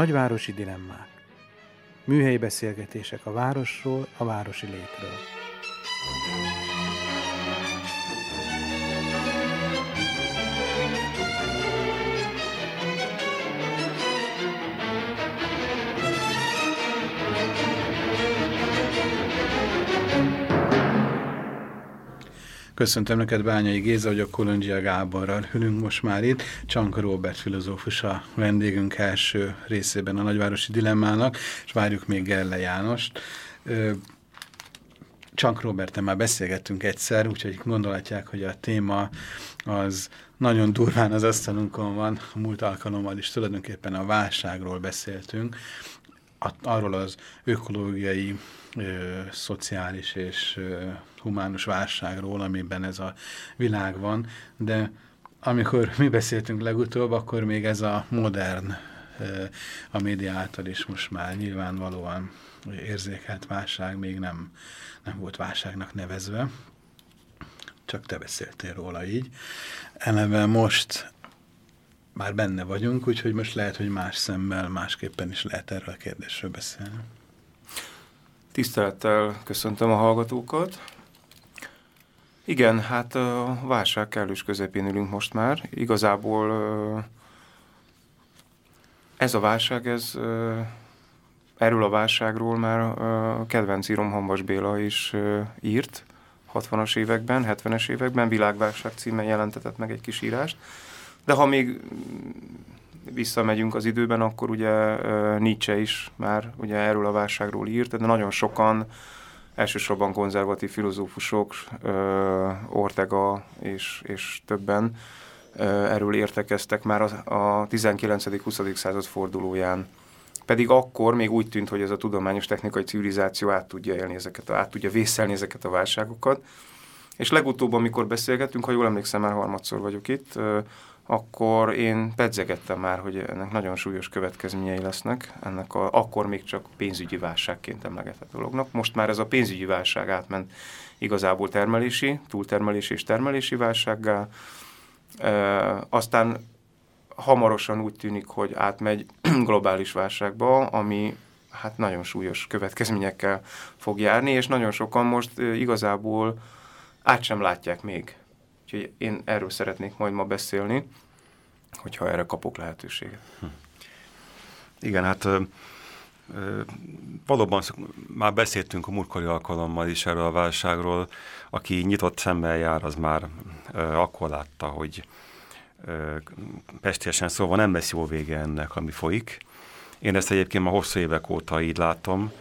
Nagyvárosi dilemmák. Műhelyi beszélgetések a városról, a városi létről. Köszöntöm neked, Bányai Géza, hogy a Kolondzsia Gáborral ülünk most már itt. Csanka Robert filozófus a vendégünk első részében a nagyvárosi dilemmának, és várjuk még Gelle Jánost. Csank Roberten már beszélgettünk egyszer, úgyhogy gondolhatják, hogy a téma az nagyon durván az asztalunkon van. A múlt alkalommal is tulajdonképpen a válságról beszéltünk, arról az ökológiai, ö, szociális és ö, humánus válságról, amiben ez a világ van, de amikor mi beszéltünk legutóbb, akkor még ez a modern, a média által is most már nyilvánvalóan érzékelt válság még nem, nem volt válságnak nevezve, csak te beszéltél róla így. Eleve most már benne vagyunk, úgyhogy most lehet, hogy más szemmel, másképpen is lehet erről a kérdésről beszélni. Tisztelettel köszöntöm a hallgatókat. Igen, hát a válság kellős közepén ülünk most már. Igazából ez a válság, ez erről a válságról már a kedvenc írom Hambas Béla is írt 60-as években, 70-es években, világválság címen jelentetett meg egy kis írást. De ha még visszamegyünk az időben, akkor ugye Nietzsche is már ugye erről a válságról írt, de nagyon sokan elsősorban konzervatív filozófusok, Ortega és, és többen erről értekeztek már a 19.-20. század fordulóján. Pedig akkor még úgy tűnt, hogy ez a tudományos technikai civilizáció át tudja élni ezeket, át tudja vészelni ezeket a válságokat. És legutóbb, amikor beszélgettünk, ha jól emlékszem, már harmadszor vagyok itt, akkor én pedzegettem már, hogy ennek nagyon súlyos következményei lesznek, ennek a, akkor még csak pénzügyi válságként emlegetett dolognak. Most már ez a pénzügyi válság átment igazából termelési, túltermelési és termelési válsággá. E, aztán hamarosan úgy tűnik, hogy átmegy globális válságba, ami hát nagyon súlyos következményekkel fog járni, és nagyon sokan most igazából át sem látják még Úgyhogy én erről szeretnék majd ma beszélni, hogyha erre kapok lehetőséget. Hm. Igen, hát ö, ö, valóban már beszéltünk a múltkori alkalommal is erről a válságról. Aki nyitott szemmel jár, az már ö, akkor látta, hogy pestiesen szóval nem lesz jó vége ennek, ami folyik. Én ezt egyébként már hosszú évek óta így látom.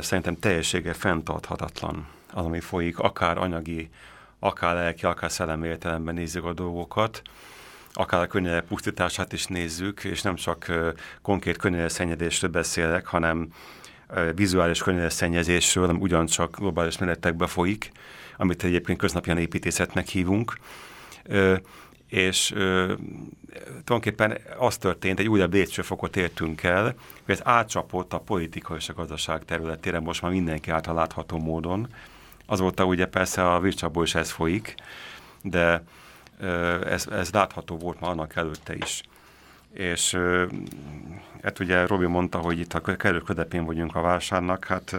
Szerintem teljessége fenntarthatatlan az, ami folyik, akár anyagi akár lelki, akár szellemi értelemben nézzük a dolgokat, akár a környezet pusztítását is nézzük, és nem csak konkrét környezetszennyezésről beszélek, hanem vizuális környezetszennyezésről, ami ugyancsak globális menetekbe folyik, amit egyébként köznapian építészetnek hívunk. És ö, tulajdonképpen az történt, egy újabb lépcsőfokot értünk el, hogy ez átcsapott a politika és a gazdaság területére most már mindenki által látható módon, Azóta ugye persze a Vircsapból is ez folyik, de ez, ez látható volt már annak előtte is. És hát ugye Robi mondta, hogy itt a kellő közepén vagyunk a válságnak, hát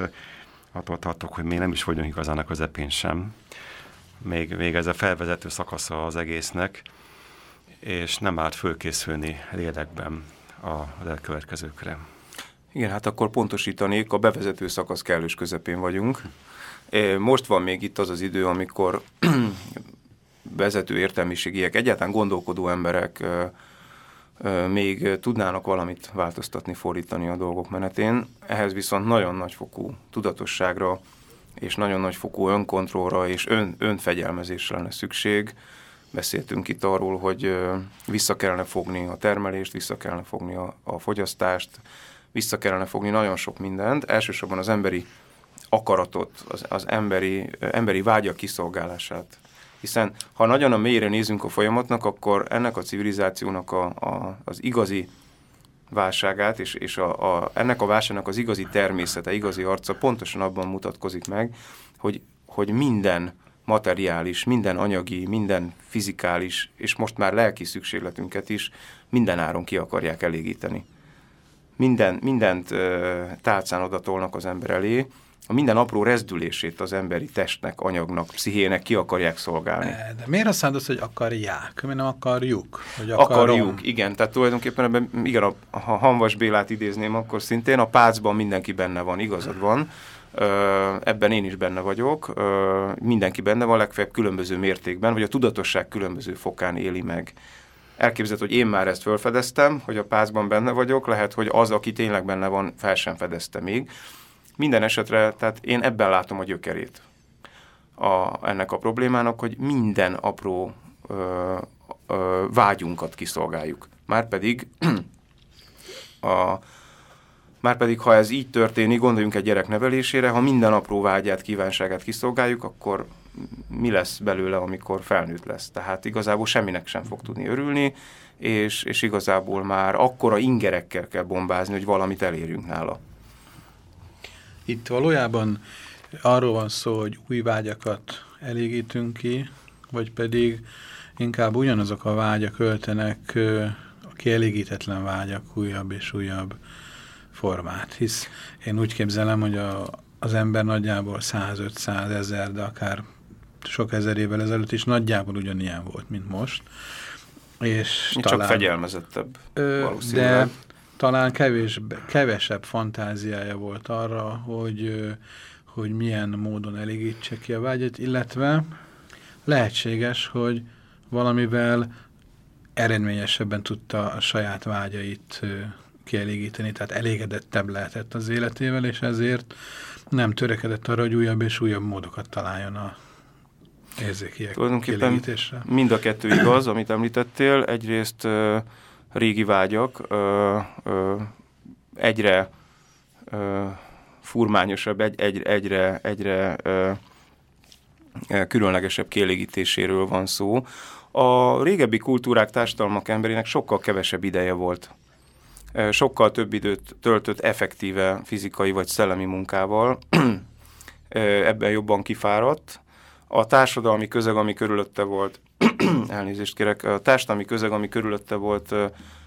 attól tartok, hogy még nem is vagyunk igazán a közepén sem. Még, még ez a felvezető szakasza az egésznek, és nem árt fölkészülni lélekben a elkövetkezőkre. Igen, hát akkor pontosítanék, a bevezető szakasz kellős közepén vagyunk. Most van még itt az az idő, amikor vezető értelmiségiek, egyáltalán gondolkodó emberek még tudnának valamit változtatni, fordítani a dolgok menetén. Ehhez viszont nagyon nagy fokú tudatosságra és nagyon nagy fokú önkontrollra és ön, önfegyelmezésre lenne szükség. Beszéltünk itt arról, hogy vissza kellene fogni a termelést, vissza kellene fogni a, a fogyasztást, vissza kellene fogni nagyon sok mindent, elsősorban az emberi akaratot, az, az emberi, emberi vágyak kiszolgálását. Hiszen ha nagyon a mélyre nézünk a folyamatnak, akkor ennek a civilizációnak a, a, az igazi válságát, és, és a, a, ennek a válságnak az igazi természete, igazi arca pontosan abban mutatkozik meg, hogy, hogy minden materiális, minden anyagi, minden fizikális, és most már lelki szükségletünket is minden áron ki akarják elégíteni. minden, mindent tálcán odatolnak az ember elé, a minden apró rezdülését az emberi testnek, anyagnak, pszichének ki akarják szolgálni. De miért azt, hogy akarják? Mi nem akarjuk? Hogy akarjuk, igen. Tehát tulajdonképpen ebben, igen, ha Hanvas Bélát idézném, akkor szintén a pácban mindenki benne van, igazad van. Ebben én is benne vagyok. Mindenki benne van, legfeljebb különböző mértékben, vagy a tudatosság különböző fokán éli meg. Elképzelhető, hogy én már ezt felfedeztem, hogy a pácban benne vagyok, lehet, hogy az, aki tényleg benne van, fel sem fedezte még. Minden esetre, tehát én ebben látom a gyökerét a, ennek a problémának, hogy minden apró ö, ö, vágyunkat kiszolgáljuk. Márpedig a, Márpedig, ha ez így történik, gondoljunk egy gyerek nevelésére, ha minden apró vágyát, kívánságát kiszolgáljuk, akkor mi lesz belőle, amikor felnőtt lesz. Tehát igazából semminek sem fog tudni örülni, és, és igazából már akkora ingerekkel kell bombázni, hogy valamit elérjünk nála. Itt valójában arról van szó, hogy új vágyakat elégítünk ki, vagy pedig inkább ugyanazok a vágyak öltenek a kielégítetlen vágyak újabb és újabb formát. Hisz én úgy képzelem, hogy a, az ember nagyjából 100-500 ezer, de akár sok ezer évvel ezelőtt is nagyjából ugyanilyen volt, mint most. És Csak talán, fegyelmezettebb ö, De talán kevés, kevesebb fantáziája volt arra, hogy, hogy milyen módon elégítse ki a vágyat, illetve lehetséges, hogy valamivel eredményesebben tudta a saját vágyait kielégíteni, tehát elégedettebb lehetett az életével, és ezért nem törekedett arra, hogy újabb és újabb módokat találjon a érzékiek Tulajdonképpen mind a kettő igaz, amit említettél. Egyrészt régi vágyak ö, ö, egyre ö, furmányosabb, egy, egy, egyre, egyre ö, különlegesebb kielégítéséről van szó. A régebbi kultúrák, társadalmak emberének sokkal kevesebb ideje volt. Sokkal több időt töltött effektíve fizikai vagy szellemi munkával, ebben jobban kifáradt. A társadalmi közeg, ami körülötte volt, elnézést kérek, a társadalmi közeg, ami körülötte volt,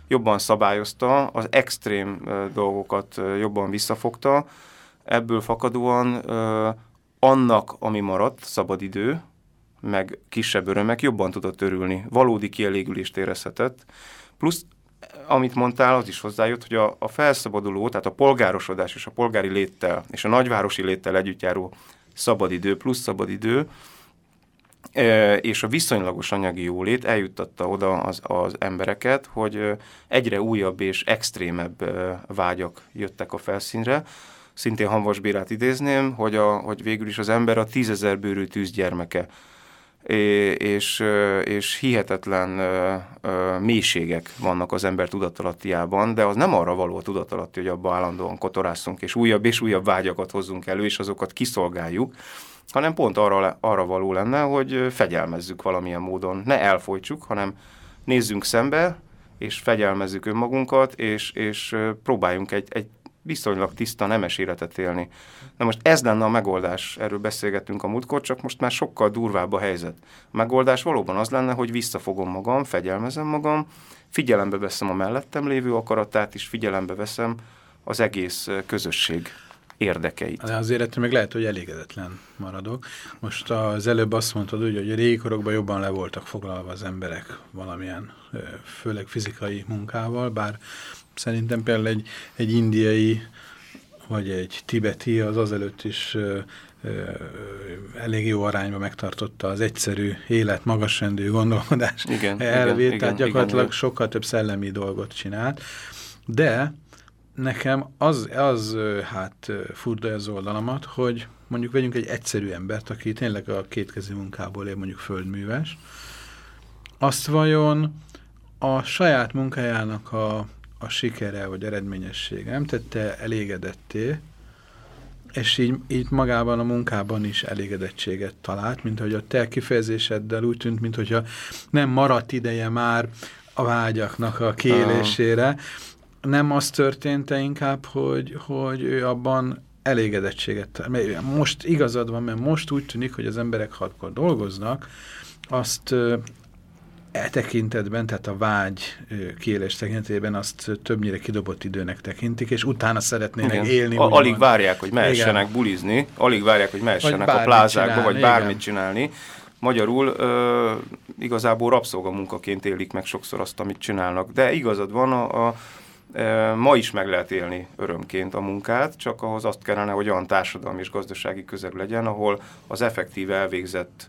jobban szabályozta, az extrém dolgokat jobban visszafogta, ebből fakadóan annak, ami maradt, szabadidő, meg kisebb örömek, jobban tudott örülni, valódi kielégülést érezhetett, plusz amit mondtál, az is hozzájött, hogy a, a felszabaduló, tehát a polgárosodás és a polgári léttel és a nagyvárosi léttel együtt járó szabadidő plusz szabadidő és a viszonylagos anyagi jólét eljuttatta oda az, az embereket, hogy egyre újabb és extrémebb vágyak jöttek a felszínre. Szintén Hanvas Bérát idézném, hogy, a, hogy végül is az ember a tízezer bőrű tűzgyermeke és, és hihetetlen mélységek vannak az ember tudatalattiában, de az nem arra való a tudatalatti, hogy abba állandóan kotorászunk, és újabb és újabb vágyakat hozzunk elő, és azokat kiszolgáljuk, hanem pont arra, arra való lenne, hogy fegyelmezzük valamilyen módon. Ne elfolytsuk, hanem nézzünk szembe, és fegyelmezzük önmagunkat, és, és próbáljunk egy, egy viszonylag tiszta, nemes életet élni. Na most ez lenne a megoldás, erről beszélgettünk a múltkor, csak most már sokkal durvább a helyzet. A megoldás valóban az lenne, hogy visszafogom magam, fegyelmezem magam, figyelembe veszem a mellettem lévő akaratát, és figyelembe veszem az egész közösség érdekeit. De azért ettől meg lehet, hogy elégedetlen maradok. Most az előbb azt mondtad, hogy a régi korokban jobban le voltak foglalva az emberek valamilyen, főleg fizikai munkával, bár szerintem például egy, egy indiai vagy egy tibeti az azelőtt is elég jó arányban megtartotta az egyszerű élet, magasrendű gondolkodás igen, elvét, igen, tehát gyakorlatilag igen, sokkal több szellemi dolgot csinált. De nekem az, az hát furdalja az oldalamat, hogy mondjuk vegyünk egy egyszerű embert, aki tényleg a kétkezi munkából él, mondjuk földműves, azt vajon a saját munkájának a, a sikere vagy eredményessége nem tette elégedetté, és így, így magában a munkában is elégedettséget talált, mint hogy a te kifejezéseddel úgy tűnt, mint hogyha nem maradt ideje már a vágyaknak a kélésére, nem az történt-e inkább, hogy, hogy ő abban elégedettséget. Most igazad van, mert most úgy tűnik, hogy az emberek, ha akkor dolgoznak, azt e tekintetben, tehát a vágy kiélés tekintetében azt többnyire kidobott időnek tekintik, és utána szeretnének Igen. élni. A, alig várják, hogy mehessenek Igen. bulizni, alig várják, hogy mehessenek a plázákba, csinálni, vagy bármit Igen. csinálni. Magyarul ö, igazából rabszolgamunkaként élik meg sokszor azt, amit csinálnak. De igazad van, a, a Ma is meg lehet élni örömként a munkát, csak ahhoz azt kellene, hogy olyan társadalmi és gazdasági közeg legyen, ahol az effektív elvégzett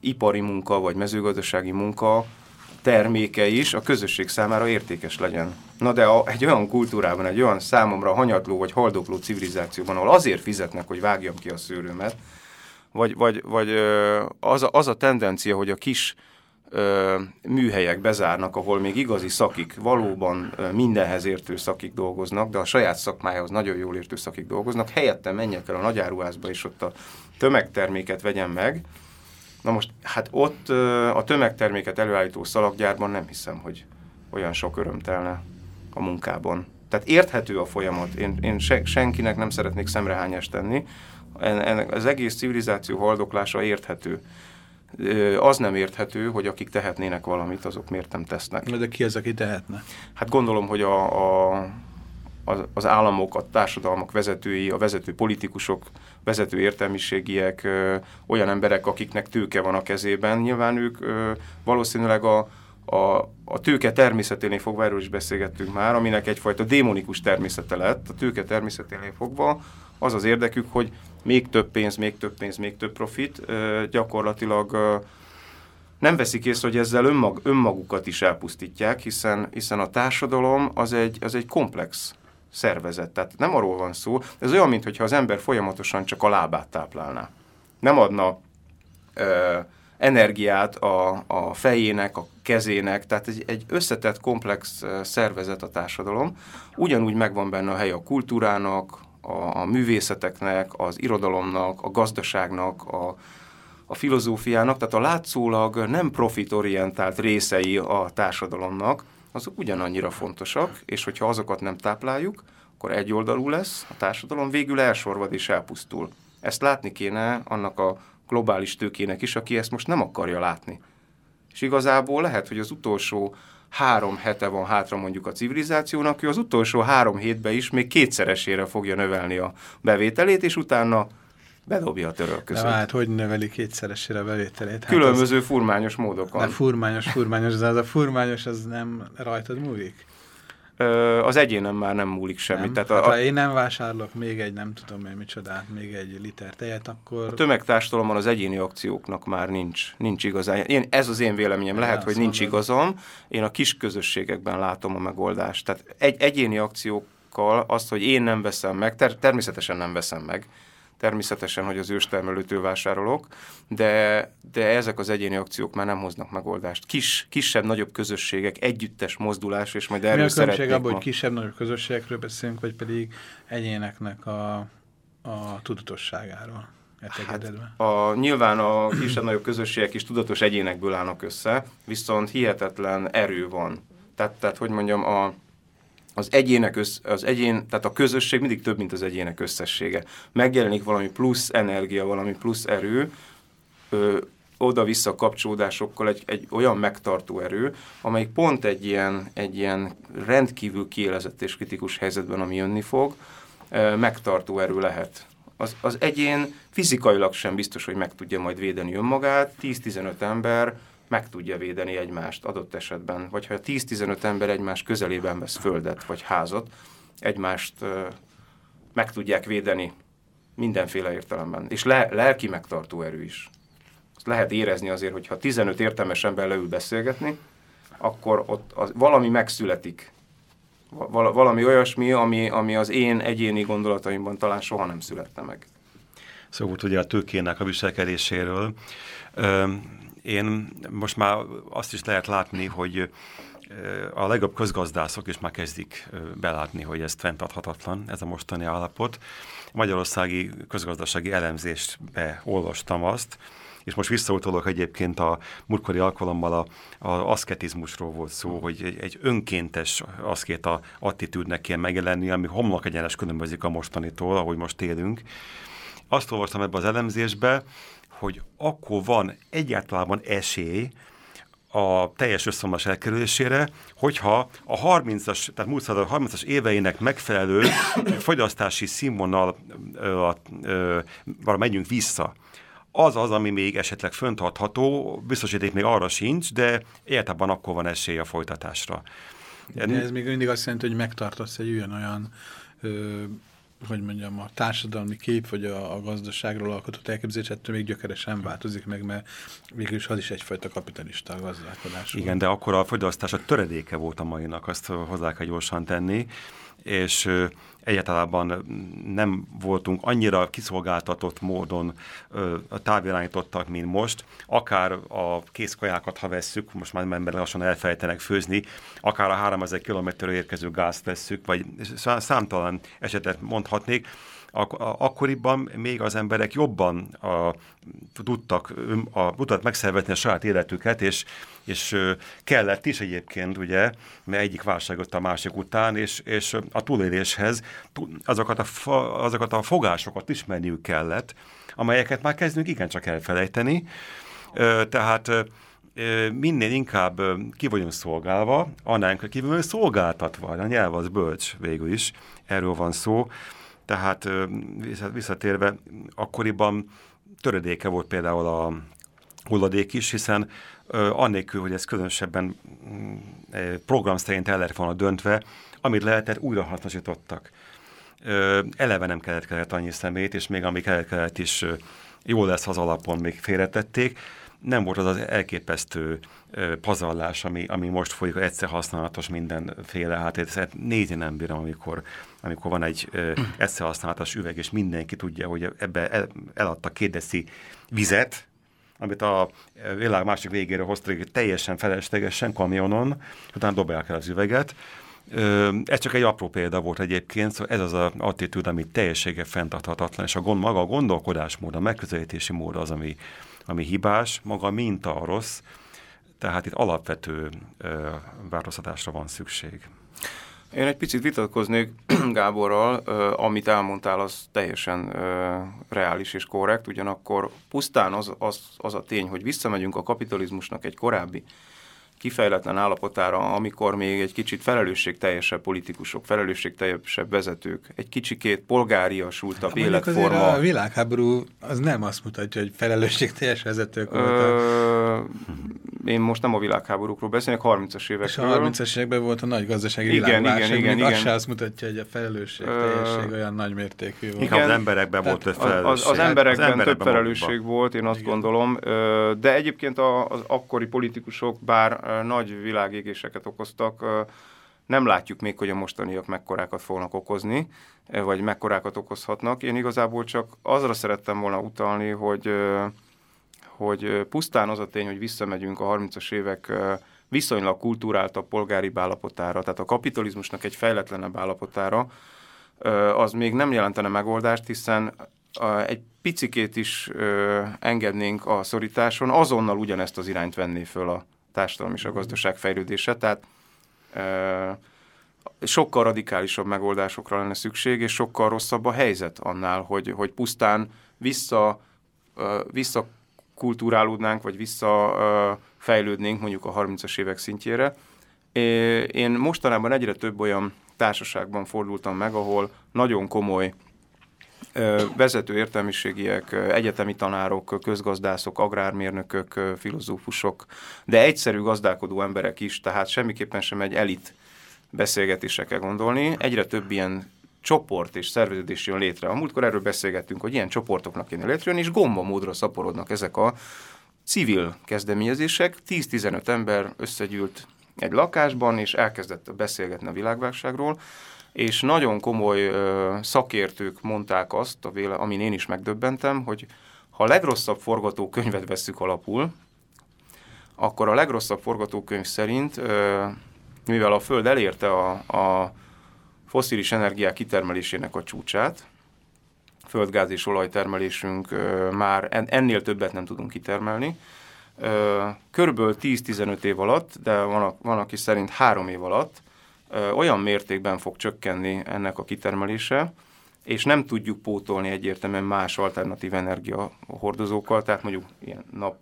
ipari munka vagy mezőgazdasági munka terméke is a közösség számára értékes legyen. Na de a, egy olyan kultúrában, egy olyan számomra hanyatló vagy haldokló civilizációban, ahol azért fizetnek, hogy vágjam ki a szőrömet, vagy, vagy, vagy az, a, az a tendencia, hogy a kis ö, műhelyek bezárnak, ahol még igazi szakik, valóban ö, mindenhez értő szakik dolgoznak, de a saját szakmájához nagyon jól értő szakik dolgoznak, helyette menjek el a nagyáruházba, és ott a tömegterméket vegyem meg. Na most, hát ott ö, a tömegterméket előállító szalaggyárban nem hiszem, hogy olyan sok öröm telne a munkában. Tehát érthető a folyamat. Én, én se, senkinek nem szeretnék szemrehányást tenni. En, az egész civilizáció haldoklása érthető az nem érthető, hogy akik tehetnének valamit, azok miért nem tesznek. De ki az, aki tehetne? Hát gondolom, hogy a, a, az államok, a társadalmak vezetői, a vezető politikusok, vezető értelmiségiek, ö, olyan emberek, akiknek tőke van a kezében, nyilván ők ö, valószínűleg a, a, a tőke természeténél fogva, erről is beszélgettünk már, aminek egyfajta démonikus természete lett, a tőke természeténél fogva, az az érdekük, hogy még több pénz, még több pénz, még több profit, gyakorlatilag nem veszik észre, hogy ezzel önmag, önmagukat is elpusztítják, hiszen, hiszen a társadalom az egy, az egy komplex szervezet. Tehát nem arról van szó, ez olyan, mintha az ember folyamatosan csak a lábát táplálná. Nem adna ö, energiát a, a fejének, a kezének, tehát egy, egy összetett, komplex szervezet a társadalom. Ugyanúgy megvan benne a hely a kultúrának, a, a művészeteknek, az irodalomnak, a gazdaságnak, a, a filozófiának, tehát a látszólag nem profitorientált részei a társadalomnak, azok ugyanannyira fontosak, és hogyha azokat nem tápláljuk, akkor egyoldalú lesz, a társadalom végül elsorvad és elpusztul. Ezt látni kéne annak a globális tőkének is, aki ezt most nem akarja látni. És igazából lehet, hogy az utolsó három hete van hátra mondjuk a civilizációnak, ő az utolsó három hétben is még kétszeresére fogja növelni a bevételét, és utána bedobja a török között. De hát hogy növeli kétszeresére a bevételét? Hát Különböző az... furmányos módokon. De furmányos, furmányos, de az a furmányos az nem rajtad múlik? Az egyénen már nem múlik semmi. Nem. Tehát hát, a, ha én nem vásárolok még egy, nem tudom én micsodát, még egy liter tejet, akkor... A tömegtársadalomban az egyéni akcióknak már nincs, nincs igazán. Én, ez az én véleményem. Lehet, hogy nincs igazam. Én a kis közösségekben látom a megoldást. Tehát egy, egyéni akciókkal azt, hogy én nem veszem meg, ter természetesen nem veszem meg, természetesen, hogy az őstermelőtől vásárolok, de, de ezek az egyéni akciók már nem hoznak megoldást. Kis, kisebb, nagyobb közösségek, együttes mozdulás, és majd erről Mi a különbség abban, hogy kisebb, nagyobb közösségekről beszélünk, vagy pedig egyéneknek a, a tudatosságáról? Hát a, nyilván a kisebb-nagyobb közösségek is tudatos egyénekből állnak össze, viszont hihetetlen erő van. Tehát, tehát hogy mondjam, a, az egyének, össz, az egyén, tehát a közösség mindig több, mint az egyének összessége. Megjelenik valami plusz energia, valami plusz erő, ö, oda-vissza kapcsolódásokkal egy, egy olyan megtartó erő, amely pont egy ilyen, egy ilyen rendkívül kielezett és kritikus helyzetben, ami jönni fog, ö, megtartó erő lehet. Az, az egyén fizikailag sem biztos, hogy meg tudja majd védeni önmagát, 10-15 ember meg tudja védeni egymást adott esetben. Vagy ha 10-15 ember egymás közelében vesz földet vagy házat, egymást meg tudják védeni mindenféle értelemben. És le, lelki megtartó erő is. Azt lehet érezni azért, hogyha 15 értelmes ember leül beszélgetni, akkor ott az, valami megszületik. Val, valami olyasmi, ami, ami az én egyéni gondolataimban talán soha nem születte meg. Szóval ugye a tőkének a viselkedéséről. Én most már azt is lehet látni, hogy a legjobb közgazdászok is már kezdik belátni, hogy ez fenntarthatatlan, ez a mostani állapot. Magyarországi közgazdasági elemzésbe olvastam azt, és most visszautolok egyébként a múltkori alkalommal a, a aszketizmusról volt szó, hogy egy, egy önkéntes aszkéta attitűdnek kell megjelenni, ami homlok egyenes különbözik a mostanitól, ahogy most élünk. Azt olvastam ebbe az elemzésbe, hogy akkor van egyáltalán esély a teljes összeomlás elkerülésére, hogyha a 30-as, tehát 30-as éveinek megfelelő fogyasztási színvonal megyünk vissza az az, ami még esetleg föntartható, biztosíték még arra sincs, de egyáltalán akkor van esély a folytatásra. De ez még mindig azt jelenti, hogy megtartasz egy olyan-olyan hogy mondjam, a társadalmi kép, vagy a, a gazdaságról alkotott elképzelés ettől még gyökeresen változik meg, mert végül az is egyfajta kapitalista gazdálkodás. Igen, de akkor a fogyasztás a töredéke volt a mainak, azt hozzá kell gyorsan tenni, és egyáltalán nem voltunk annyira kiszolgáltatott módon távirányítottak, mint most. Akár a készkajákat, ha vesszük, most már emberek lassan elfelejtenek főzni, akár a 3000 kilométerről érkező gázt vesszük, vagy számtalan esetet mondhatnék, ak- akkoriban még az emberek jobban a, tudtak, a, tudtak megszervezni a saját életüket, és, és kellett is egyébként, ugye, mert egyik válságot a másik után, és, és a túléléshez azokat a, azokat a fogásokat ismerniük kellett, amelyeket már kezdünk igencsak elfelejteni. Tehát minél inkább ki vagyunk szolgálva, annál kívül szolgáltatva, a nyelv az bölcs végül is, erről van szó, tehát visszatérve, akkoriban töredéke volt például a hulladék is, hiszen annélkül, hogy ez különösebben mm, program szerint el lehet volna döntve, amit lehetett, újra hasznosítottak. Eleve nem kellett kellett annyi szemét, és még ami kellett is jó lesz az alapon még félretették. Nem volt az az elképesztő pazarlás, ami, ami most folyik, egyszer használatos mindenféle, hát ezt nézni nem bírom, amikor amikor van egy egyszer használatos üveg, és mindenki tudja, hogy ebbe el, eladta két deci vizet, amit a világ másik végére hoztak teljesen feleslegesen kamionon, utána dobják el az üveget. Ez csak egy apró példa volt egyébként, szóval ez az az attitűd, ami teljessége fenntarthatatlan, és a gond, maga a gondolkodásmód, a megközelítési mód az, ami, ami hibás, maga a minta a rossz, tehát itt alapvető ö, változtatásra van szükség. Én egy picit vitatkoznék Gáborral, amit elmondtál, az teljesen reális és korrekt, ugyanakkor pusztán az, az, az a tény, hogy visszamegyünk a kapitalizmusnak egy korábbi kifejletlen állapotára, amikor még egy kicsit felelősségteljesebb politikusok, felelősségteljesebb vezetők, egy kicsikét polgáriasultabb hát, életforma. A világháború az nem azt mutatja, hogy felelősségteljes vezetők voltak. Én most nem a világháborúkról beszélek, 30-as évekről. És a 30-as években volt a nagy gazdasági igen, világválság, igen, igen, igen. azt azt mutatja, hogy a felelősségteljesség olyan nagy mértékű volt. Igen, az emberekben volt több felelősség. Az, az, emberekben, az emberekben több felelősség volt, én azt igen. gondolom, de egyébként az akkori politikusok, bár nagy világégéseket okoztak, nem látjuk még, hogy a mostaniak mekkorákat fognak okozni, vagy mekkorákat okozhatnak. Én igazából csak azra szerettem volna utalni, hogy, hogy pusztán az a tény, hogy visszamegyünk a 30-as évek viszonylag kultúráltabb polgári állapotára, tehát a kapitalizmusnak egy fejletlenebb állapotára, az még nem jelentene megoldást, hiszen egy picikét is engednénk a szorításon, azonnal ugyanezt az irányt venné föl a társadalom és a gazdaság fejlődése, tehát sokkal radikálisabb megoldásokra lenne szükség, és sokkal rosszabb a helyzet annál, hogy, hogy pusztán vissza, vissza kulturálódnánk, vagy visszafejlődnénk mondjuk a 30-as évek szintjére. Én mostanában egyre több olyan társaságban fordultam meg, ahol nagyon komoly vezető értelmiségiek, egyetemi tanárok, közgazdászok, agrármérnökök, filozófusok, de egyszerű gazdálkodó emberek is, tehát semmiképpen sem egy elit beszélgetésre kell gondolni. Egyre több ilyen csoport és szerveződés jön létre. A múltkor erről beszélgettünk, hogy ilyen csoportoknak kéne létrejönni, és gomba módra szaporodnak ezek a civil kezdeményezések. 10-15 ember összegyűlt egy lakásban, és elkezdett beszélgetni a világválságról és nagyon komoly ö, szakértők mondták azt, a véle, amin én is megdöbbentem, hogy ha a legrosszabb forgatókönyvet vesszük alapul, akkor a legrosszabb forgatókönyv szerint, ö, mivel a Föld elérte a, a foszilis energiák kitermelésének a csúcsát, földgáz és olajtermelésünk már ennél többet nem tudunk kitermelni, körülbelül 10-15 év alatt, de van, van aki szerint három év alatt olyan mértékben fog csökkenni ennek a kitermelése, és nem tudjuk pótolni egyértelműen más alternatív energiahordozókkal, tehát mondjuk ilyen nap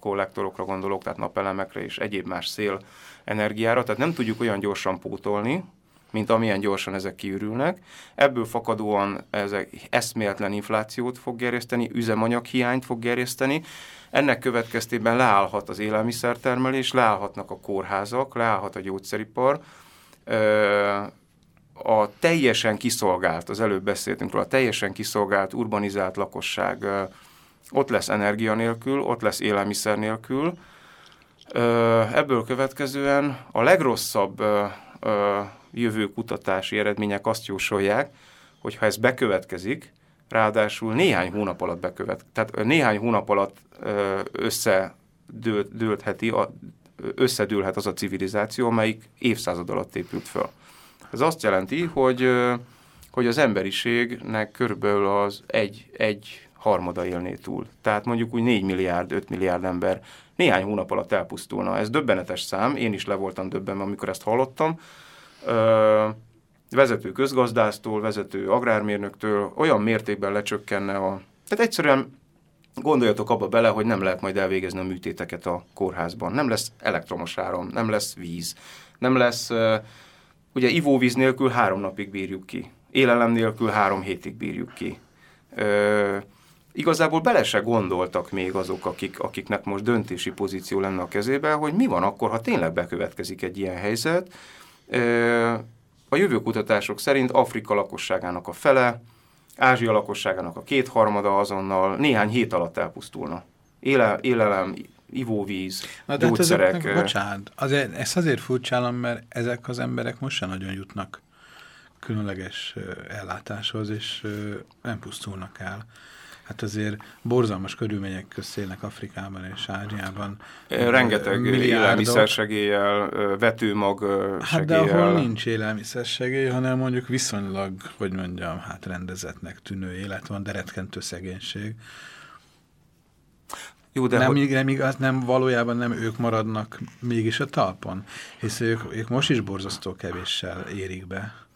kollektorokra gondolok, tehát napelemekre és egyéb más szél energiára, tehát nem tudjuk olyan gyorsan pótolni, mint amilyen gyorsan ezek kiürülnek. Ebből fakadóan ezek eszméletlen inflációt fog gerjeszteni, üzemanyaghiányt fog gerjeszteni, ennek következtében leállhat az élelmiszertermelés, leállhatnak a kórházak, leállhat a gyógyszeripar, a teljesen kiszolgált, az előbb beszéltünk róla, a teljesen kiszolgált, urbanizált lakosság ott lesz energia nélkül, ott lesz élelmiszer nélkül. Ebből következően a legrosszabb jövőkutatási eredmények azt jósolják, hogy ha ez bekövetkezik, ráadásul néhány hónap alatt bekövet, tehát néhány hónap alatt összedőltheti, összedőlhet az a civilizáció, amelyik évszázad alatt épült föl. Ez azt jelenti, hogy, hogy az emberiségnek körülbelül az egy, egy harmada élné túl. Tehát mondjuk úgy 4 milliárd, 5 milliárd ember néhány hónap alatt elpusztulna. Ez döbbenetes szám, én is le voltam döbbenve, amikor ezt hallottam. Vezető közgazdásztól, vezető agrármérnöktől olyan mértékben lecsökkenne a... Tehát egyszerűen gondoljatok abba bele, hogy nem lehet majd elvégezni a műtéteket a kórházban. Nem lesz elektromos áram, nem lesz víz, nem lesz... Ugye ivóvíz nélkül három napig bírjuk ki. Élelem nélkül három hétig bírjuk ki. Ö, igazából bele se gondoltak még azok, akik, akiknek most döntési pozíció lenne a kezében, hogy mi van akkor, ha tényleg bekövetkezik egy ilyen helyzet. A jövőkutatások szerint Afrika lakosságának a fele, Ázsia lakosságának a kétharmada azonnal néhány hét alatt elpusztulna. Éle, élelem, ivóvíz, Na, gyógyszerek. Ezeknek, bocsánat, azért, ezt azért furcsálom, mert ezek az emberek most sem nagyon jutnak különleges ellátáshoz, és nem pusztulnak el hát azért borzalmas körülmények közt élnek Afrikában és Ázsiában. Rengeteg élelmiszersegéllyel, vetőmag segéllyel. Hát de ahol nincs élelmiszersegély, hanem mondjuk viszonylag, hogy mondjam, hát rendezetnek tűnő élet van, de retkentő szegénység. Jó, de nem, hogy... nem igaz, nem, valójában nem ők maradnak mégis a talpon, hisz ők, ők most is borzasztó kevéssel érik be.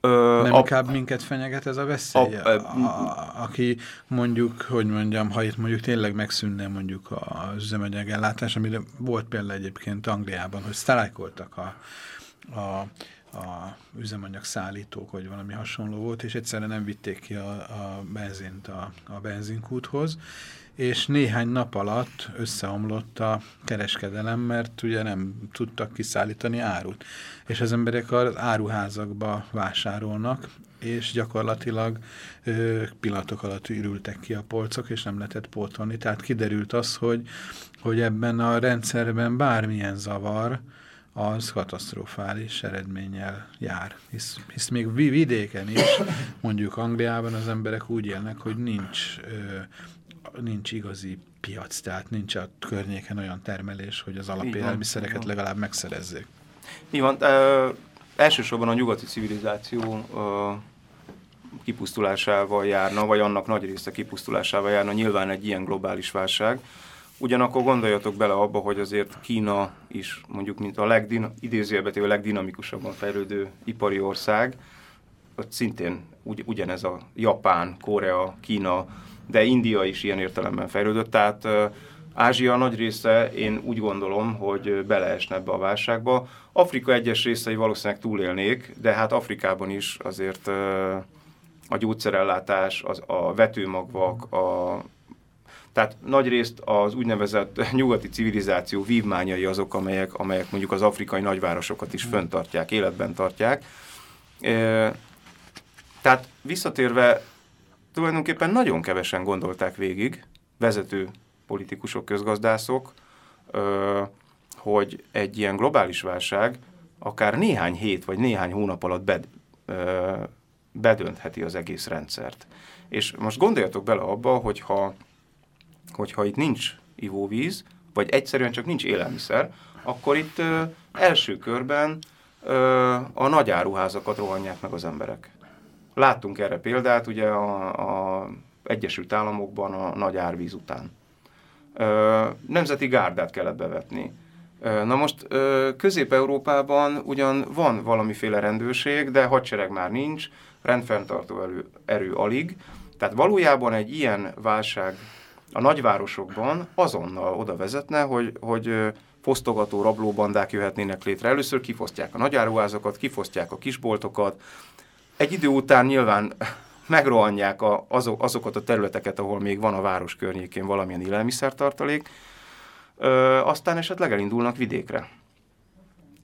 Ö, nem a, inkább minket fenyeget ez a veszély? A, a, a, aki mondjuk, hogy mondjam, ha itt mondjuk tényleg megszűnne mondjuk az üzemanyagellátás, amire volt például egyébként Angliában, hogy sztrájkoltak a, a a üzemanyag szállítók, vagy valami hasonló volt, és egyszerűen nem vitték ki a, a benzint a, a benzinkúthoz, és néhány nap alatt összeomlott a kereskedelem, mert ugye nem tudtak kiszállítani árut. És az emberek az áruházakba vásárolnak, és gyakorlatilag ö, pillanatok alatt ürültek ki a polcok, és nem lehetett pótolni. Tehát kiderült az, hogy, hogy ebben a rendszerben bármilyen zavar, az katasztrofális eredménnyel jár. Hisz, hisz még vidéken is, mondjuk Angliában az emberek úgy élnek, hogy nincs ö, nincs igazi piac, tehát nincs a környéken olyan termelés, hogy az alapélelmiszereket legalább megszerezzék. Mi van? Ö, elsősorban a nyugati civilizáció ö, kipusztulásával járna, vagy annak nagy része kipusztulásával járna, nyilván egy ilyen globális válság. Ugyanakkor gondoljatok bele abba, hogy azért Kína is mondjuk, mint a legdina, idézőjelbetéve legdinamikusabban fejlődő ipari ország, ott szintén ugy, ugyanez a Japán, Korea, Kína, de India is ilyen értelemben fejlődött, tehát Ázsia nagy része, én úgy gondolom, hogy beleesne ebbe a válságba. Afrika egyes részei valószínűleg túlélnék, de hát Afrikában is azért a gyógyszerellátás, az, a vetőmagvak, a, tehát nagy részt az úgynevezett nyugati civilizáció vívmányai azok, amelyek, amelyek mondjuk az afrikai nagyvárosokat is föntartják, életben tartják. E, tehát visszatérve tulajdonképpen nagyon kevesen gondolták végig, vezető politikusok, közgazdászok, hogy egy ilyen globális válság akár néhány hét vagy néhány hónap alatt bed, bedöntheti az egész rendszert. És most gondoljatok bele abba, hogyha, hogyha itt nincs ivóvíz, vagy egyszerűen csak nincs élelmiszer, akkor itt első körben a nagy áruházakat rohanják meg az emberek. Láttunk erre példát ugye a, a Egyesült Államokban a nagy árvíz után. Ö, nemzeti gárdát kellett bevetni. Ö, na most Közép-Európában ugyan van valamiféle rendőrség, de hadsereg már nincs, rendfenntartó erő, erő alig, tehát valójában egy ilyen válság a nagyvárosokban azonnal oda vezetne, hogy, hogy fosztogató rablóbandák jöhetnének létre. Először kifosztják a nagyáruházakat, kifosztják a kisboltokat. Egy idő után nyilván megrohanják a, azok, azokat a területeket, ahol még van a város környékén valamilyen élelmiszertartalék, ö, aztán esetleg elindulnak vidékre.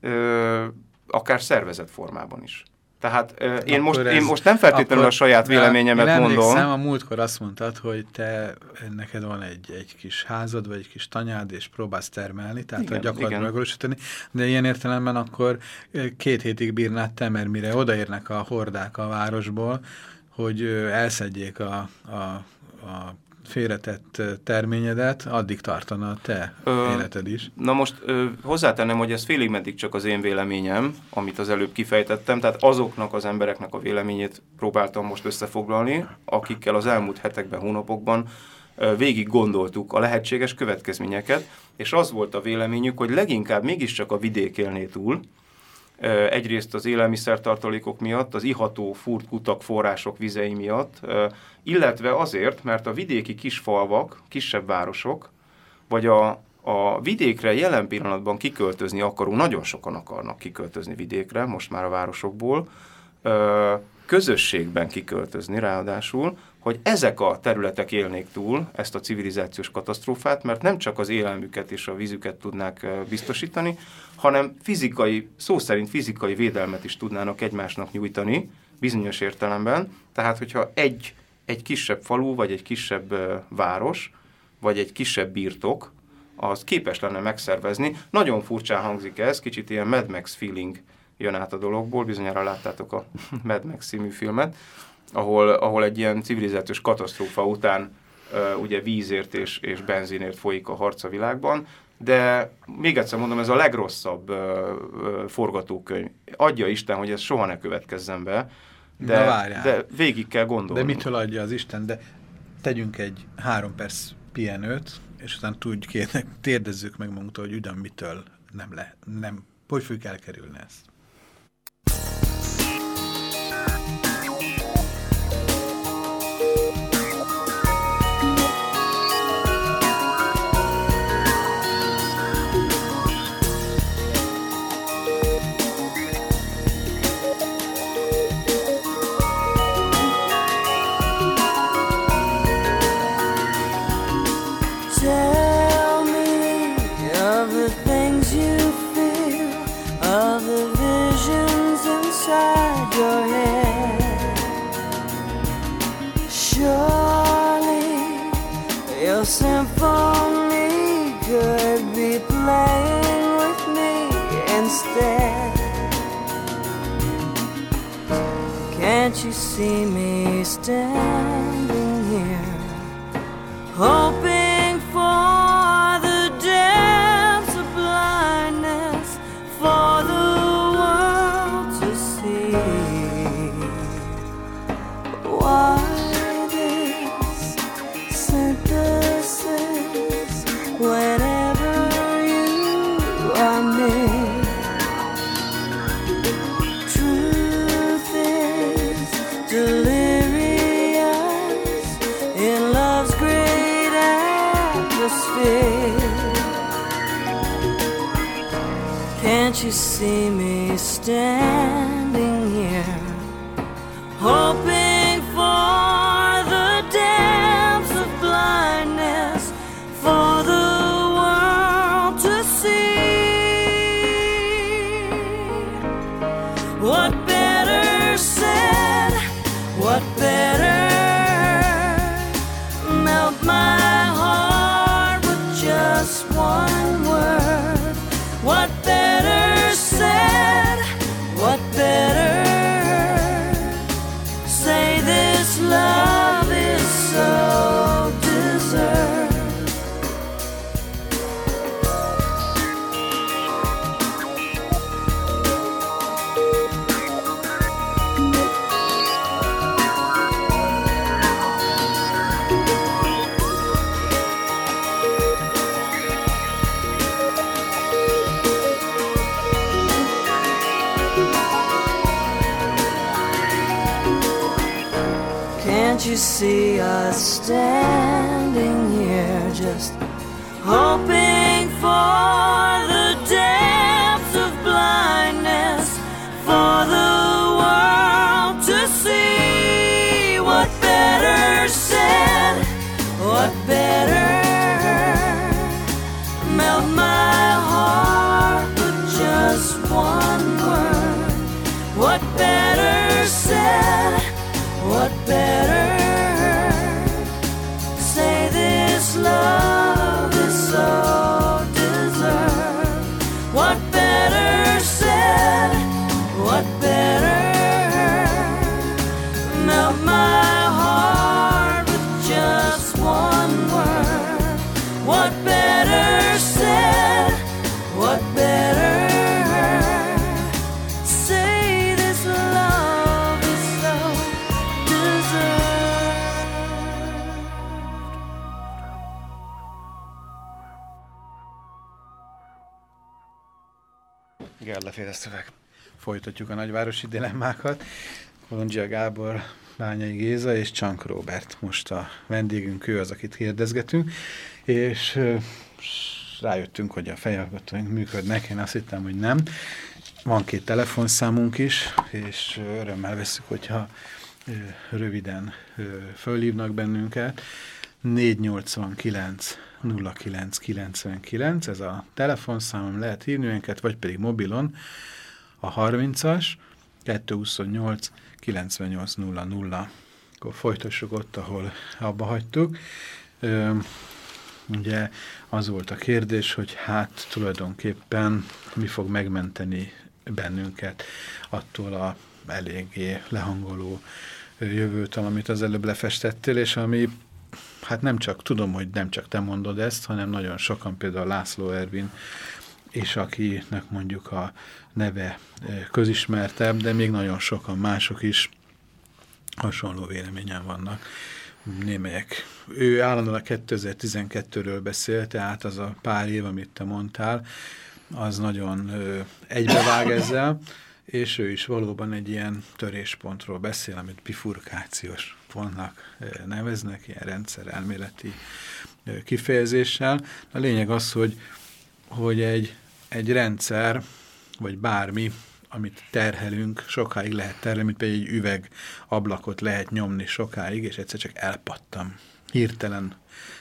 Ö, akár szervezett formában is. Tehát uh, én, most, ez, én most nem feltétlenül a saját véleményemet én mondom. Én a múltkor azt mondtad, hogy te, neked van egy, egy kis házad, vagy egy kis tanyád, és próbálsz termelni, tehát igen, gyakorlatilag megvalósítani, de ilyen értelemben akkor két hétig bírnád te, mert mire odaérnek a hordák a városból, hogy elszedjék a, a, a félretett terményedet, addig tartana a te ö, életed is. Na most ö, hozzátennem, hogy ez félig meddig csak az én véleményem, amit az előbb kifejtettem, tehát azoknak az embereknek a véleményét próbáltam most összefoglalni, akikkel az elmúlt hetekben, hónapokban ö, végig gondoltuk a lehetséges következményeket, és az volt a véleményük, hogy leginkább mégiscsak a vidék élné túl, egyrészt az élelmiszertartalékok miatt, az iható furt kutak források vizei miatt, illetve azért, mert a vidéki kisfalvak, kisebb városok, vagy a, a vidékre jelen pillanatban kiköltözni akaró, nagyon sokan akarnak kiköltözni vidékre, most már a városokból, közösségben kiköltözni ráadásul, hogy ezek a területek élnék túl ezt a civilizációs katasztrófát, mert nem csak az élelmüket és a vízüket tudnák biztosítani, hanem fizikai, szó szerint fizikai védelmet is tudnának egymásnak nyújtani, bizonyos értelemben. Tehát, hogyha egy, egy kisebb falu, vagy egy kisebb város, vagy egy kisebb birtok, az képes lenne megszervezni. Nagyon furcsán hangzik ez, kicsit ilyen Mad Max feeling jön át a dologból, bizonyára láttátok a Mad Max című filmet, ahol, ahol egy ilyen civilizációs katasztrófa után uh, ugye vízért és, és benzinért folyik a harc a világban, de még egyszer mondom, ez a legrosszabb uh, forgatókönyv. Adja Isten, hogy ez soha ne következzen be, de, de, de végig kell gondolni. De mitől adja az Isten? De tegyünk egy három perc pihenőt, és utána tudj kérnek, térdezzük meg magunktól, hogy ugyan mitől nem lehet, nem, hogy fogjuk elkerülni ezt. See me standing Nagyvárosi dilemmákat. Kolondzsia Gábor, Bányai Géza és Csank Robert. Most a vendégünk, ő az, akit kérdezgetünk, és rájöttünk, hogy a fejhallgatóink működnek, én azt hittem, hogy nem. Van két telefonszámunk is, és örömmel veszük, hogyha röviden fölhívnak bennünket. 489 0999, ez a telefonszámom, lehet hívni önket, vagy pedig mobilon, a 30-as, 228 9800. Akkor folytassuk ott, ahol abba hagytuk. Ugye az volt a kérdés, hogy hát tulajdonképpen mi fog megmenteni bennünket attól a eléggé lehangoló ö, jövőtől, amit az előbb lefestettél, és ami hát nem csak, tudom, hogy nem csak te mondod ezt, hanem nagyon sokan, például László Ervin, és akinek mondjuk a neve közismertebb, de még nagyon sokan mások is hasonló véleményen vannak. Némelyek. Ő állandóan a 2012-ről beszél, tehát az a pár év, amit te mondtál, az nagyon egybevág ezzel, és ő is valóban egy ilyen töréspontról beszél, amit bifurkációs pontnak neveznek, ilyen rendszerelméleti kifejezéssel. A lényeg az, hogy, hogy egy, egy rendszer, vagy bármi, amit terhelünk, sokáig lehet terhelni, mint például egy üvegablakot lehet nyomni sokáig, és egyszer csak elpattam. Hirtelen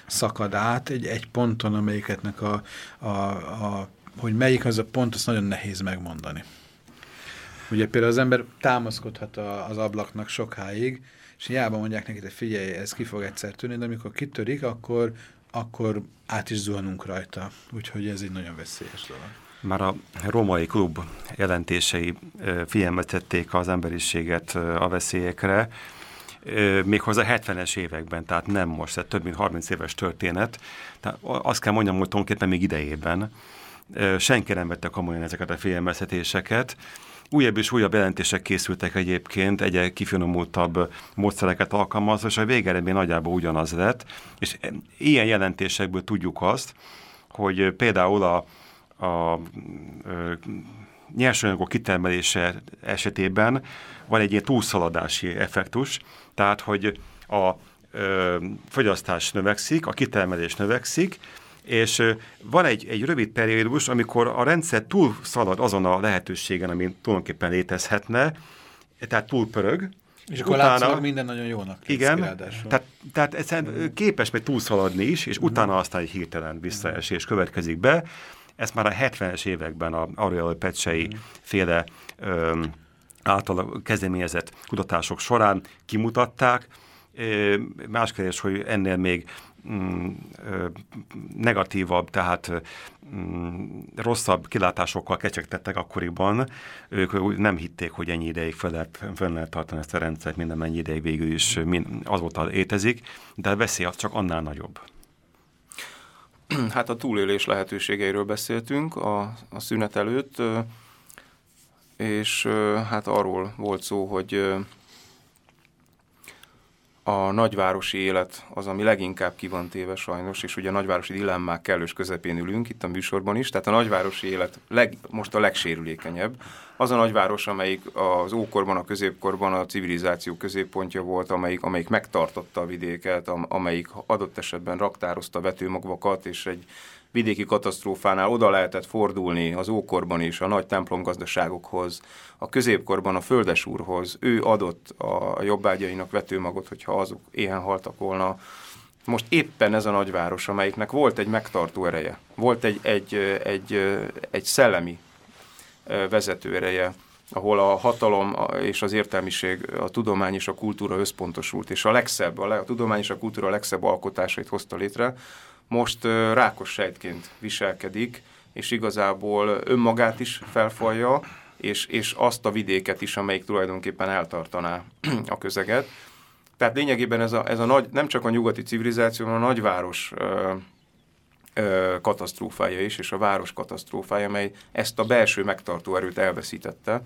szakad át egy, egy ponton, amelyiketnek a, a, a, hogy melyik az a pont, azt nagyon nehéz megmondani. Ugye például az ember támaszkodhat a, az ablaknak sokáig, és hiába mondják neki, hogy figyelj, ez ki fog egyszer törni, de amikor kitörik, akkor, akkor át is zuhanunk rajta. Úgyhogy ez egy nagyon veszélyes dolog. Már a római klub jelentései figyelmeztették az emberiséget a veszélyekre, méghozzá 70-es években, tehát nem most, tehát több mint 30 éves történet. Tehát azt kell mondjam, hogy tulajdonképpen még idejében senki nem vette komolyan ezeket a figyelmeztetéseket. Újabb és újabb jelentések készültek egyébként, egyre kifinomultabb módszereket alkalmazva, és a végeredmény nagyjából ugyanaz lett. És ilyen jelentésekből tudjuk azt, hogy például a, a ö, nyersanyagok kitermelése esetében van egy ilyen túlszaladási effektus, tehát hogy a ö, fogyasztás növekszik, a kitermelés növekszik, és van egy, egy rövid periódus, amikor a rendszer túl szalad azon a lehetőségen, ami tulajdonképpen létezhetne, tehát túl pörög, És akkor utána, látszólag minden nagyon jónak lesz igen, tehát, tehát egyszerűen képes még túlszaladni is, és utána aztán egy hirtelen visszaesés következik be. Ezt már a 70-es években a Ariel Pecsei féle öm, által kezdeményezett kutatások során kimutatták. Más kérdés, hogy ennél még mm, negatívabb, tehát mm, rosszabb kilátásokkal kecsegtettek akkoriban. Ők nem hitték, hogy ennyi ideig fel lehet, fel lehet tartani ezt a rendszert, minden mennyi ideig végül is azóta létezik, de a veszély az csak annál nagyobb. Hát a túlélés lehetőségeiről beszéltünk a, a szünet előtt, és hát arról volt szó, hogy a nagyvárosi élet az, ami leginkább ki van téve sajnos, és ugye a nagyvárosi dilemmák kellős közepén ülünk itt a műsorban is, tehát a nagyvárosi élet leg, most a legsérülékenyebb. Az a nagyváros, amelyik az ókorban, a középkorban a civilizáció középpontja volt, amelyik, amelyik megtartotta a vidéket, am- amelyik adott esetben raktározta vetőmagvakat, és egy vidéki katasztrófánál oda lehetett fordulni az ókorban is a nagy templomgazdaságokhoz, a középkorban a földesúrhoz. Ő adott a jobbágyainak vetőmagot, hogyha azok éhen haltak volna. Most éppen ez a nagyváros, amelyiknek volt egy megtartó ereje, volt egy, egy, egy, egy szellemi vezető ereje, ahol a hatalom és az értelmiség, a tudomány és a kultúra összpontosult, és a legszebb, a, le, a tudomány és a kultúra legszebb alkotásait hozta létre, most rákos sejtként viselkedik, és igazából önmagát is felfalja, és, és azt a vidéket is, amelyik tulajdonképpen eltartaná a közeget. Tehát lényegében ez a, ez a nagy, nem csak a nyugati civilizáció, hanem a nagyváros ö, ö, katasztrófája is, és a város katasztrófája, amely ezt a belső megtartó erőt elveszítette.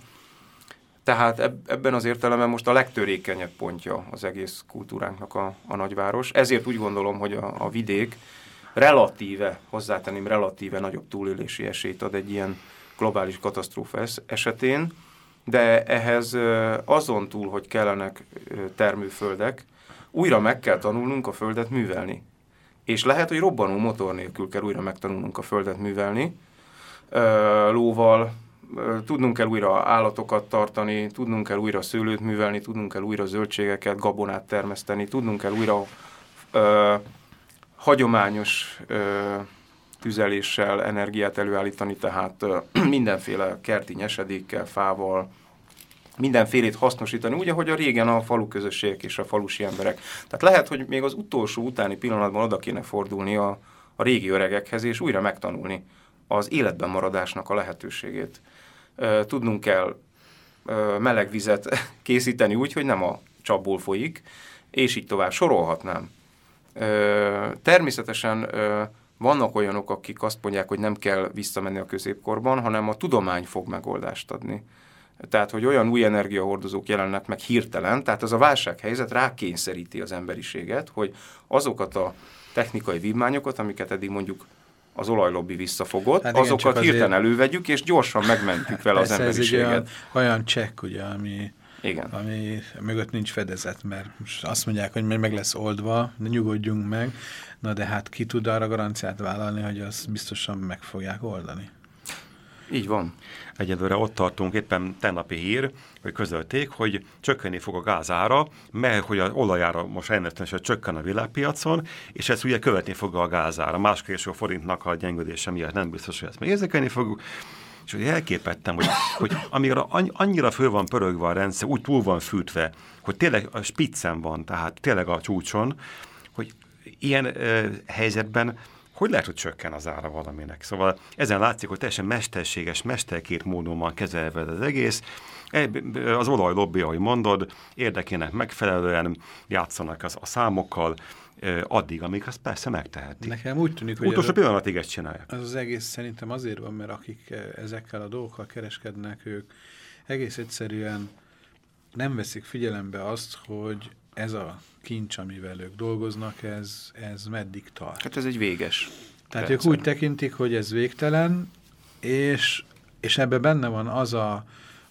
Tehát ebben az értelemben most a legtörékenyebb pontja az egész kultúránknak a, a nagyváros. Ezért úgy gondolom, hogy a, a vidék relatíve, hozzátenném, relatíve nagyobb túlélési esélyt ad egy ilyen globális katasztrófa esetén, de ehhez azon túl, hogy kellenek termőföldek, újra meg kell tanulnunk a földet művelni. És lehet, hogy robbanó motor nélkül kell újra megtanulnunk a földet művelni, lóval, tudnunk kell újra állatokat tartani, tudnunk kell újra szőlőt művelni, tudnunk kell újra zöldségeket, gabonát termeszteni, tudnunk kell újra hagyományos ö, tüzeléssel energiát előállítani, tehát ö, mindenféle kerti nyesedékkel, fával, mindenfélét hasznosítani, úgy, ahogy a régen a falu közösségek és a falusi emberek. Tehát lehet, hogy még az utolsó utáni pillanatban oda kéne fordulni a, a régi öregekhez, és újra megtanulni az életben maradásnak a lehetőségét. Tudnunk kell meleg vizet készíteni úgy, hogy nem a csapból folyik, és így tovább sorolhatnám. Természetesen vannak olyanok, akik azt mondják, hogy nem kell visszamenni a középkorban, hanem a tudomány fog megoldást adni. Tehát, hogy olyan új energiahordozók jelennek meg hirtelen, tehát az a válsághelyzet rákényszeríti az emberiséget, hogy azokat a technikai vívmányokat, amiket eddig mondjuk az olajlobbi visszafogott, hát igen, azokat hirtelen azért... elővegyük, és gyorsan megmentjük vele az emberiséget. Ez egy olyan, olyan csekk, ugye, ami igen. Ami mögött nincs fedezet, mert azt mondják, hogy meg lesz oldva, de nyugodjunk meg, na de hát ki tud arra garanciát vállalni, hogy azt biztosan meg fogják oldani. Így van. Egyelőre ott tartunk, éppen tennapi hír, hogy közölték, hogy csökkenni fog a gázára, mert hogy az olajára most rendesen csökken a világpiacon, és ez ugye követni fog a gázára. Másképp a forintnak a gyengülése miatt nem biztos, hogy ezt még érzékelni fog, és hogy elképettem, hogy, hogy amire annyira föl van pörögve a rendszer, úgy túl van fűtve, hogy tényleg a spiccen van, tehát tényleg a csúcson, hogy ilyen ö, helyzetben hogy lehet, hogy csökken az ára valaminek? Szóval ezen látszik, hogy teljesen mesterséges, mesterkét módon van kezelve az egész. Az olajlobbi, ahogy mondod, érdekének megfelelően játszanak az, a számokkal, addig, amíg azt persze megteheti. Nekem úgy tűnik, hogy Utolsó pillanatig ezt csinálják. Az az egész szerintem azért van, mert akik ezekkel a dolgokkal kereskednek, ők egész egyszerűen nem veszik figyelembe azt, hogy ez a kincs, amivel ők dolgoznak, ez, ez meddig tart. Hát ez egy véges. Tehát rendszer. ők úgy tekintik, hogy ez végtelen, és, és ebbe benne van az a,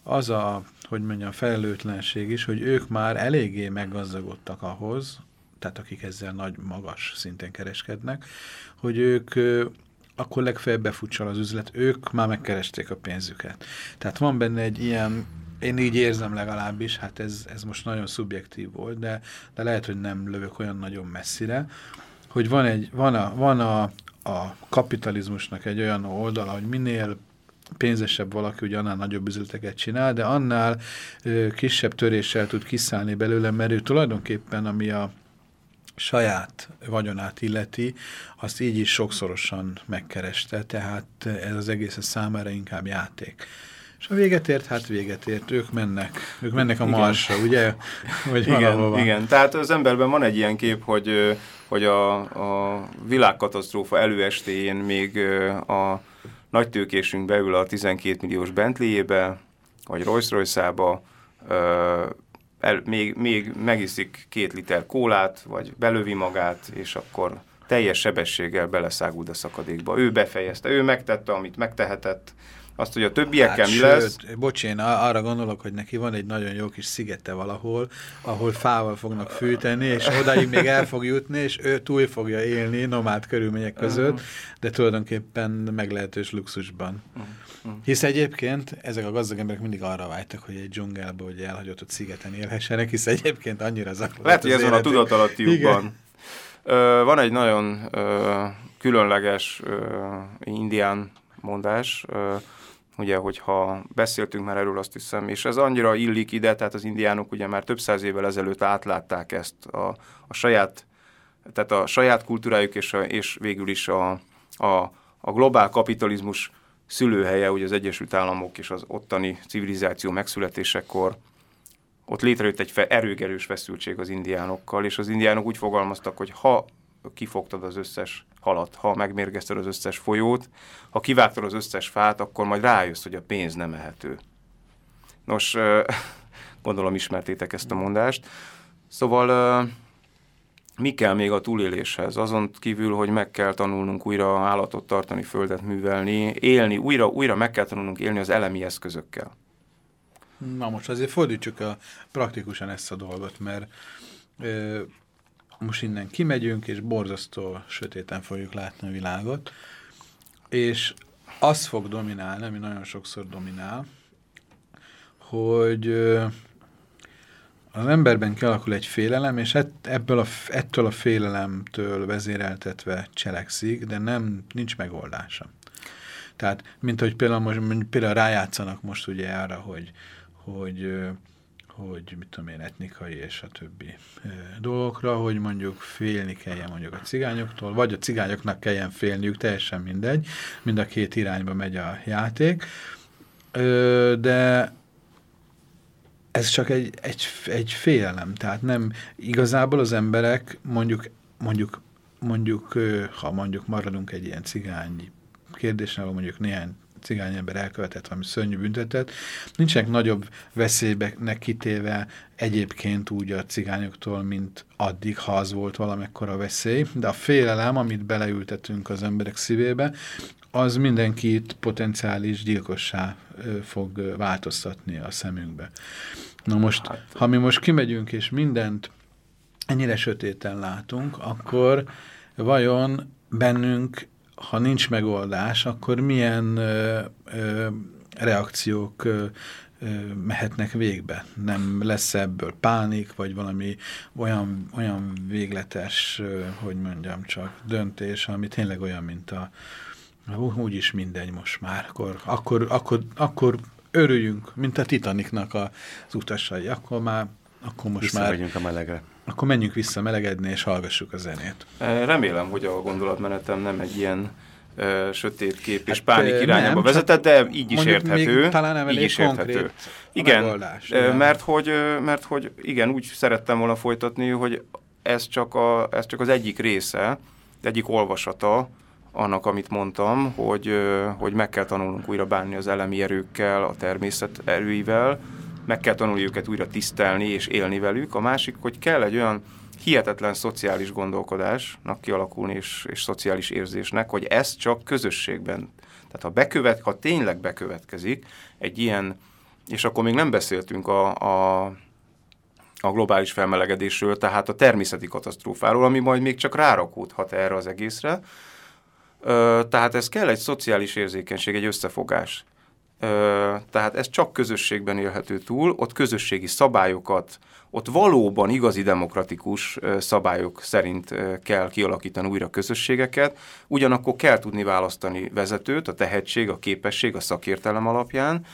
az a, hogy mondjam, felelőtlenség is, hogy ők már eléggé meggazdagodtak ahhoz, tehát akik ezzel nagy, magas szinten kereskednek, hogy ők akkor legfeljebb befutsal az üzlet, ők már megkeresték a pénzüket. Tehát van benne egy ilyen, én így érzem legalábbis, hát ez, ez most nagyon szubjektív volt, de, de lehet, hogy nem lövök olyan nagyon messzire, hogy van, egy, van, a, van a, a kapitalizmusnak egy olyan oldala, hogy minél pénzesebb valaki, ugye annál nagyobb üzleteket csinál, de annál ö, kisebb töréssel tud kiszállni belőle, mert ő tulajdonképpen, ami a saját vagyonát illeti, azt így is sokszorosan megkereste, tehát ez az egész a számára inkább játék. És a véget ért, hát véget ért, ők mennek, ők mennek a igen. marsra, ugye? Vagy igen, igen, tehát az emberben van egy ilyen kép, hogy, hogy a, a világkatasztrófa előestéjén még a nagy tőkésünk beül a 12 milliós Bentley-ébe, vagy Rolls-Royce-ába, el, még, még megiszik két liter kólát, vagy belövi magát, és akkor teljes sebességgel beleszáguld a szakadékba. Ő befejezte, ő megtette, amit megtehetett, azt, hogy a többiekkel Hát, mi lesz, Sőt, bocs, én arra gondolok, hogy neki van egy nagyon jó kis szigete valahol, ahol fával fognak fűteni, és odaig még el fog jutni, és ő túl fogja élni nomád körülmények között, de tulajdonképpen meglehetős luxusban. Hisz egyébként ezek a gazdag emberek mindig arra vágytak, hogy egy dzsungelbe, hogy elhagyott ott szigeten élhessenek, hisz egyébként annyira zaklott Lehet, hogy az ez van a tudatalattiukban. Van egy nagyon ö, különleges ö, indián mondás, ö, ugye, hogyha beszéltünk már erről, azt hiszem, és ez annyira illik ide, tehát az indiánok ugye már több száz évvel ezelőtt átlátták ezt a, a saját, tehát a saját kultúrájuk és, a, és végül is a, a, a globál kapitalizmus szülőhelye, ugye az Egyesült Államok és az ottani civilizáció megszületésekor, ott létrejött egy fe- erőgerős feszültség az indiánokkal, és az indiánok úgy fogalmaztak, hogy ha kifogtad az összes halat, ha megmérgezted az összes folyót, ha kivágtad az összes fát, akkor majd rájössz, hogy a pénz nem ehető. Nos, gondolom ismertétek ezt a mondást. Szóval mi kell még a túléléshez? Azon kívül, hogy meg kell tanulnunk újra állatot tartani, földet művelni, élni, újra, újra meg kell tanulnunk élni az elemi eszközökkel. Na most azért fordítsuk a, praktikusan ezt a dolgot, mert most innen kimegyünk, és borzasztó sötéten fogjuk látni a világot, és az fog dominálni, ami nagyon sokszor dominál, hogy az emberben kialakul egy félelem, és ebből a, ettől a félelemtől vezéreltetve cselekszik, de nem nincs megoldása. Tehát, mint hogy például, most, például rájátszanak most ugye arra, hogy, hogy, hogy mit tudom én, etnikai és a többi dolgokra, hogy mondjuk félni kelljen mondjuk a cigányoktól, vagy a cigányoknak kelljen félniük, teljesen mindegy, mind a két irányba megy a játék, de ez csak egy, egy, egy félelem, tehát nem igazából az emberek mondjuk, mondjuk, mondjuk, ha mondjuk maradunk egy ilyen cigány kérdésnél, mondjuk néhány cigány ember elkövetett valami szörnyű büntetet, nincsenek nagyobb veszélynek kitéve egyébként úgy a cigányoktól, mint addig, ha az volt valamekkora veszély, de a félelem, amit beleültetünk az emberek szívébe, az mindenkit potenciális gyilkossá fog változtatni a szemünkbe. Na most, Hát- ha mi most kimegyünk és mindent ennyire sötéten látunk, akkor vajon bennünk, ha nincs megoldás, akkor milyen ö, ö, reakciók ö, mehetnek végbe? Nem lesz ebből pánik, vagy valami olyan, olyan végletes, hogy mondjam csak, döntés, ami tényleg olyan, mint a úgyis mindegy most már, akkor, akkor, akkor, akkor örüljünk, mint a Titanicnak a- az utasai, akkor már, akkor most már, Visszamegyünk a melegre. Akkor menjünk vissza melegedni, és hallgassuk a zenét. Remélem, hogy a gondolatmenetem nem egy ilyen ö, sötét kép és Hát, pánik irányába nem, vezetett, de így is érthető. talán nem így is érthető. Igen, megoldás, mert hogy, mert hogy igen, úgy szerettem volna folytatni, hogy ez csak, a, ez csak az egyik része, egyik olvasata annak, amit mondtam, hogy, hogy meg kell tanulnunk újra bánni az elemi erőkkel, a természet erőivel, meg kell tanulni őket újra tisztelni és élni velük. A másik, hogy kell egy olyan hihetetlen szociális gondolkodásnak kialakulni, és, és szociális érzésnek, hogy ez csak közösségben. Tehát ha, bekövet, ha tényleg bekövetkezik egy ilyen, és akkor még nem beszéltünk a, a, a globális felmelegedésről, tehát a természeti katasztrófáról, ami majd még csak rárakódhat erre az egészre. Tehát ez kell egy szociális érzékenység, egy összefogás. Tehát ez csak közösségben élhető túl, ott közösségi szabályokat, ott valóban igazi demokratikus szabályok szerint kell kialakítani újra közösségeket, ugyanakkor kell tudni választani vezetőt, a tehetség, a képesség, a szakértelem alapján,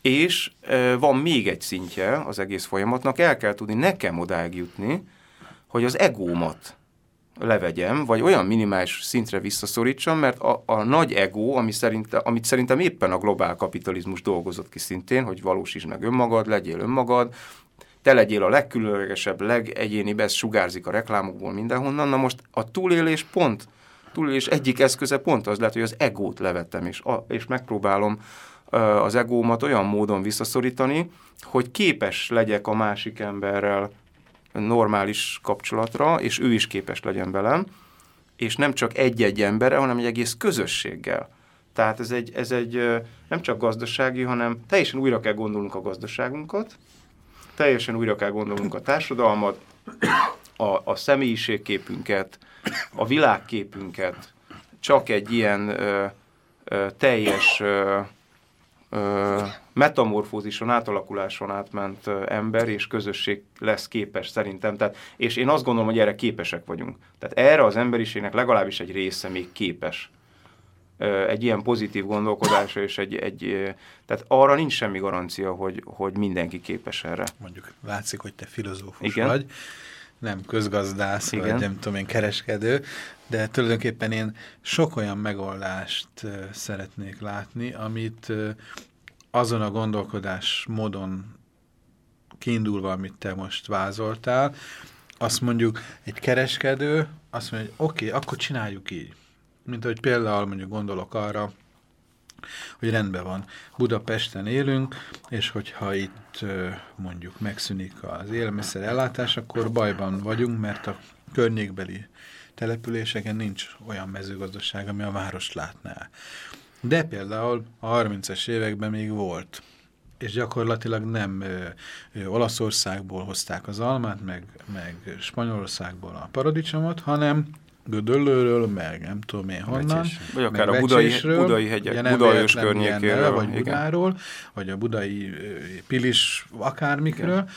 és van még egy szintje az egész folyamatnak, el kell tudni nekem odáig jutni, hogy az egómat levegyem, vagy olyan minimális szintre visszaszorítsam, mert a, a nagy ego, ami szerinte, amit szerintem éppen a globál kapitalizmus dolgozott ki szintén, hogy valósítsd meg önmagad, legyél önmagad, te legyél a legkülönlegesebb, legegyénibb, ez sugárzik a reklámokból mindenhonnan. Na most a túlélés pont, túlélés egyik eszköze pont az lehet, hogy az egót levettem, és, a, és megpróbálom az egómat olyan módon visszaszorítani, hogy képes legyek a másik emberrel normális kapcsolatra, és ő is képes legyen velem, és nem csak egy-egy emberrel, hanem egy egész közösséggel. Tehát ez egy, ez egy nem csak gazdasági, hanem teljesen újra kell gondolnunk a gazdaságunkat, teljesen újra kell gondolnunk a társadalmat, a, a személyiségképünket, a világképünket, csak egy ilyen ö, ö, teljes ö, metamorfózison, átalakuláson átment ember és közösség lesz képes szerintem. Tehát, és én azt gondolom, hogy erre képesek vagyunk. Tehát erre az emberiségnek legalábbis egy része még képes. Egy ilyen pozitív gondolkodásra, és egy, egy, tehát arra nincs semmi garancia, hogy, hogy mindenki képes erre. Mondjuk látszik, hogy te filozófus Igen. vagy, nem közgazdász, Igen. vagy nem tudom én kereskedő, de tulajdonképpen én sok olyan megoldást szeretnék látni, amit azon a gondolkodás módon kiindulva, amit te most vázoltál, azt mondjuk egy kereskedő azt mondja, hogy oké, okay, akkor csináljuk így. Mint ahogy például mondjuk gondolok arra, hogy rendben van, Budapesten élünk, és hogyha itt mondjuk megszűnik az élelmiszer ellátás, akkor bajban vagyunk, mert a környékbeli településeken nincs olyan mezőgazdaság, ami a várost látná. De például a 30-es években még volt, és gyakorlatilag nem ö, ö, Olaszországból hozták az almát, meg, meg Spanyolországból a paradicsomot, hanem Gödöllőről, meg nem tudom én honnan. Vecsés. Vagy akár a budai, budai hegyek, ilyen környékéről. neve, vagy igen. Budáról, vagy a budai ö, Pilis akármikről,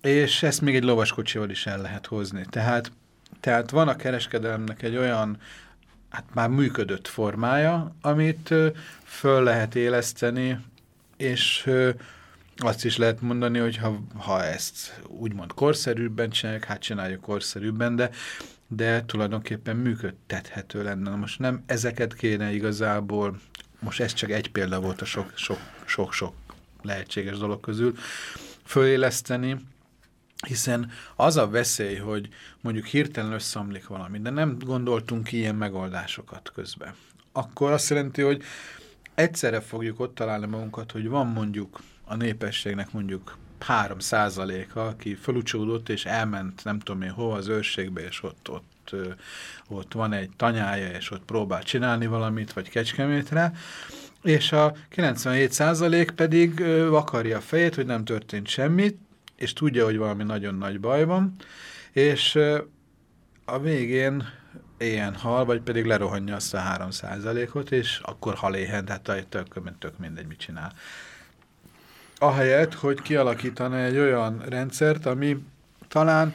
és ezt még egy lovaskocsival is el lehet hozni. Tehát, tehát van a kereskedelemnek egy olyan, hát már működött formája, amit föl lehet éleszteni, és azt is lehet mondani, hogy ha, ha ezt úgymond korszerűbben csináljuk, hát csináljuk korszerűbben, de, de tulajdonképpen működtethető lenne. Most nem ezeket kéne igazából, most ez csak egy példa volt a sok-sok lehetséges dolog közül, föléleszteni, hiszen az a veszély, hogy mondjuk hirtelen összeomlik valami, de nem gondoltunk ki ilyen megoldásokat közben. Akkor azt jelenti, hogy egyszerre fogjuk ott találni magunkat, hogy van mondjuk a népességnek mondjuk 3 százaléka, aki felucsódott és elment nem tudom én hova az őrségbe, és ott, ott, ott van egy tanyája, és ott próbál csinálni valamit, vagy kecskemétre, és a 97 százalék pedig vakarja a fejét, hogy nem történt semmit, és tudja, hogy valami nagyon nagy baj van, és a végén ilyen hal, vagy pedig lerohanja azt a 3 százalékot, és akkor hal éhen, tehát tök, tök mindegy, mit csinál. Ahelyett, hogy kialakítana egy olyan rendszert, ami talán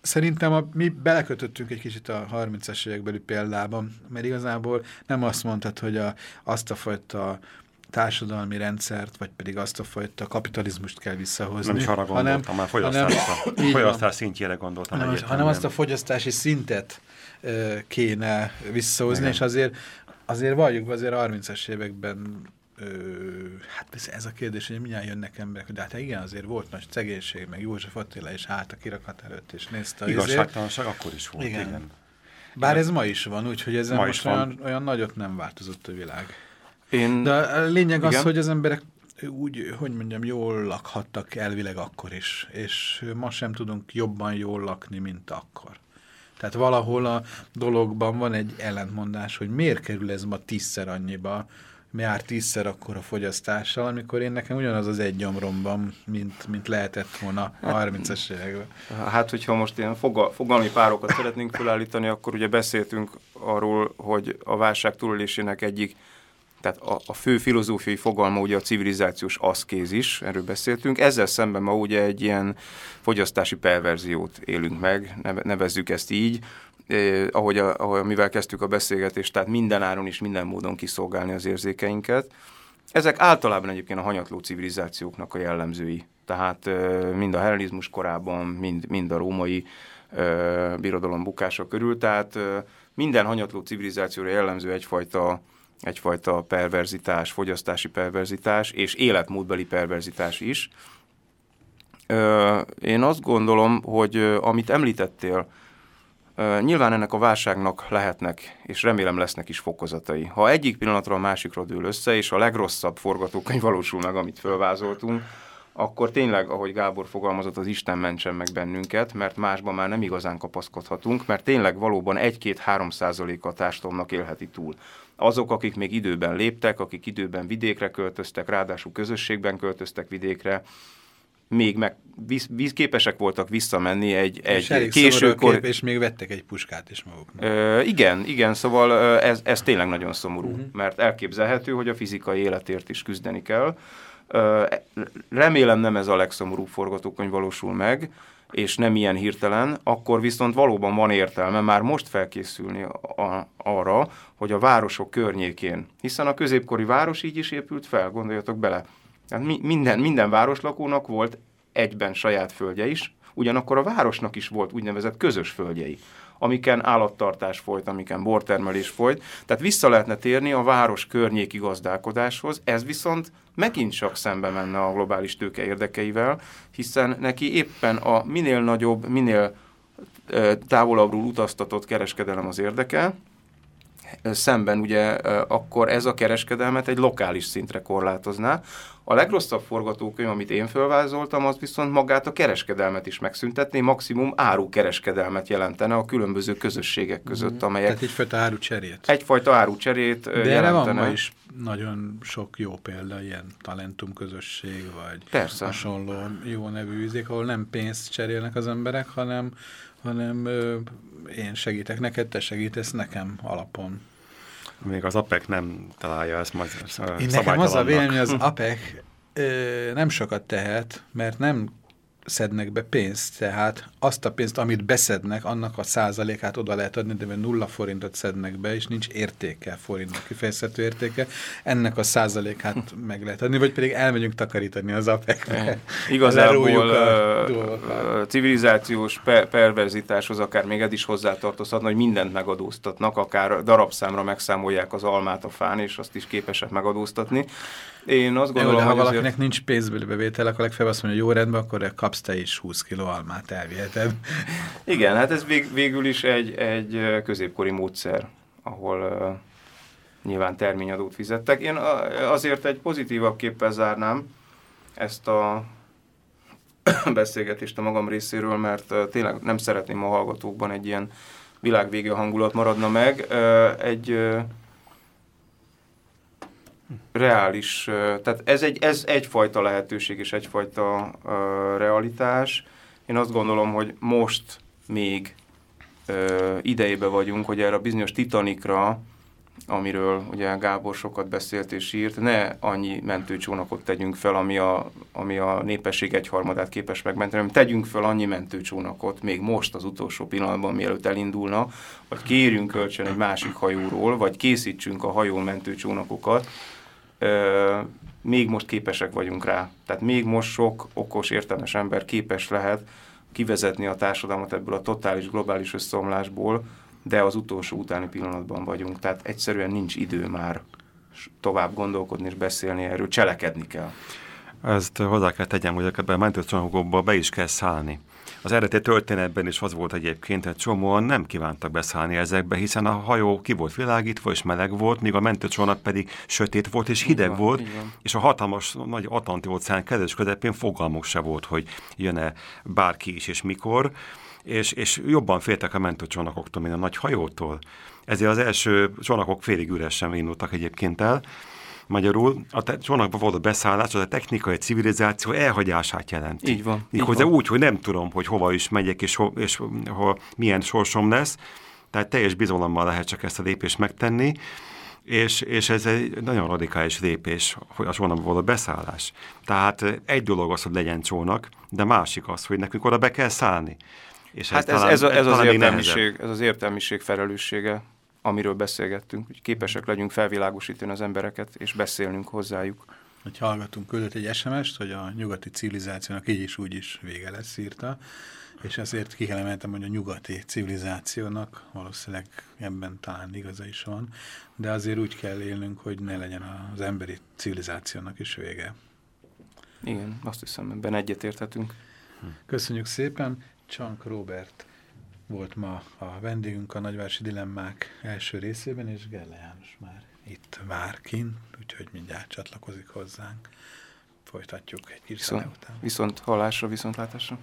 szerintem a, mi belekötöttünk egy kicsit a 30-es évekbeli példában, mert igazából nem azt mondtad, hogy a, azt a fajta társadalmi rendszert, vagy pedig azt a fajta kapitalizmust kell visszahozni. Nem is arra gondoltam, már fogyasztás, hanem- fogyasztás szintjére gondoltam. hanem, hanem azt a fogyasztási szintet ö, kéne visszahozni, Igen. és azért, azért valljuk azért 30-as években ö, hát ez, ez a kérdés, hogy mindjárt jönnek emberek, de hát igen, azért volt nagy szegénység, meg József Attila is állt a kirakat előtt, és nézte a. Igazságtalanság akkor is volt, Igen. igen. igen. Bár ez ma is van, úgyhogy Ma most van. olyan, olyan nagyot nem változott a világ. Én, De a lényeg az, Igen. hogy az emberek úgy, hogy mondjam, jól lakhattak elvileg akkor is, és ma sem tudunk jobban jól lakni, mint akkor. Tehát valahol a dologban van egy ellentmondás, hogy miért kerül ez ma tízszer annyiba, jár tízszer akkor a fogyasztással, amikor én nekem ugyanaz az egy gyomromban, mint, mint lehetett volna a 30-as években. Hát, hogyha most ilyen fogal, fogalmi párokat szeretnénk felállítani, akkor ugye beszéltünk arról, hogy a válság túlélésének egyik, tehát a, a fő filozófiai fogalma ugye a civilizációs aszkézis, erről beszéltünk. Ezzel szemben ma ugye egy ilyen fogyasztási perverziót élünk meg, neve- nevezzük ezt így, eh, ahogy, a, ahogy mivel kezdtük a beszélgetést, tehát minden áron és minden módon kiszolgálni az érzékeinket. Ezek általában egyébként a hanyatló civilizációknak a jellemzői. Tehát ö, mind a hellenizmus korában, mind, mind a római ö, birodalom bukása körül. Tehát ö, minden hanyatló civilizációra jellemző egyfajta, egyfajta perverzitás, fogyasztási perverzitás és életmódbeli perverzitás is. Én azt gondolom, hogy amit említettél, Nyilván ennek a válságnak lehetnek, és remélem lesznek is fokozatai. Ha egyik pillanatra a másikra dől össze, és a legrosszabb forgatókönyv valósul meg, amit fölvázoltunk, akkor tényleg, ahogy Gábor fogalmazott, az Isten mentsen meg bennünket, mert másban már nem igazán kapaszkodhatunk, mert tényleg valóban 1-2-3 százalék a társadalomnak élheti túl. Azok, akik még időben léptek, akik időben vidékre költöztek, ráadásul közösségben költöztek vidékre, még meg visz, visz, képesek voltak visszamenni egy, és egy későkor... kép, és még vettek egy puskát is maguknak. Ö, igen, igen, szóval ez, ez tényleg nagyon szomorú, uh-huh. mert elképzelhető, hogy a fizikai életért is küzdeni kell. Ö, remélem nem ez a legszomorúbb forgatókönyv valósul meg, és nem ilyen hirtelen, akkor viszont valóban van értelme már most felkészülni a, arra, hogy a városok környékén, hiszen a középkori város így is épült fel, gondoljatok bele. Hát mi, minden, minden városlakónak volt egyben saját földje is, ugyanakkor a városnak is volt úgynevezett közös földjei, amiken állattartás folyt, amiken bortermelés folyt, tehát vissza lehetne térni a város környéki gazdálkodáshoz, ez viszont megint csak szembe menne a globális tőke érdekeivel, hiszen neki éppen a minél nagyobb, minél távolabbról utaztatott kereskedelem az érdeke, szemben ugye akkor ez a kereskedelmet egy lokális szintre korlátozná. A legrosszabb forgatókönyv, amit én felvázoltam, az viszont magát a kereskedelmet is megszüntetné, maximum árukereskedelmet jelentene a különböző közösségek között, amelyek Tehát egyfajta árucserét. egyfajta árucserét De erre van jelentene. ma is nagyon sok jó példa, ilyen Talentum közösség, vagy Persze. hasonló jó nevű üzék, ahol nem pénzt cserélnek az emberek, hanem, hanem ö, én segítek neked, te segítesz nekem alapon. Még az APEC nem találja ezt majd Én nekem az a vélemény, az APEC ö, nem sokat tehet, mert nem szednek be pénzt, tehát azt a pénzt, amit beszednek, annak a százalékát oda lehet adni, de mert nulla forintot szednek be, és nincs értéke, forintnak kifejezhető értéke, ennek a százalékát meg lehet adni, vagy pedig elmegyünk takarítani az APEC-be. Igazából Lerújjuk a civilizációs per perverzitáshoz akár még ez is hozzátartozhatna, hogy mindent megadóztatnak, akár darabszámra megszámolják az almát a fán, és azt is képesek megadóztatni. Én azt Jó, gondolom, de ha hogy valakinek azért... nincs pénzbeli bevétel, akkor legfeljebb azt mondja, jó rendben, akkor kapsz te is 20 kiló almát, elviheted. Igen, hát ez vég, végül is egy, egy középkori módszer, ahol uh, nyilván terményadót fizettek. Én azért egy pozitívabb képpel zárnám ezt a beszélgetést a magam részéről, mert tényleg nem szeretném a hallgatókban egy ilyen világvége hangulat maradna meg. Egy reális, uh, tehát ez, egy, ez egyfajta lehetőség és egyfajta uh, realitás. Én azt gondolom, hogy most még ö, idejébe vagyunk, hogy erre a bizonyos Titanikra, amiről ugye Gábor sokat beszélt és írt, ne annyi mentőcsónakot tegyünk fel, ami a, ami a népesség egyharmadát képes megmenteni, hanem tegyünk fel annyi mentőcsónakot még most az utolsó pillanatban, mielőtt elindulna, vagy kérjünk kölcsön egy másik hajóról, vagy készítsünk a hajón mentőcsónakokat, ö, még most képesek vagyunk rá. Tehát még most sok okos, értelmes ember képes lehet kivezetni a társadalmat ebből a totális globális összeomlásból, de az utolsó utáni pillanatban vagyunk. Tehát egyszerűen nincs idő már tovább gondolkodni és beszélni erről, cselekedni kell. Ezt hozzá kell tegyem, hogy ebben a mentőcsomagokba be is kell szállni. Az eredeti történetben is az volt egyébként, hogy csomóan nem kívántak beszállni ezekbe, hiszen a hajó ki volt világítva és meleg volt, míg a mentőcsónak pedig sötét volt és hideg van, volt, van. és a hatalmas nagy Atlanti óceán kedves közepén fogalmuk se volt, hogy jön-e bárki is és mikor, és, és jobban féltek a mentőcsónakoktól, mint a nagy hajótól. Ezért az első csónakok félig üresen indultak egyébként el, Magyarul a te- csónakba való beszállás az a technikai civilizáció elhagyását jelenti. Így van, így van. úgy, hogy nem tudom, hogy hova is megyek, és, ho, és ho, milyen sorsom lesz. Tehát teljes bizalommal lehet csak ezt a lépést megtenni, és, és ez egy nagyon radikális lépés, hogy a csónakba való beszállás. Tehát eh, egy dolog az, hogy legyen csónak, de másik az, hogy nekünk oda be kell szállni. És Hát ez, talán- ez, a, ez, az nehezebb. értelmiség, ez az értelmiség felelőssége, amiről beszélgettünk, hogy képesek legyünk felvilágosítani az embereket, és beszélnünk hozzájuk. Hogy hallgatunk küldött egy SMS-t, hogy a nyugati civilizációnak így is úgy is vége lesz, írta, és ezért ki kell emeltem, hogy a nyugati civilizációnak valószínűleg ebben talán igaza is van, de azért úgy kell élnünk, hogy ne legyen az emberi civilizációnak is vége. Igen, azt hiszem, ebben egyetérthetünk. Köszönjük szépen, Csank Robert volt ma a vendégünk a Nagyvárosi Dilemmák első részében, és Gelle János már itt vár kint, úgyhogy mindjárt csatlakozik hozzánk. Folytatjuk egy kis Viszont, után. viszont hallásra, viszontlátásra.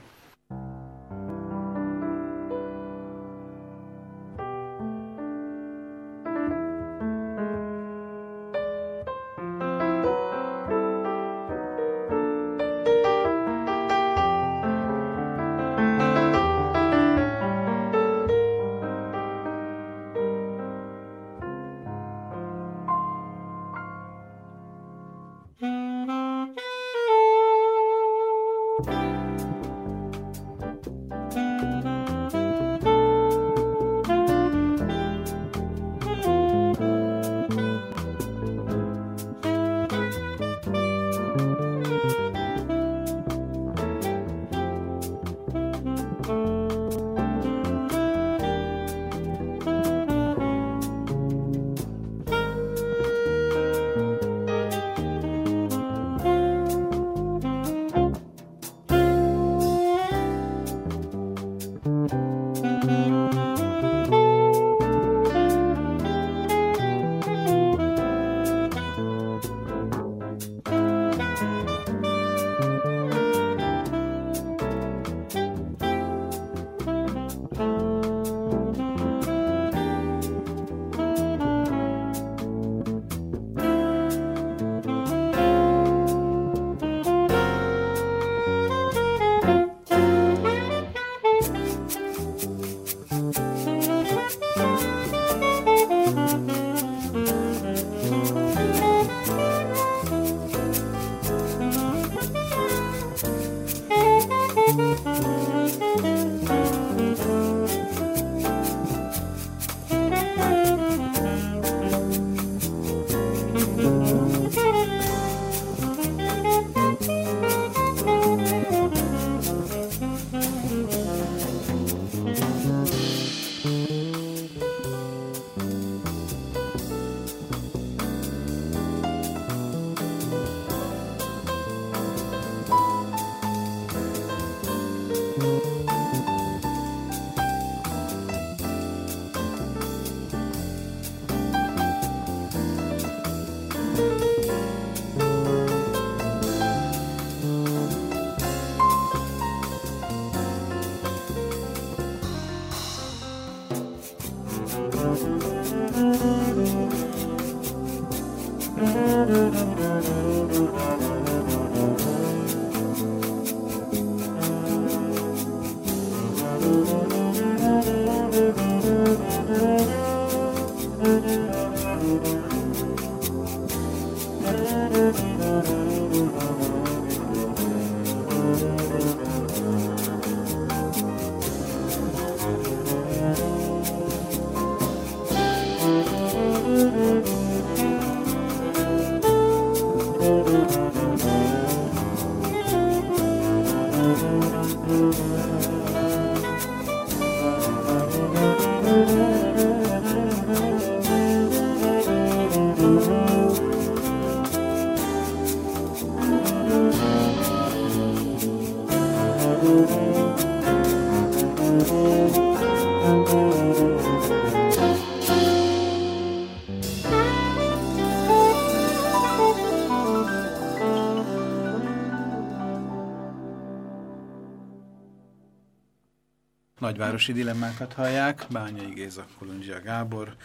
Nagyvárosi dilemmákat hallják, Bányai Géza Kolundzsia Gábor,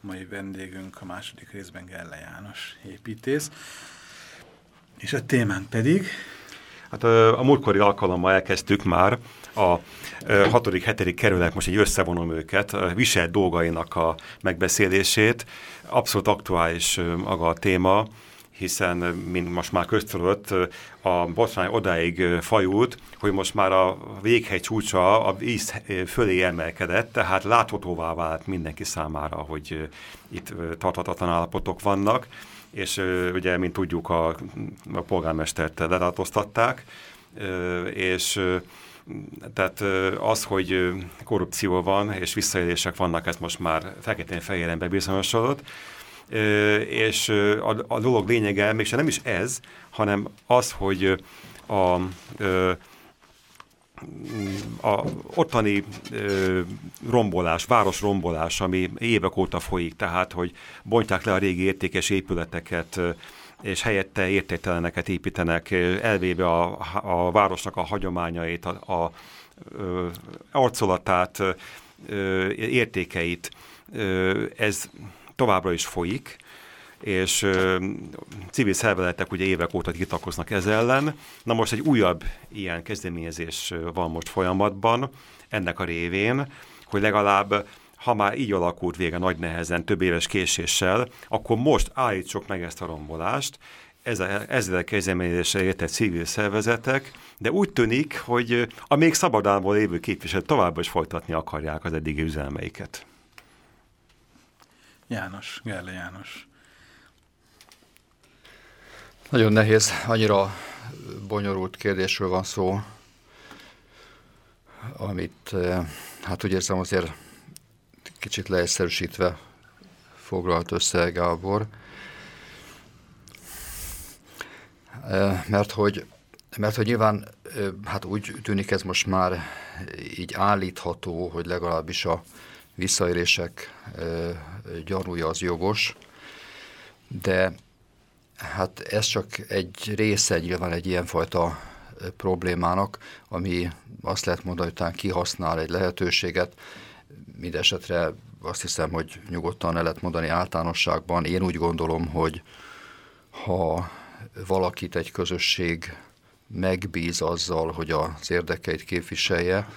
mai vendégünk a második részben Gelle János építész. És a témán pedig... Hát a múltkori alkalommal elkezdtük már a hatodik, hetedik kerület, most egy összevonom őket, viselt dolgainak a megbeszélését. Abszolút aktuális maga a téma, hiszen, mint most már köztudott, a botrány odáig fajult, hogy most már a véghegy csúcsa a víz fölé emelkedett, tehát láthatóvá vált mindenki számára, hogy itt tartatatlan állapotok vannak, és ugye, mint tudjuk, a, a polgármestert letartóztatták, és tehát az, hogy korrupció van és visszaélések vannak, ez most már feketén-fehéren bebizonyosodott, és a, a dolog lényege még nem is ez, hanem az, hogy a, a ottani ö, rombolás, városrombolás, ami évek óta folyik, tehát, hogy bontják le a régi értékes épületeket, és helyette értékteleneket építenek, elvéve a, a városnak a hagyományait, a, a ö, arcolatát, értékeit. Ez továbbra is folyik, és civil szervezetek ugye évek óta kitakoznak ez ellen. Na most egy újabb ilyen kezdeményezés van most folyamatban, ennek a révén, hogy legalább ha már így alakult vége nagy nehezen, több éves késéssel, akkor most állítsuk meg ezt a rombolást, ezzel, a kezdeményezésre értett civil szervezetek, de úgy tűnik, hogy a még szabadalból lévő képviselők továbbra is folytatni akarják az eddigi üzelmeiket. János, Gerle János. Nagyon nehéz, annyira bonyolult kérdésről van szó, amit eh, hát úgy érzem azért kicsit leegyszerűsítve foglalt össze Gábor. Eh, Mert hogy, mert hogy nyilván eh, hát úgy tűnik ez most már így állítható, hogy legalábbis a visszaélések gyanúja az jogos, de Hát ez csak egy része nyilván egy ilyenfajta problémának, ami azt lehet mondani, hogy talán kihasznál egy lehetőséget. Mindenesetre azt hiszem, hogy nyugodtan el lehet mondani általánosságban. Én úgy gondolom, hogy ha valakit egy közösség megbíz azzal, hogy az érdekeit képviselje,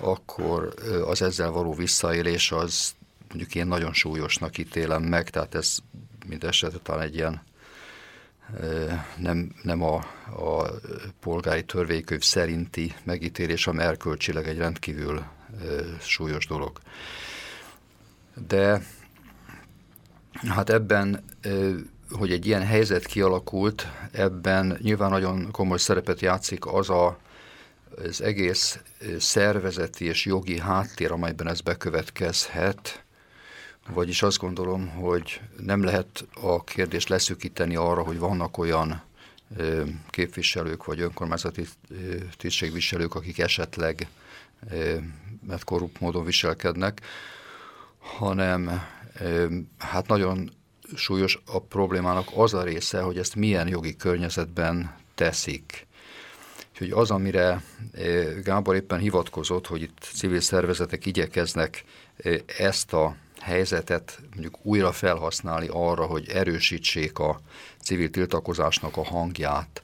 akkor az ezzel való visszaélés az mondjuk én nagyon súlyosnak ítélem meg, tehát ez mindesetre talán egy ilyen nem, nem a, a polgári törvénykönyv szerinti megítélés, hanem erkölcsileg egy rendkívül súlyos dolog. De hát ebben, hogy egy ilyen helyzet kialakult, ebben nyilván nagyon komoly szerepet játszik az a, az egész szervezeti és jogi háttér, amelyben ez bekövetkezhet, vagyis azt gondolom, hogy nem lehet a kérdést leszűkíteni arra, hogy vannak olyan képviselők vagy önkormányzati tisztségviselők, akik esetleg mert korrupt módon viselkednek, hanem hát nagyon súlyos a problémának az a része, hogy ezt milyen jogi környezetben teszik. Úgyhogy az, amire Gábor éppen hivatkozott, hogy itt civil szervezetek igyekeznek ezt a helyzetet mondjuk újra felhasználni arra, hogy erősítsék a civil tiltakozásnak a hangját.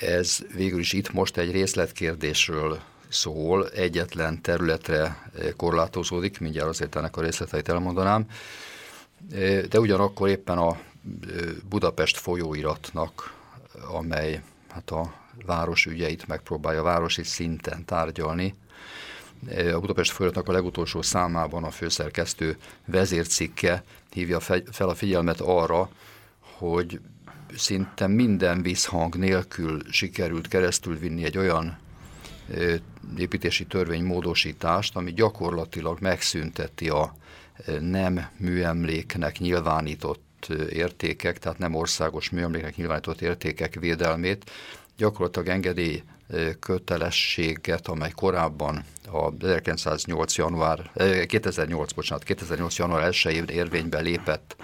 Ez végül is itt most egy részletkérdésről szól, egyetlen területre korlátozódik, mindjárt azért ennek a részleteit elmondanám, de ugyanakkor éppen a Budapest folyóiratnak, amely hát a város ügyeit megpróbálja városi szinten tárgyalni, a Budapest folyamatnak a legutolsó számában a főszerkesztő vezércikke hívja fel a figyelmet arra, hogy szinte minden visszhang nélkül sikerült keresztül vinni egy olyan építési törvény módosítást, ami gyakorlatilag megszünteti a nem műemléknek nyilvánított értékek, tehát nem országos műemléknek nyilvánított értékek védelmét, gyakorlatilag engedély kötelességet, amely korábban a 1908. január, 2008, bocsánat, 2008. január 1 érvénybe lépett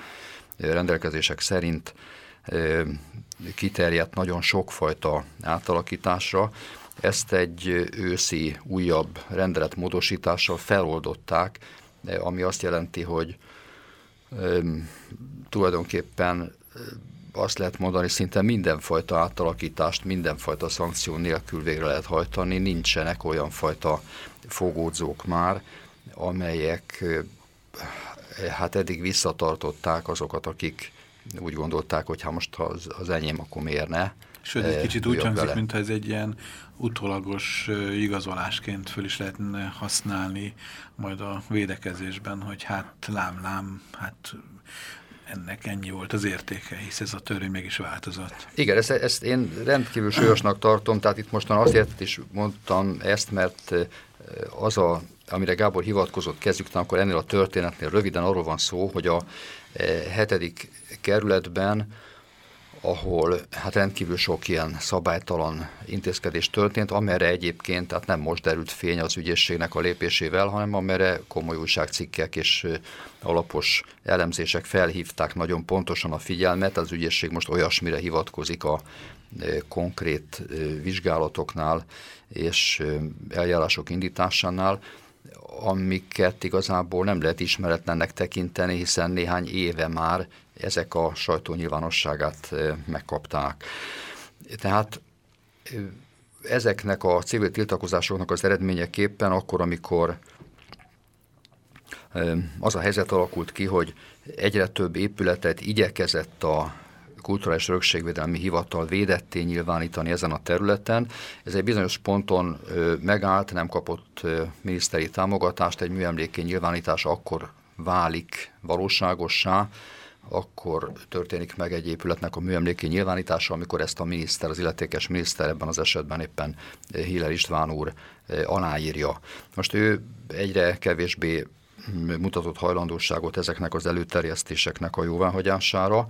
rendelkezések szerint kiterjedt nagyon sokfajta átalakításra. Ezt egy őszi újabb rendeletmódosítással feloldották, ami azt jelenti, hogy tulajdonképpen azt lehet mondani, szinte mindenfajta átalakítást, mindenfajta szankció nélkül végre lehet hajtani, nincsenek olyan fajta fogódzók már, amelyek hát eddig visszatartották azokat, akik úgy gondolták, hogy ha most az, az enyém, akkor miért ne. Sőt, egy kicsit úgy hangzik, mint ez egy ilyen utólagos igazolásként föl is lehetne használni majd a védekezésben, hogy hát lám-lám, hát ennek ennyi volt az értéke, hisz ez a törvény meg is változott. Igen, ezt, ezt én rendkívül súlyosnak tartom, tehát itt mostan azért is mondtam ezt, mert az a, amire Gábor hivatkozott, kezdjük, akkor ennél a történetnél röviden arról van szó, hogy a hetedik kerületben ahol hát rendkívül sok ilyen szabálytalan intézkedés történt, amerre egyébként, tehát nem most derült fény az ügyészségnek a lépésével, hanem amerre komoly újságcikkek és alapos elemzések felhívták nagyon pontosan a figyelmet. Az ügyészség most olyasmire hivatkozik a konkrét vizsgálatoknál és eljárások indításánál, amiket igazából nem lehet ismeretlennek tekinteni, hiszen néhány éve már ezek a sajtó nyilvánosságát megkapták. Tehát ezeknek a civil tiltakozásoknak az eredményeképpen akkor, amikor az a helyzet alakult ki, hogy egyre több épületet igyekezett a Kulturális Örökségvédelmi Hivatal védetté nyilvánítani ezen a területen. Ez egy bizonyos ponton megállt, nem kapott miniszteri támogatást, egy műemléké nyilvánítása akkor válik valóságossá, akkor történik meg egy épületnek a műemléké nyilvánítása, amikor ezt a miniszter, az illetékes miniszter ebben az esetben éppen Hiller István úr aláírja. Most ő egyre kevésbé mutatott hajlandóságot ezeknek az előterjesztéseknek a jóváhagyására,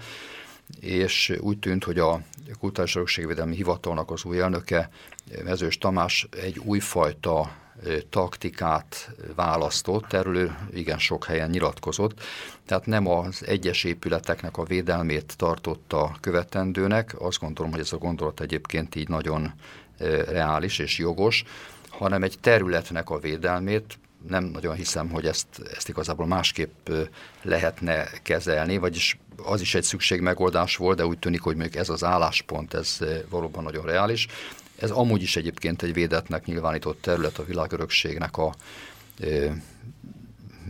és úgy tűnt, hogy a Kultúrás Örökségvédelmi Hivatalnak az új elnöke, Mezős Tamás egy újfajta taktikát választott, erről igen sok helyen nyilatkozott, tehát nem az egyes épületeknek a védelmét tartotta követendőnek, azt gondolom, hogy ez a gondolat egyébként így nagyon reális és jogos, hanem egy területnek a védelmét, nem nagyon hiszem, hogy ezt, ezt igazából másképp lehetne kezelni, vagyis az is egy szükségmegoldás volt, de úgy tűnik, hogy még ez az álláspont, ez valóban nagyon reális. Ez amúgy is egyébként egy védetnek nyilvánított terület a világörökségnek a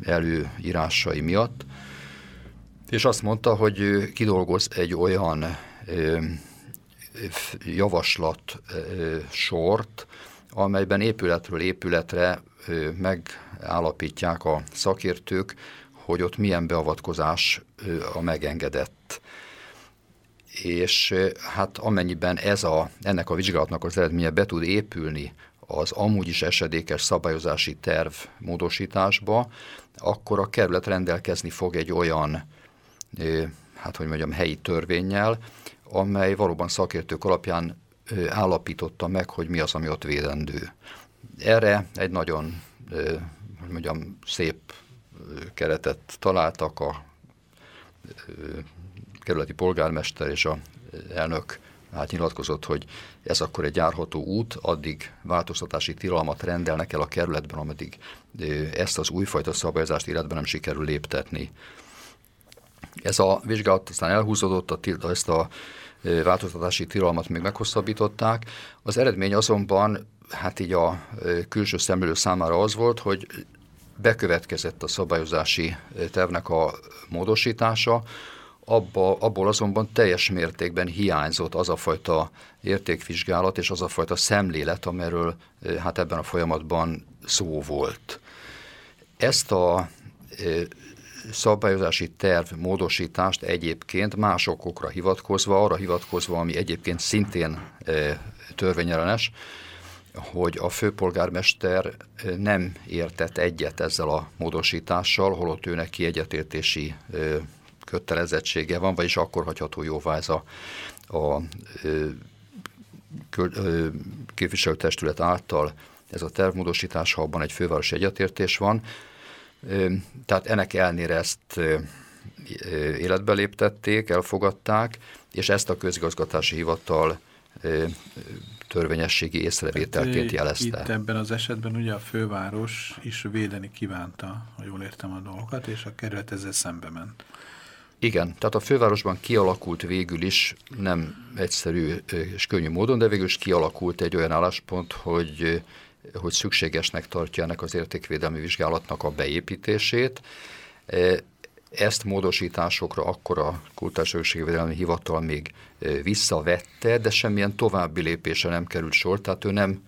előírásai miatt, és azt mondta, hogy kidolgoz egy olyan javaslat sort, amelyben épületről épületre megállapítják a szakértők, hogy ott milyen beavatkozás a megengedett. És hát amennyiben ez a, ennek a vizsgálatnak az eredménye be tud épülni az amúgy is esedékes szabályozási terv módosításba, akkor a kerület rendelkezni fog egy olyan, hát hogy mondjam, helyi törvényel, amely valóban szakértők alapján állapította meg, hogy mi az, ami ott védendő. Erre egy nagyon, hogy mondjam, szép keretet találtak a kerületi polgármester és a elnök hát nyilatkozott, hogy ez akkor egy járható út, addig változtatási tilalmat rendelnek el a kerületben, ameddig ezt az újfajta szabályozást életben nem sikerül léptetni. Ez a vizsgálat aztán elhúzódott, a, ezt a változtatási tilalmat még meghosszabbították. Az eredmény azonban hát így a külső szemlélő számára az volt, hogy bekövetkezett a szabályozási tervnek a módosítása, abba, abból azonban teljes mértékben hiányzott az a fajta értékvizsgálat és az a fajta szemlélet, amiről hát ebben a folyamatban szó volt. Ezt a szabályozási terv módosítást egyébként más okokra hivatkozva, arra hivatkozva, ami egyébként szintén törvényellenes, hogy a főpolgármester nem értett egyet ezzel a módosítással, holott ő neki egyetértési kötelezettsége van, vagyis akkor hagyható jóvá ez a, a képviselőtestület által ez a tervmódosítás, ha abban egy fővárosi egyetértés van. Tehát ennek elnére ezt életbe léptették, elfogadták, és ezt a közigazgatási hivatal törvényességi észrevételként jelezte. Itt ebben az esetben ugye a főváros is védeni kívánta, ha jól értem a dolgokat, és a kerület ezzel szembe ment. Igen, tehát a fővárosban kialakult végül is, nem egyszerű és könnyű módon, de végül is kialakult egy olyan álláspont, hogy, hogy szükségesnek tartja ennek az értékvédelmi vizsgálatnak a beépítését. Ezt módosításokra akkor a Kultúrásörökségvédelmi Hivatal még visszavette, de semmilyen további lépése nem került sor, tehát ő nem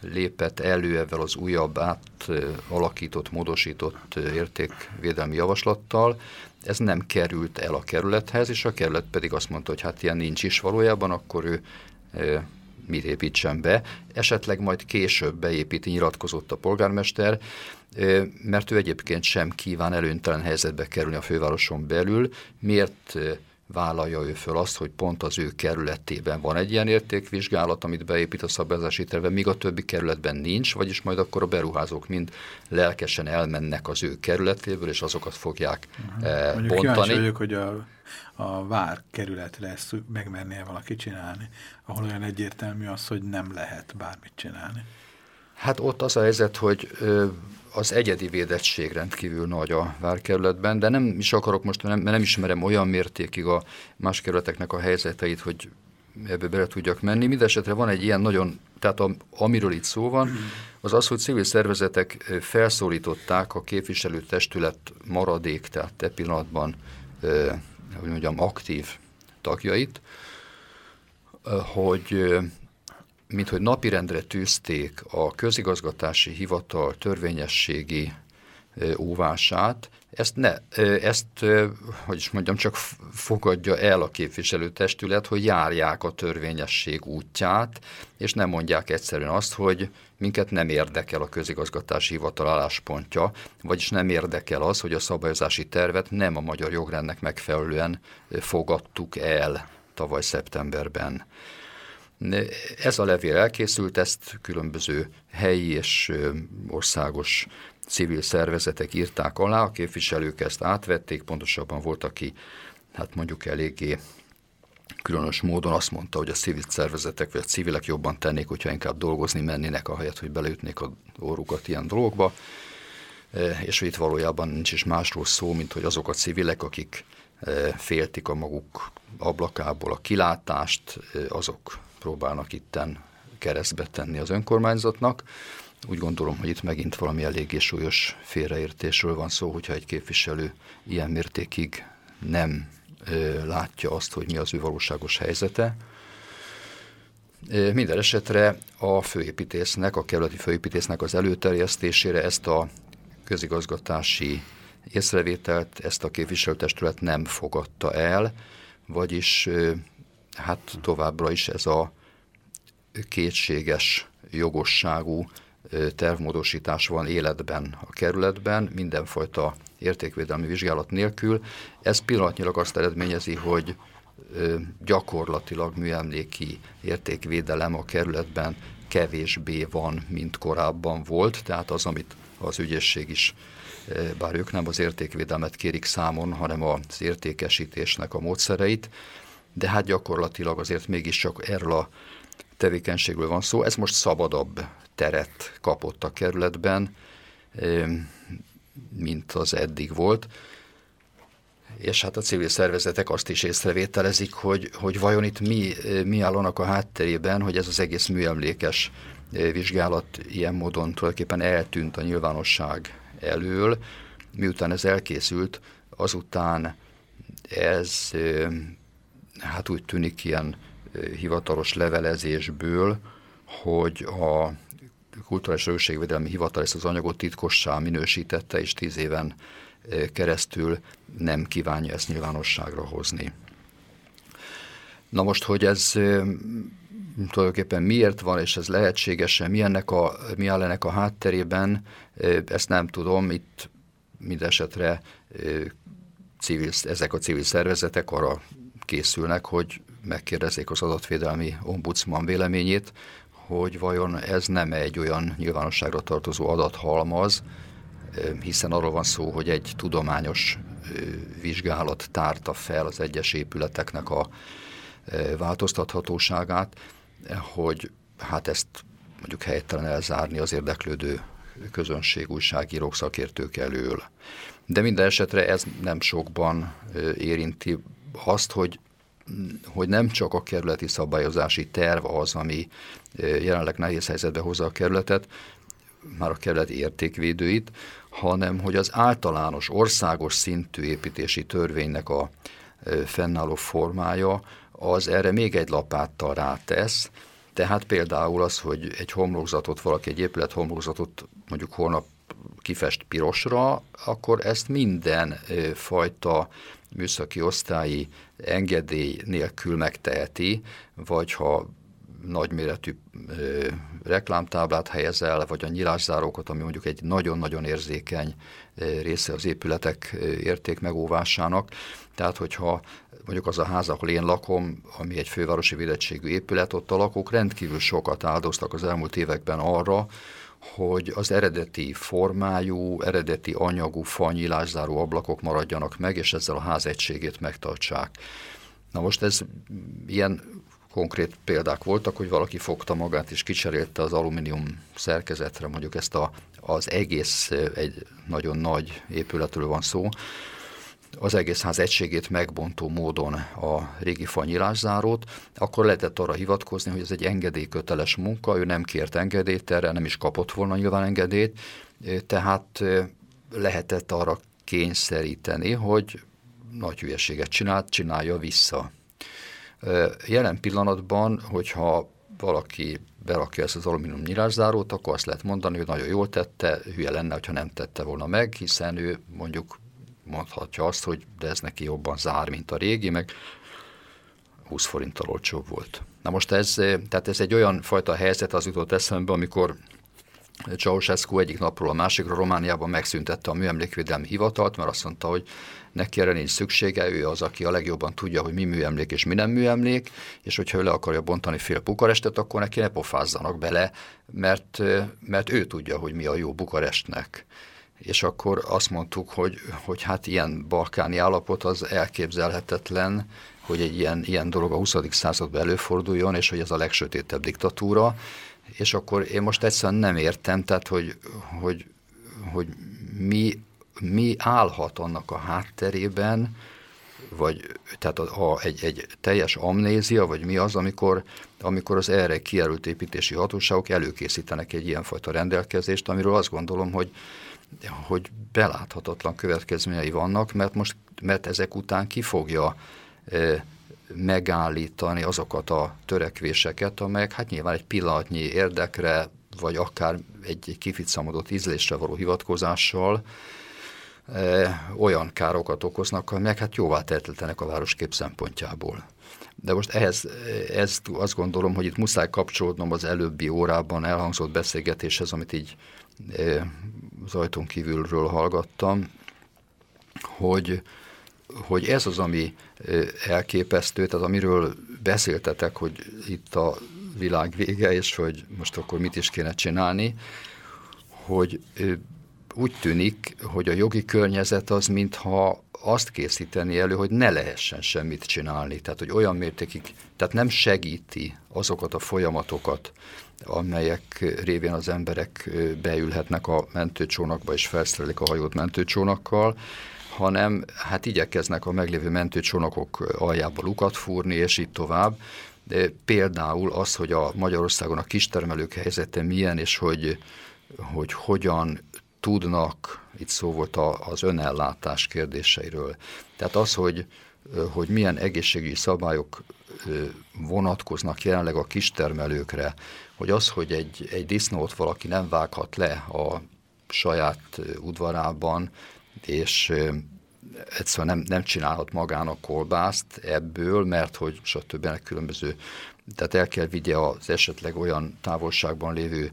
lépett elő ezzel az újabb átalakított, módosított értékvédelmi javaslattal. Ez nem került el a kerülethez, és a kerület pedig azt mondta, hogy hát ilyen nincs is valójában, akkor ő mit építsen be. Esetleg majd később beépíti, nyilatkozott a polgármester, mert ő egyébként sem kíván előnytelen helyzetbe kerülni a fővároson belül. Miért vállalja ő föl azt, hogy pont az ő kerületében van egy ilyen értékvizsgálat, amit beépít a szabályozási terve, míg a többi kerületben nincs, vagyis majd akkor a beruházók mind lelkesen elmennek az ő kerületéből, és azokat fogják uh-huh. Mondjuk bontani. vagyok, hogy a, a vár kerületre ezt megmernie valaki csinálni, ahol olyan egyértelmű az, hogy nem lehet bármit csinálni. Hát ott az a helyzet, hogy ö, az egyedi védettség rendkívül nagy a várkerületben, de nem is akarok most, nem, nem ismerem olyan mértékig a más kerületeknek a helyzeteit, hogy ebbe bele tudjak menni. Mindenesetre van egy ilyen nagyon, tehát a, amiről itt szó van, az az, hogy civil szervezetek felszólították a képviselőtestület maradék, tehát te pillanatban, ö, hogy mondjam, aktív tagjait, hogy mint hogy napirendre tűzték a közigazgatási hivatal törvényességi óvását, ezt, ne, ezt, hogy is mondjam, csak fogadja el a képviselőtestület, hogy járják a törvényesség útját, és nem mondják egyszerűen azt, hogy minket nem érdekel a közigazgatási hivatal álláspontja, vagyis nem érdekel az, hogy a szabályozási tervet nem a magyar jogrendnek megfelelően fogadtuk el tavaly szeptemberben. Ez a levél elkészült, ezt különböző helyi és országos civil szervezetek írták alá, a képviselők ezt átvették, pontosabban volt, aki hát mondjuk eléggé különös módon azt mondta, hogy a civil szervezetek vagy a civilek jobban tennék, hogyha inkább dolgozni mennének, ahelyett, hogy beleütnék a órukat ilyen dolgokba, és hogy itt valójában nincs is másról szó, mint hogy azok a civilek, akik féltik a maguk ablakából a kilátást, azok próbálnak itten keresztbe tenni az önkormányzatnak. Úgy gondolom, hogy itt megint valami eléggé súlyos félreértésről van szó, hogyha egy képviselő ilyen mértékig nem ö, látja azt, hogy mi az ő valóságos helyzete. Minden esetre a főépítésznek, a kerületi főépítésznek az előterjesztésére ezt a közigazgatási észrevételt, ezt a képviselőtestület nem fogadta el, vagyis hát továbbra is ez a kétséges jogosságú tervmódosítás van életben a kerületben, mindenfajta értékvédelmi vizsgálat nélkül. Ez pillanatnyilag azt eredményezi, hogy gyakorlatilag műemléki értékvédelem a kerületben kevésbé van, mint korábban volt, tehát az, amit az ügyészség is, bár ők nem az értékvédelmet kérik számon, hanem az értékesítésnek a módszereit, de hát gyakorlatilag azért mégiscsak erről a tevékenységről van szó. Ez most szabadabb teret kapott a kerületben, mint az eddig volt. És hát a civil szervezetek azt is észrevételezik, hogy, hogy vajon itt mi, mi állanak a hátterében, hogy ez az egész műemlékes vizsgálat ilyen módon tulajdonképpen eltűnt a nyilvánosság elől. Miután ez elkészült, azután ez hát úgy tűnik ilyen hivatalos levelezésből, hogy a Kulturális Örökségvédelmi Hivatal ezt az anyagot titkossá minősítette, és tíz éven keresztül nem kívánja ezt nyilvánosságra hozni. Na most, hogy ez tulajdonképpen miért van, és ez lehetséges mi, ennek a, mi áll ennek a hátterében, ezt nem tudom, itt mindesetre civil, ezek a civil szervezetek arra készülnek, hogy megkérdezzék az adatvédelmi ombudsman véleményét, hogy vajon ez nem egy olyan nyilvánosságra tartozó adathalmaz, hiszen arról van szó, hogy egy tudományos vizsgálat tárta fel az egyes épületeknek a változtathatóságát, hogy hát ezt mondjuk helytelen elzárni az érdeklődő közönség, újságírók, szakértők elől. De minden esetre ez nem sokban érinti azt, hogy hogy nem csak a kerületi szabályozási terv az, ami jelenleg nehéz helyzetbe hozza a kerületet, már a kerületi értékvédőit, hanem hogy az általános országos szintű építési törvénynek a fennálló formája az erre még egy lapáttal rátesz, tehát például az, hogy egy homlokzatot, valaki egy épület homlokzatot mondjuk holnap kifest pirosra, akkor ezt minden fajta műszaki osztályi engedély nélkül megteheti, vagy ha nagyméretű ö, reklámtáblát helyez el, vagy a nyilászárókat, ami mondjuk egy nagyon-nagyon érzékeny ö, része az épületek ö, érték megóvásának. Tehát, hogyha mondjuk az a ház, ahol én lakom, ami egy fővárosi védettségű épület, ott a lakók rendkívül sokat áldoztak az elmúlt években arra, hogy az eredeti formájú, eredeti anyagú fanyílászáró ablakok maradjanak meg, és ezzel a ház egységét megtartsák. Na most ez ilyen konkrét példák voltak, hogy valaki fogta magát és kicserélte az alumínium szerkezetre, mondjuk ezt a, az egész egy nagyon nagy épületről van szó, az egész ház egységét megbontó módon a régi fanyílászárót, akkor lehetett arra hivatkozni, hogy ez egy engedélyköteles munka, ő nem kért engedélyt erre, nem is kapott volna nyilván engedélyt, tehát lehetett arra kényszeríteni, hogy nagy hülyeséget csinált, csinálja vissza. Jelen pillanatban, hogyha valaki berakja ezt az alumínium nyilászárót, akkor azt lehet mondani, hogy nagyon jól tette, hülye lenne, ha nem tette volna meg, hiszen ő mondjuk mondhatja azt, hogy de ez neki jobban zár, mint a régi, meg 20 forinttal olcsóbb volt. Na most ez, tehát ez egy olyan fajta helyzet az jutott eszembe, amikor Ceausescu egyik napról a másikra Romániában megszüntette a műemlékvédelmi hivatalt, mert azt mondta, hogy neki erre nincs szüksége, ő az, aki a legjobban tudja, hogy mi műemlék és mi nem műemlék, és hogyha ő le akarja bontani fél Bukarestet, akkor neki ne pofázzanak bele, mert, mert ő tudja, hogy mi a jó Bukarestnek és akkor azt mondtuk, hogy, hogy hát ilyen balkáni állapot az elképzelhetetlen, hogy egy ilyen, ilyen dolog a 20. században előforduljon, és hogy ez a legsötétebb diktatúra, és akkor én most egyszerűen nem értem, tehát hogy, hogy, hogy mi, mi állhat annak a hátterében, vagy tehát a, a, egy, egy teljes amnézia, vagy mi az, amikor, amikor az erre kijelölt építési hatóságok előkészítenek egy ilyenfajta rendelkezést, amiről azt gondolom, hogy, hogy beláthatatlan következményei vannak, mert most, mert ezek után ki fogja megállítani azokat a törekvéseket, amelyek hát nyilván egy pillanatnyi érdekre, vagy akár egy, kificamodott ízlésre való hivatkozással olyan károkat okoznak, amelyek hát jóvá tehetetlenek a városkép szempontjából. De most ehhez ezt azt gondolom, hogy itt muszáj kapcsolódnom az előbbi órában elhangzott beszélgetéshez, amit így az ajtón kívülről hallgattam, hogy, hogy ez az, ami elképesztő, tehát amiről beszéltetek, hogy itt a világ vége, és hogy most akkor mit is kéne csinálni, hogy úgy tűnik, hogy a jogi környezet az, mintha azt készíteni elő, hogy ne lehessen semmit csinálni. Tehát, hogy olyan mértékig, tehát nem segíti azokat a folyamatokat, amelyek révén az emberek beülhetnek a mentőcsónakba és felszerelik a hajót mentőcsónakkal, hanem hát igyekeznek a meglévő mentőcsónakok aljába lukat fúrni, és így tovább. De például az, hogy a Magyarországon a kistermelők helyzete milyen, és hogy, hogy hogyan tudnak, itt szó volt az önellátás kérdéseiről. Tehát az, hogy, hogy milyen egészségügyi szabályok vonatkoznak jelenleg a kistermelőkre, hogy az, hogy egy, egy disznót valaki nem vághat le a saját udvarában, és egyszerűen nem, nem csinálhat magának kolbászt ebből, mert hogy stb. különböző, tehát el kell vigye az esetleg olyan távolságban lévő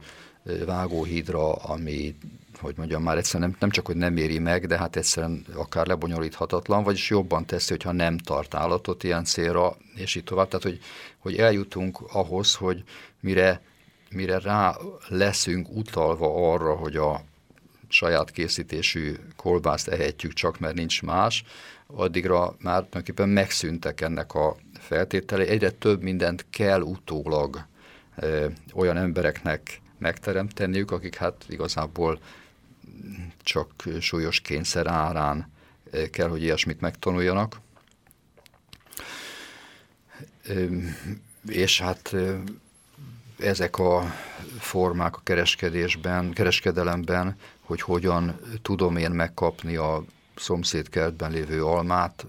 vágóhídra, ami hogy mondjam, már egyszerűen nem, nem csak, hogy nem éri meg, de hát egyszerűen akár lebonyolíthatatlan, vagyis jobban teszi, hogyha nem tart állatot ilyen célra, és így tovább. Tehát, hogy, hogy eljutunk ahhoz, hogy mire, mire rá leszünk utalva arra, hogy a saját készítésű kolbászt ehetjük csak, mert nincs más, addigra már tulajdonképpen megszűntek ennek a feltételei. Egyre több mindent kell utólag ö, olyan embereknek megteremteniük, akik hát igazából csak súlyos kényszer árán eh, kell, hogy ilyesmit megtanuljanak. És hát eh, ezek a formák a kereskedésben, kereskedelemben, hogy hogyan tudom én megkapni a szomszédkertben lévő almát,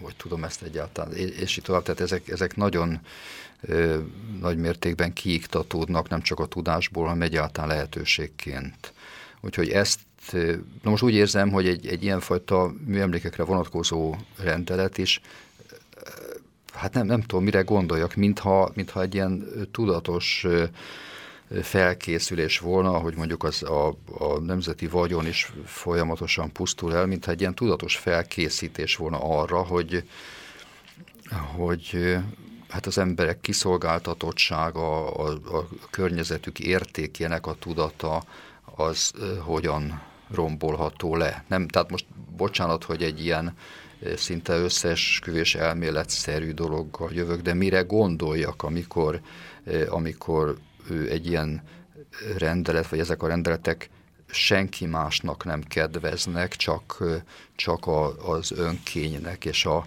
vagy tudom ezt egyáltalán, és így tovább. Tehát ezek, ezek nagyon ö, nagy mértékben kiiktatódnak, nem csak a tudásból, hanem egyáltalán lehetőségként. Úgyhogy ezt, na most úgy érzem, hogy egy, egy ilyenfajta műemlékekre vonatkozó rendelet is hát nem, nem tudom, mire gondoljak, mintha, mintha egy ilyen tudatos felkészülés volna, hogy mondjuk az a, a nemzeti vagyon is folyamatosan pusztul el, mintha egy ilyen tudatos felkészítés volna arra, hogy, hogy hát az emberek kiszolgáltatottsága, a, a környezetük értékének a tudata, az hogyan rombolható le. Nem, tehát most bocsánat, hogy egy ilyen szinte összeesküvés elméletszerű dologgal jövök, de mire gondoljak, amikor, amikor egy ilyen rendelet, vagy ezek a rendeletek senki másnak nem kedveznek, csak, csak a, az önkénynek és a,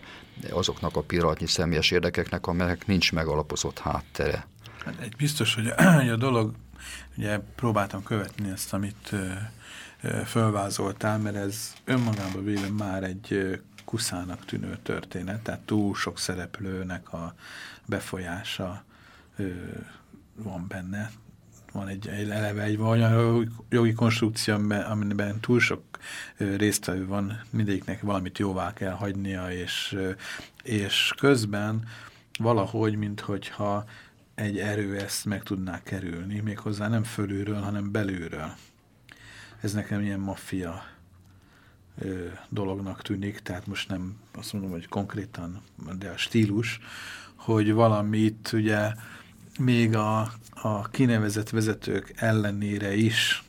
azoknak a pillanatnyi személyes érdekeknek, amelyek nincs megalapozott háttere. Hát egy biztos, hogy a dolog, ugye próbáltam követni ezt, amit fölvázoltál, mert ez önmagában véve már egy kuszának tűnő történet, tehát túl sok szereplőnek a befolyása van benne. Van egy, egy eleve egy olyan jogi konstrukció, amiben túl sok résztvevő van, mindegyiknek valamit jóvá kell hagynia, és, és közben valahogy, minthogyha egy erő ezt meg tudná kerülni, méghozzá nem fölülről, hanem belülről. Ez nekem ilyen maffia dolognak tűnik, tehát most nem azt mondom, hogy konkrétan, de a stílus, hogy valamit ugye még a, a kinevezett vezetők ellenére is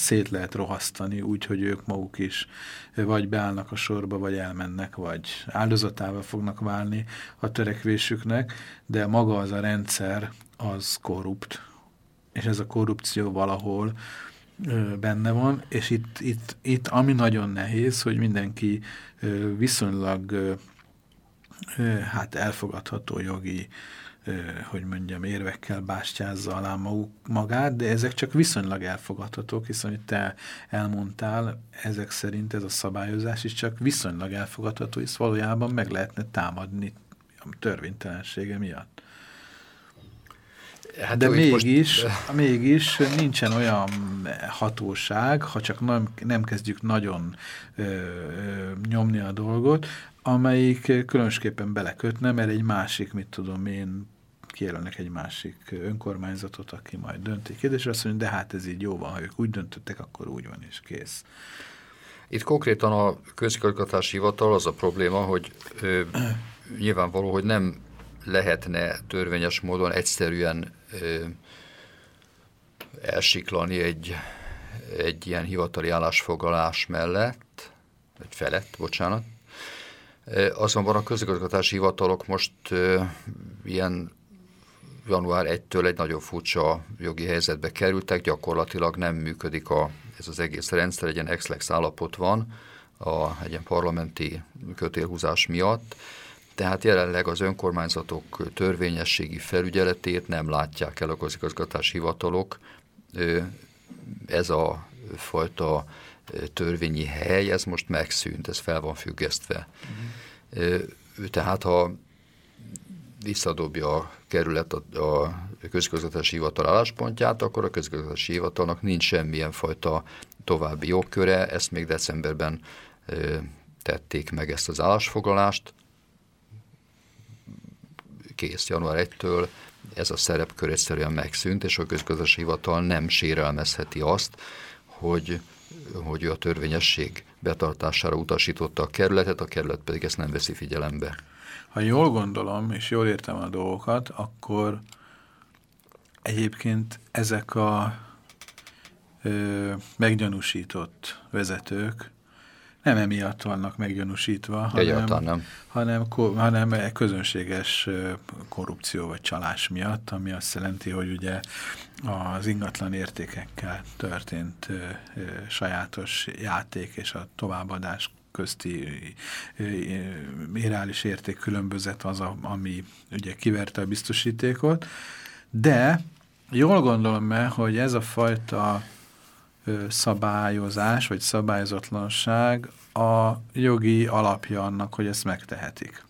szét lehet rohasztani, úgy, hogy ők maguk is vagy beállnak a sorba, vagy elmennek, vagy áldozatával fognak válni a törekvésüknek, de maga az a rendszer az korrupt, és ez a korrupció valahol benne van, és itt, itt, itt ami nagyon nehéz, hogy mindenki viszonylag hát elfogadható jogi hogy mondjam, érvekkel bástyázza alá magát, de ezek csak viszonylag elfogadhatók, hiszen itt te elmondtál, ezek szerint ez a szabályozás is csak viszonylag elfogadható, hisz valójában meg lehetne támadni a törvénytelensége miatt. Hát de mégis, most... mégis nincsen olyan hatóság, ha csak nem, nem kezdjük nagyon ö, ö, nyomni a dolgot, amelyik különösképpen belekötne, mert egy másik, mit tudom én, kijelölnek egy másik önkormányzatot, aki majd dönti kérdésre, azt mondja, de hát ez így jó van, ha ők úgy döntöttek, akkor úgy van, és kész. Itt konkrétan a közigazgatási hivatal az a probléma, hogy ö, nyilvánvaló, hogy nem lehetne törvényes módon egyszerűen ö, elsiklani egy, egy ilyen hivatali állásfoglalás mellett, vagy felett, bocsánat. Azonban a közigazgatási hivatalok most ö, ilyen január 1-től egy nagyon furcsa jogi helyzetbe kerültek, gyakorlatilag nem működik a, ez az egész rendszer, egy ilyen ex állapot van a, egy ilyen parlamenti kötélhúzás miatt, tehát jelenleg az önkormányzatok törvényességi felügyeletét nem látják el a közigazgatási hivatalok. Ez a fajta törvényi hely, ez most megszűnt, ez fel van függesztve. Uh-huh. Tehát ha visszadobja a kerület a, a közigazgatási hivatal álláspontját, akkor a közigazgatási hivatalnak nincs semmilyen fajta további jogköre, ezt még decemberben ö, tették meg ezt az állásfoglalást, kész január 1-től ez a szerepkör egyszerűen megszűnt, és a közgazdasági hivatal nem sérelmezheti azt, hogy, hogy a törvényesség betartására utasította a kerületet, a kerület pedig ezt nem veszi figyelembe. Ha jól gondolom, és jól értem a dolgokat, akkor egyébként ezek a ö, meggyanúsított vezetők nem emiatt vannak meggyanúsítva, hanem, nem. hanem, hanem közönséges korrupció vagy csalás miatt, ami azt jelenti, hogy ugye az ingatlan értékekkel történt sajátos játék és a továbbadás közti mirális érték különbözet az, ami ugye kiverte a biztosítékot, de jól gondolom el, hogy ez a fajta szabályozás, vagy szabályozatlanság a jogi alapja annak, hogy ezt megtehetik.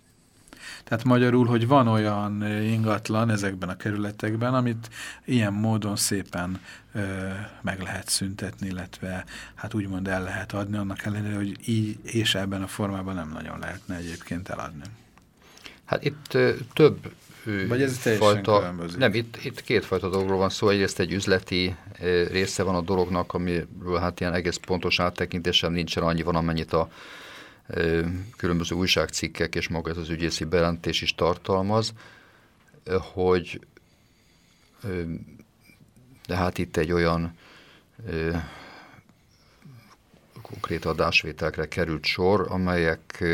Tehát magyarul, hogy van olyan ingatlan ezekben a kerületekben, amit ilyen módon szépen ö, meg lehet szüntetni, illetve hát úgymond el lehet adni, annak ellenére, hogy így és ebben a formában nem nagyon lehetne egyébként eladni. Hát itt ö, több Vagy ez teljesen különbözik? Nem, itt, itt kétfajta dologról van szó. Egyrészt egy üzleti része van a dolognak, amiről hát ilyen egész pontos áttekintésem nincsen, annyi van, amennyit a különböző újságcikkek és maga ez az ügyészi bejelentés is tartalmaz, hogy de hát itt egy olyan konkrét adásvételekre került sor, amelyek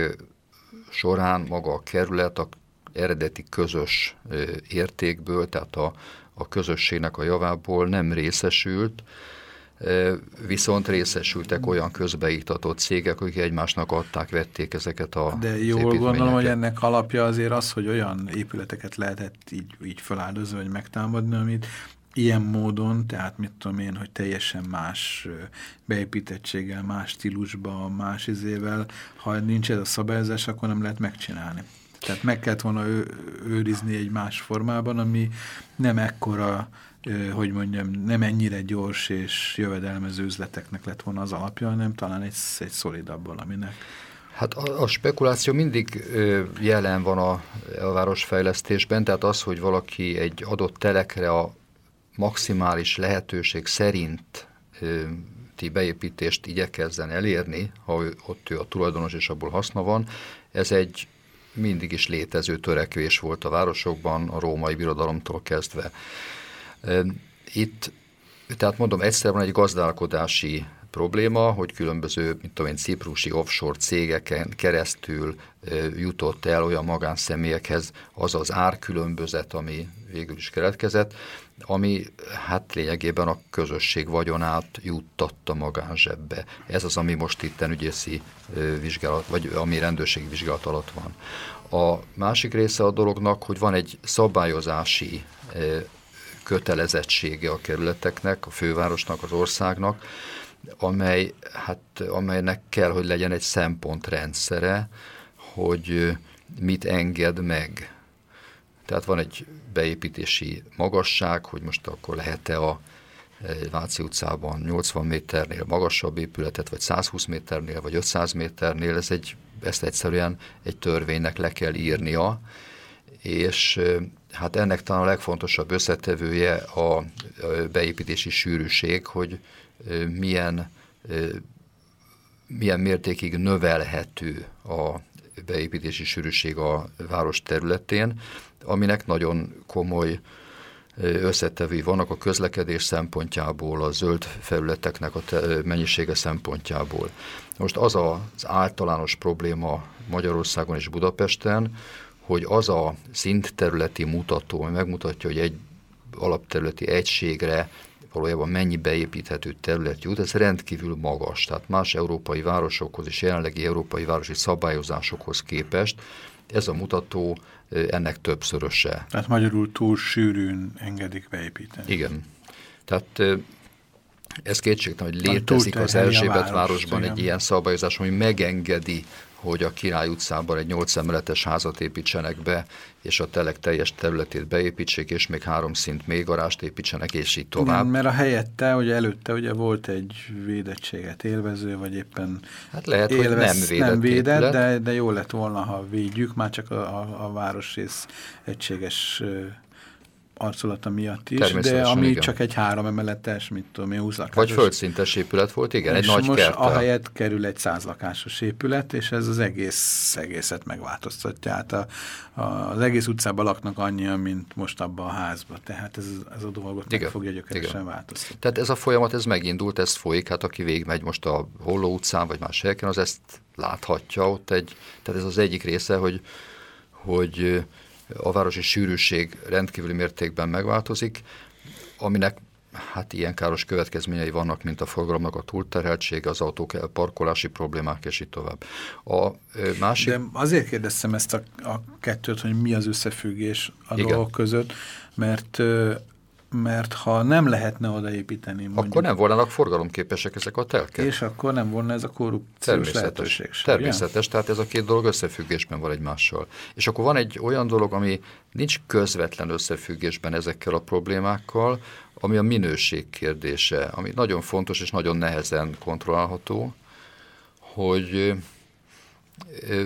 során maga a kerület a eredeti közös értékből, tehát a, a közösségnek a javából nem részesült, viszont részesültek olyan közbeiktatott cégek, akik egymásnak adták, vették ezeket a De jól gondolom, hogy ennek alapja azért az, hogy olyan épületeket lehetett így, így feláldozni, vagy megtámadni, amit ilyen módon, tehát mit tudom én, hogy teljesen más beépítettséggel, más stílusban, más izével, ha nincs ez a szabályozás, akkor nem lehet megcsinálni. Tehát meg kellett volna ő, őrizni egy más formában, ami nem ekkora, hogy mondjam, nem ennyire gyors és jövedelmező üzleteknek lett volna az alapja, hanem talán egy, egy szolidabb valaminek. Hát a, a spekuláció mindig ö, jelen van a, a városfejlesztésben, tehát az, hogy valaki egy adott telekre a maximális lehetőség szerint ö, beépítést igyekezzen elérni, ha ő, ott ő a tulajdonos és abból haszna van, ez egy mindig is létező törekvés volt a városokban, a római birodalomtól kezdve. Itt, tehát mondom, egyszer van egy gazdálkodási probléma, hogy különböző, mint tudom én, ciprusi offshore cégeken keresztül jutott el olyan magánszemélyekhez az az árkülönbözet, ami végül is keletkezett, ami hát lényegében a közösség vagyonát juttatta magánzsebbe. Ez az, ami most itt ügyészi vizsgálat, vagy ami rendőrségi vizsgálat alatt van. A másik része a dolognak, hogy van egy szabályozási kötelezettsége a kerületeknek, a fővárosnak, az országnak, amely, hát, amelynek kell, hogy legyen egy szempontrendszere, hogy mit enged meg. Tehát van egy beépítési magasság, hogy most akkor lehet-e a Váci utcában 80 méternél magasabb épületet, vagy 120 méternél, vagy 500 méternél, ez egy, ezt egyszerűen egy törvénynek le kell írnia, és hát ennek talán a legfontosabb összetevője a beépítési sűrűség, hogy milyen, milyen mértékig növelhető a beépítési sűrűség a város területén, aminek nagyon komoly összetevői vannak a közlekedés szempontjából, a zöld felületeknek a mennyisége szempontjából. Most az az általános probléma Magyarországon és Budapesten, hogy az a szintterületi mutató, ami megmutatja, hogy egy alapterületi egységre valójában mennyi beépíthető terület jut, ez rendkívül magas. Tehát más európai városokhoz és jelenlegi európai városi szabályozásokhoz képest ez a mutató ennek többszöröse. Tehát magyarul túl sűrűn engedik beépíteni. Igen. Tehát ez kétségtelen, hogy létezik az Erzsébet városban egy ilyen szabályozás, ami megengedi hogy a Király utcában egy nyolc emeletes házat építsenek be, és a telek teljes területét beépítsék, és még három szint még garást építsenek, és így tovább. Igen, mert a helyette, ugye előtte ugye volt egy védettséget élvező, vagy éppen hát lehet, élvez, hogy nem védett, nem védett de, de jó lett volna, ha védjük, már csak a, a, a városrész egységes arculata miatt is, de ami igen. csak egy három emeletes, mit tudom én, 20 lakásos. Vagy földszintes épület volt, igen, egy nagy most kerttel. ahelyett kerül egy száz lakásos épület, és ez az egész egészet megváltoztatja. Hát a, a, az egész utcában laknak annyian, mint most abban a házban. Tehát ez, ez a dolgot igen. meg fogja gyökeresen változtatni. Tehát ez a folyamat, ez megindult, ez folyik, hát aki végigmegy most a Holló utcán, vagy más helyeken, az ezt láthatja ott egy, tehát ez az egyik része, hogy, hogy a városi sűrűség rendkívüli mértékben megváltozik, aminek hát ilyen káros következményei vannak, mint a forgalomnak a túlterheltsége, az autók parkolási problémák, és így tovább. A másik... De azért kérdeztem ezt a, a kettőt, hogy mi az összefüggés a Igen. dolgok között, mert mert ha nem lehetne odaépíteni mondjuk, Akkor nem volnának forgalomképesek ezek a telkek. És akkor nem volna ez a korrupciós lehetőség sem. Természetes, ugye? tehát ez a két dolog összefüggésben van egymással. És akkor van egy olyan dolog, ami nincs közvetlen összefüggésben ezekkel a problémákkal, ami a minőség kérdése, ami nagyon fontos és nagyon nehezen kontrollálható, hogy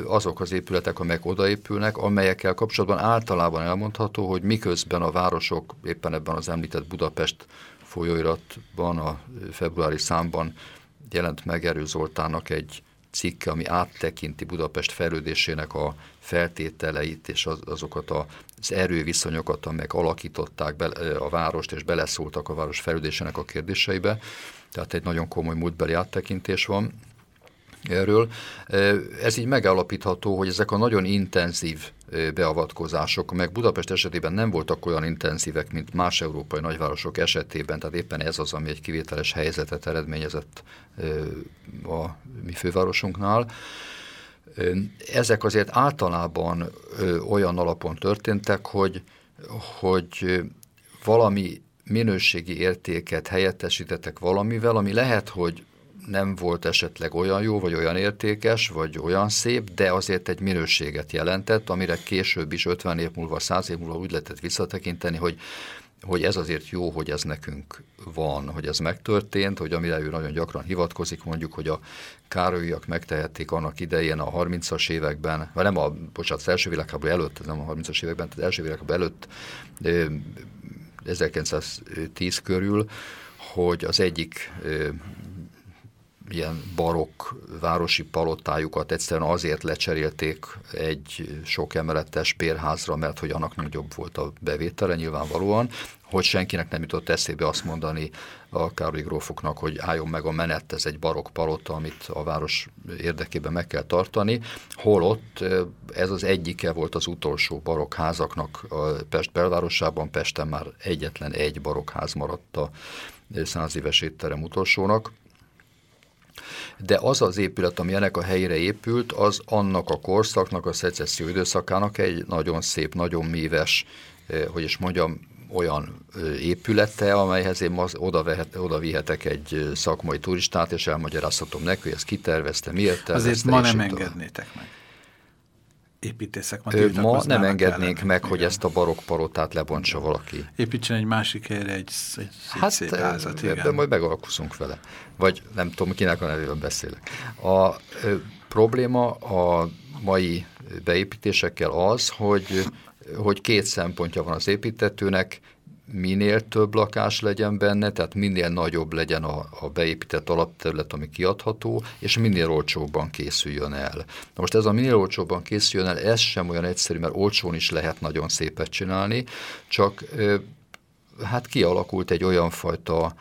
azok az épületek, amelyek odaépülnek, amelyekkel kapcsolatban általában elmondható, hogy miközben a városok éppen ebben az említett Budapest folyóiratban, a februári számban jelent meg Erő Zoltánnak egy cikke, ami áttekinti Budapest fejlődésének a feltételeit és az, azokat az erőviszonyokat, amelyek alakították be, a várost és beleszóltak a város fejlődésének a kérdéseibe. Tehát egy nagyon komoly múltbeli áttekintés van erről. Ez így megállapítható, hogy ezek a nagyon intenzív beavatkozások, meg Budapest esetében nem voltak olyan intenzívek, mint más európai nagyvárosok esetében, tehát éppen ez az, ami egy kivételes helyzetet eredményezett a mi fővárosunknál. Ezek azért általában olyan alapon történtek, hogy, hogy valami minőségi értéket helyettesítettek valamivel, ami lehet, hogy nem volt esetleg olyan jó, vagy olyan értékes, vagy olyan szép, de azért egy minőséget jelentett, amire később is 50 év múlva, 100 év múlva úgy lehetett visszatekinteni, hogy hogy ez azért jó, hogy ez nekünk van, hogy ez megtörtént, hogy amire ő nagyon gyakran hivatkozik, mondjuk, hogy a Károlyiak megtehették annak idején a 30-as években, vagy nem a, bocsánat, az első világháború előtt, nem a 30-as években, tehát az első világháború előtt 1910 körül, hogy az egyik ilyen barokk városi palotájukat egyszerűen azért lecserélték egy sok emeletes bérházra, mert hogy annak nagyobb volt a bevétele nyilvánvalóan, hogy senkinek nem jutott eszébe azt mondani a Károly grófoknak, hogy álljon meg a menet, ez egy barokk palota, amit a város érdekében meg kell tartani, holott ez az egyike volt az utolsó barokházaknak a Pest belvárosában, Pesten már egyetlen egy barokház maradt a száz éves étterem utolsónak, de az az épület, ami ennek a helyére épült, az annak a korszaknak, a szecesszió időszakának egy nagyon szép, nagyon míves, eh, hogy is mondjam, olyan eh, épülete, amelyhez én oda, vehet, oda vihetek egy eh, szakmai turistát, és elmagyarázhatom neki, hogy ezt kitervezte, miért tervezte. Azért ma nem engednétek meg építészek ma, ma nem engednénk meg, igen. hogy ezt a barokk palotát lebontsa valaki. Építsen egy másik helyre egy, egy, hát, szép házat. Igen. De majd megalkuszunk vele. Vagy nem tudom, kinek a nevében beszélek. A ö, probléma a mai beépítésekkel az, hogy, hogy két szempontja van az építetőnek, minél több lakás legyen benne, tehát minél nagyobb legyen a, a beépített alapterület, ami kiadható, és minél olcsóbban készüljön el. Na most ez a minél olcsóbban készüljön el, ez sem olyan egyszerű, mert olcsón is lehet nagyon szépet csinálni, csak hát kialakult egy olyan fajta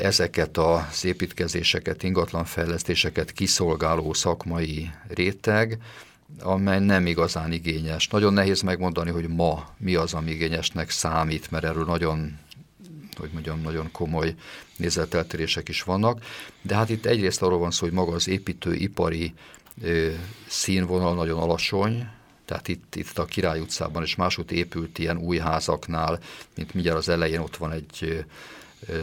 ezeket az építkezéseket, ingatlanfejlesztéseket kiszolgáló szakmai réteg, amely nem igazán igényes. Nagyon nehéz megmondani, hogy ma mi az, ami igényesnek számít, mert erről nagyon hogy mondjam, nagyon komoly nézeteltérések is vannak. De hát itt egyrészt arról van szó, hogy maga az építőipari ö, színvonal nagyon alacsony, tehát itt, itt a Király utcában és máshogy épült ilyen új házaknál, mint mindjárt az elején ott van egy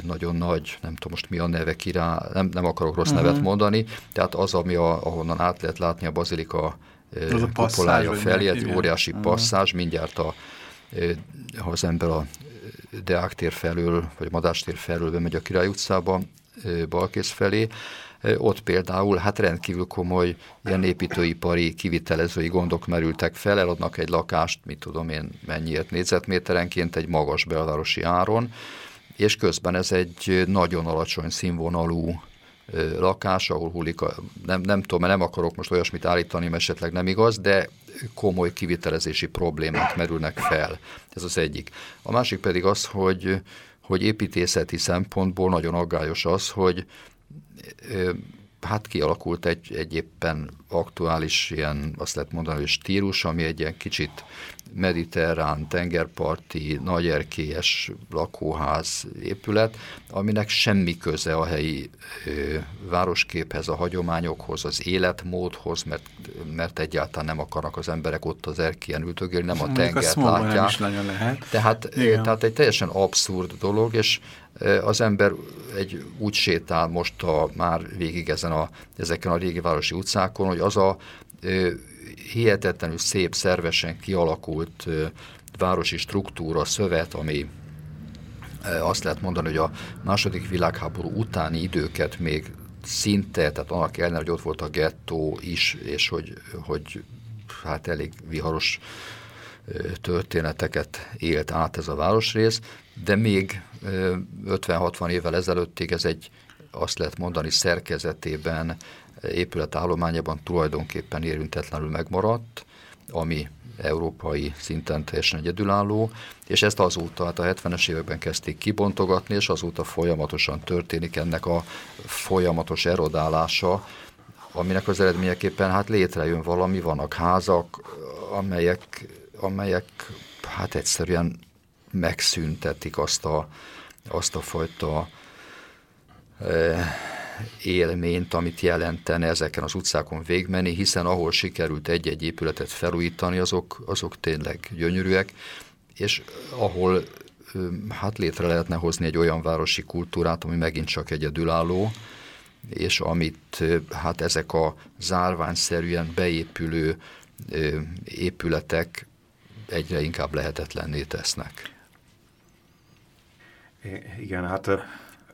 nagyon nagy, nem tudom most mi a neve, király, nem, nem akarok rossz uh -huh. nevet mondani, tehát az, ami a, ahonnan át lehet látni a bazilika az kupolája felé, egy óriási -huh. passzázs, mindjárt a, ha az ember a Deák tér felől, vagy Madástér felől bemegy a Király utcába, Balkész felé, ott például hát rendkívül komoly ilyen építőipari kivitelezői gondok merültek fel, eladnak egy lakást, mit tudom én mennyiért négyzetméterenként egy magas belvárosi áron, és közben ez egy nagyon alacsony színvonalú lakás, ahol hullik a, nem, nem tudom, mert nem akarok most olyasmit állítani, mert esetleg nem igaz, de komoly kivitelezési problémák merülnek fel. Ez az egyik. A másik pedig az, hogy, hogy építészeti szempontból nagyon aggályos az, hogy hát kialakult egy, egy éppen aktuális ilyen, azt lehet mondani, hogy stílus, ami egy ilyen kicsit mediterrán, tengerparti, nagyerkélyes lakóház épület, aminek semmi köze a helyi ö, városképhez, a hagyományokhoz, az életmódhoz, mert, mert egyáltalán nem akarnak az emberek ott az erkélyen ültögélni, nem a tengert látják. Is lehet. Tehát, tehát egy teljesen abszurd dolog, és az ember egy úgy sétál most a, már végig ezen a, ezeken a régi városi utcákon, hogy az a hihetetlenül szép, szervesen kialakult városi struktúra, szövet, ami azt lehet mondani, hogy a második világháború utáni időket még szinte, tehát annak ellenére, hogy ott volt a gettó is, és hogy, hogy hát elég viharos történeteket élt át ez a városrész, de még 50-60 évvel ezelőttig ez egy azt lehet mondani szerkezetében, épületállományában tulajdonképpen érintetlenül megmaradt, ami európai szinten teljesen egyedülálló, és ezt azóta, hát a 70-es években kezdték kibontogatni, és azóta folyamatosan történik ennek a folyamatos erodálása, aminek az eredményeképpen hát létrejön valami, vannak házak, amelyek, amelyek hát egyszerűen megszüntetik azt a, azt a fajta e, élményt, amit jelentene ezeken az utcákon végmenni, hiszen ahol sikerült egy-egy épületet felújítani, azok, azok tényleg gyönyörűek, és ahol hát létre lehetne hozni egy olyan városi kultúrát, ami megint csak egyedülálló, és amit hát ezek a zárványszerűen beépülő épületek egyre inkább lehetetlenné tesznek. Igen, hát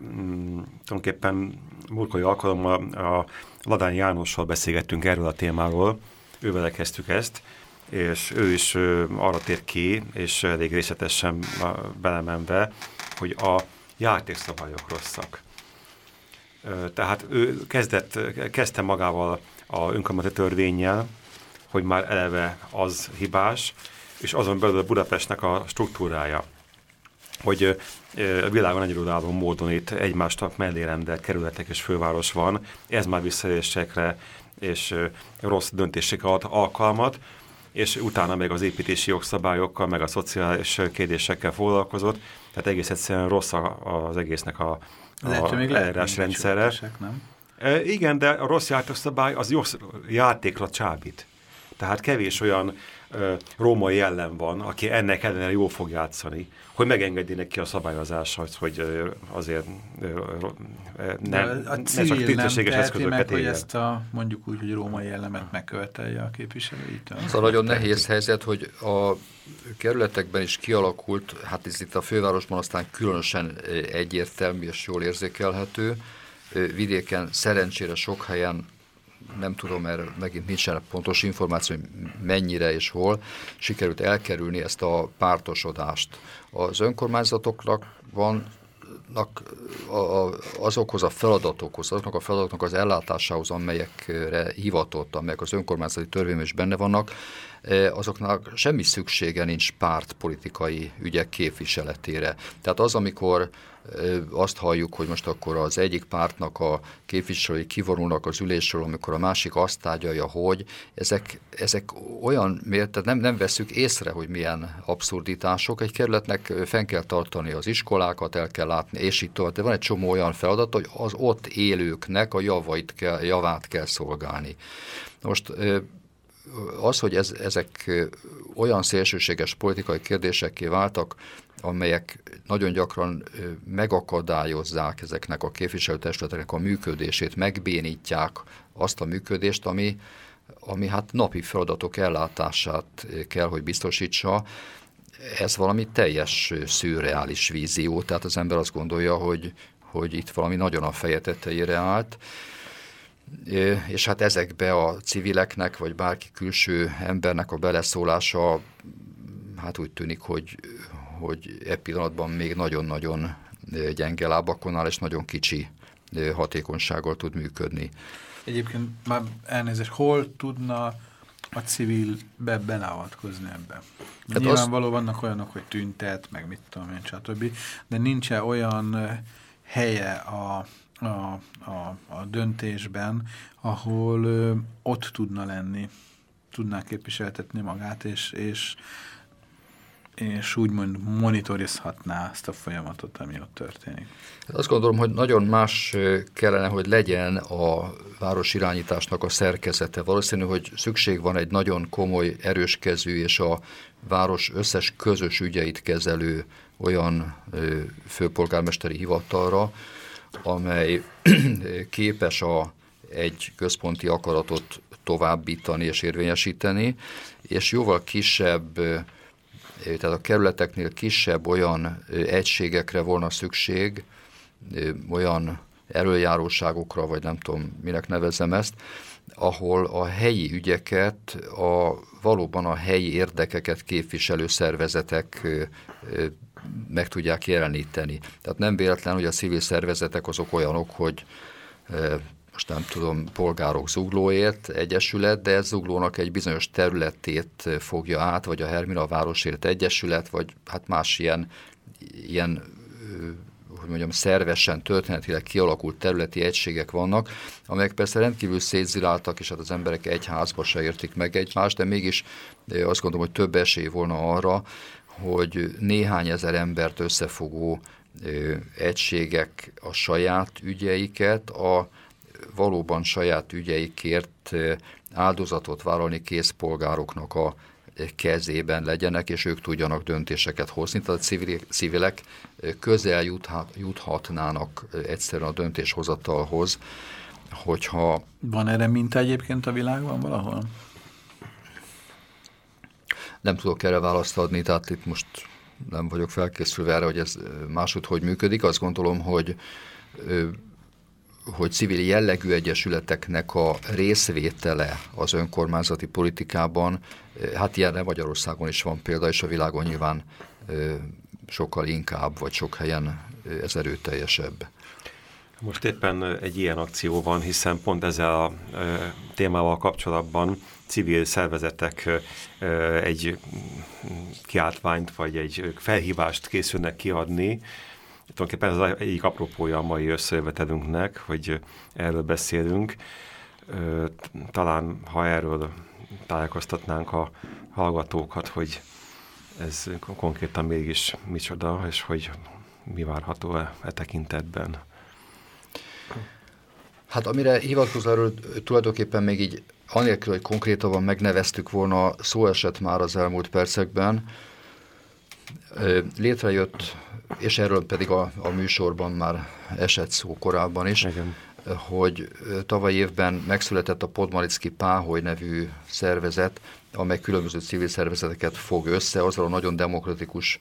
mm, tulajdonképpen múltkori alkalommal a Ladány Jánossal beszélgettünk erről a témáról, ővel kezdtük ezt, és ő is arra tér ki, és elég részletesen belemenve, hogy a játékszabályok rosszak. Tehát ő kezdett, kezdte magával a önkormányzati törvényel, hogy már eleve az hibás, és azon belül a Budapestnek a struktúrája, hogy a világon egyedülálló módon itt egymásnak mellé rendelt kerületek és főváros van, ez már visszaélésekre és rossz döntésekre ad alkalmat, és utána meg az építési jogszabályokkal, meg a szociális kérdésekkel foglalkozott, tehát egész egyszerűen rossz az egésznek a, a még rendszere. nem? E, igen, de a rossz játékszabály az jó játékra csábít. Tehát kevés olyan római jellem van, aki ennek ellenére jól fog játszani, hogy megengedi neki a szabályozáshoz, hogy azért nem, a ne csak tisztességes eszközöket meg, hogy ezt a mondjuk úgy, hogy római jellemet megkövetelje a képviselőitől. Ez a nagyon nehéz helyzet, hogy a kerületekben is kialakult, hát ez itt a fővárosban aztán különösen egyértelmű és jól érzékelhető, vidéken szerencsére sok helyen nem tudom, mert megint nincsen pontos információ, hogy mennyire és hol, sikerült elkerülni ezt a pártosodást. Az önkormányzatoknak van a, azokhoz a feladatokhoz, azoknak a feladatoknak az ellátásához, amelyekre hivatott, amelyek az önkormányzati törvényben is benne vannak, azoknak semmi szüksége nincs pártpolitikai ügyek képviseletére. Tehát az, amikor azt halljuk, hogy most akkor az egyik pártnak a képviselői kivonulnak az ülésről, amikor a másik azt tárgyalja, hogy ezek, ezek olyan, tehát nem, nem veszük észre, hogy milyen abszurditások. Egy kerületnek fenn kell tartani az iskolákat, el kell látni, és így tovább. De van egy csomó olyan feladat, hogy az ott élőknek a javait kell, javát kell szolgálni. Most az, hogy ez, ezek olyan szélsőséges politikai kérdésekké váltak, amelyek nagyon gyakran megakadályozzák ezeknek a képviselőtestületeknek a működését, megbénítják azt a működést, ami, ami hát napi feladatok ellátását kell, hogy biztosítsa. Ez valami teljes szürreális vízió, tehát az ember azt gondolja, hogy, hogy itt valami nagyon a feje tetejére állt, és hát ezekbe a civileknek, vagy bárki külső embernek a beleszólása, hát úgy tűnik, hogy, hogy e pillanatban még nagyon-nagyon gyenge lábakon áll, és nagyon kicsi hatékonysággal tud működni. Egyébként már elnézést, hol tudna a civil be beleavatkozni ebbe? Hát Nyilvánvaló az... vannak olyanok, hogy tüntet, meg mit tudom én, stb. De nincs -e olyan helye a, a, a, a döntésben, ahol ö, ott tudna lenni, tudná képviseltetni magát, és, és és úgymond monitorizhatná ezt a folyamatot, ami ott történik. Hát azt gondolom, hogy nagyon más kellene, hogy legyen a város irányításnak a szerkezete. Valószínű, hogy szükség van egy nagyon komoly, erős kezű és a város összes közös ügyeit kezelő olyan főpolgármesteri hivatalra, amely képes a, egy központi akaratot továbbítani és érvényesíteni, és jóval kisebb tehát a kerületeknél kisebb olyan egységekre volna szükség, olyan erőjáróságokra, vagy nem tudom, minek nevezem ezt, ahol a helyi ügyeket, a, valóban a helyi érdekeket képviselő szervezetek meg tudják jeleníteni. Tehát nem véletlen, hogy a civil szervezetek azok olyanok, hogy most nem tudom, polgárok zuglóért egyesület, de ez zuglónak egy bizonyos területét fogja át, vagy a Hermina Városért Egyesület, vagy hát más ilyen, ilyen hogy mondjam, szervesen, történetileg kialakult területi egységek vannak, amelyek persze rendkívül szétziláltak, és hát az emberek egy házba se értik meg egymást, de mégis azt gondolom, hogy több esély volna arra, hogy néhány ezer embert összefogó egységek a saját ügyeiket, a valóban saját ügyeikért áldozatot vállalni készpolgároknak a kezében legyenek, és ők tudjanak döntéseket hozni. Tehát a civilek közel juthat, juthatnának egyszerűen a döntéshozatalhoz, hogyha... Van erre minta egyébként a világban valahol? Nem tudok erre választ adni, tehát itt most nem vagyok felkészülve erre, hogy ez máshogy hogy működik. Azt gondolom, hogy hogy civil jellegű egyesületeknek a részvétele az önkormányzati politikában, hát ilyenre Magyarországon is van példa, és a világon nyilván sokkal inkább, vagy sok helyen ez erőteljesebb. Most éppen egy ilyen akció van, hiszen pont ezzel a témával kapcsolatban civil szervezetek egy kiáltványt, vagy egy felhívást készülnek kiadni, tulajdonképpen ez az egyik apropója a mai összejövetelünknek, hogy erről beszélünk. Talán, ha erről tájékoztatnánk a hallgatókat, hogy ez konkrétan mégis micsoda, és hogy mi várható e, e tekintetben. Hát amire hivatkozol erről tulajdonképpen még így anélkül, hogy konkrétabban megneveztük volna, szó esett már az elmúlt percekben, létrejött és erről pedig a, a műsorban már esett szó korábban is, Igen. hogy tavaly évben megszületett a Podmaricki Páholy nevű szervezet, amely különböző civil szervezeteket fog össze, azzal a nagyon demokratikus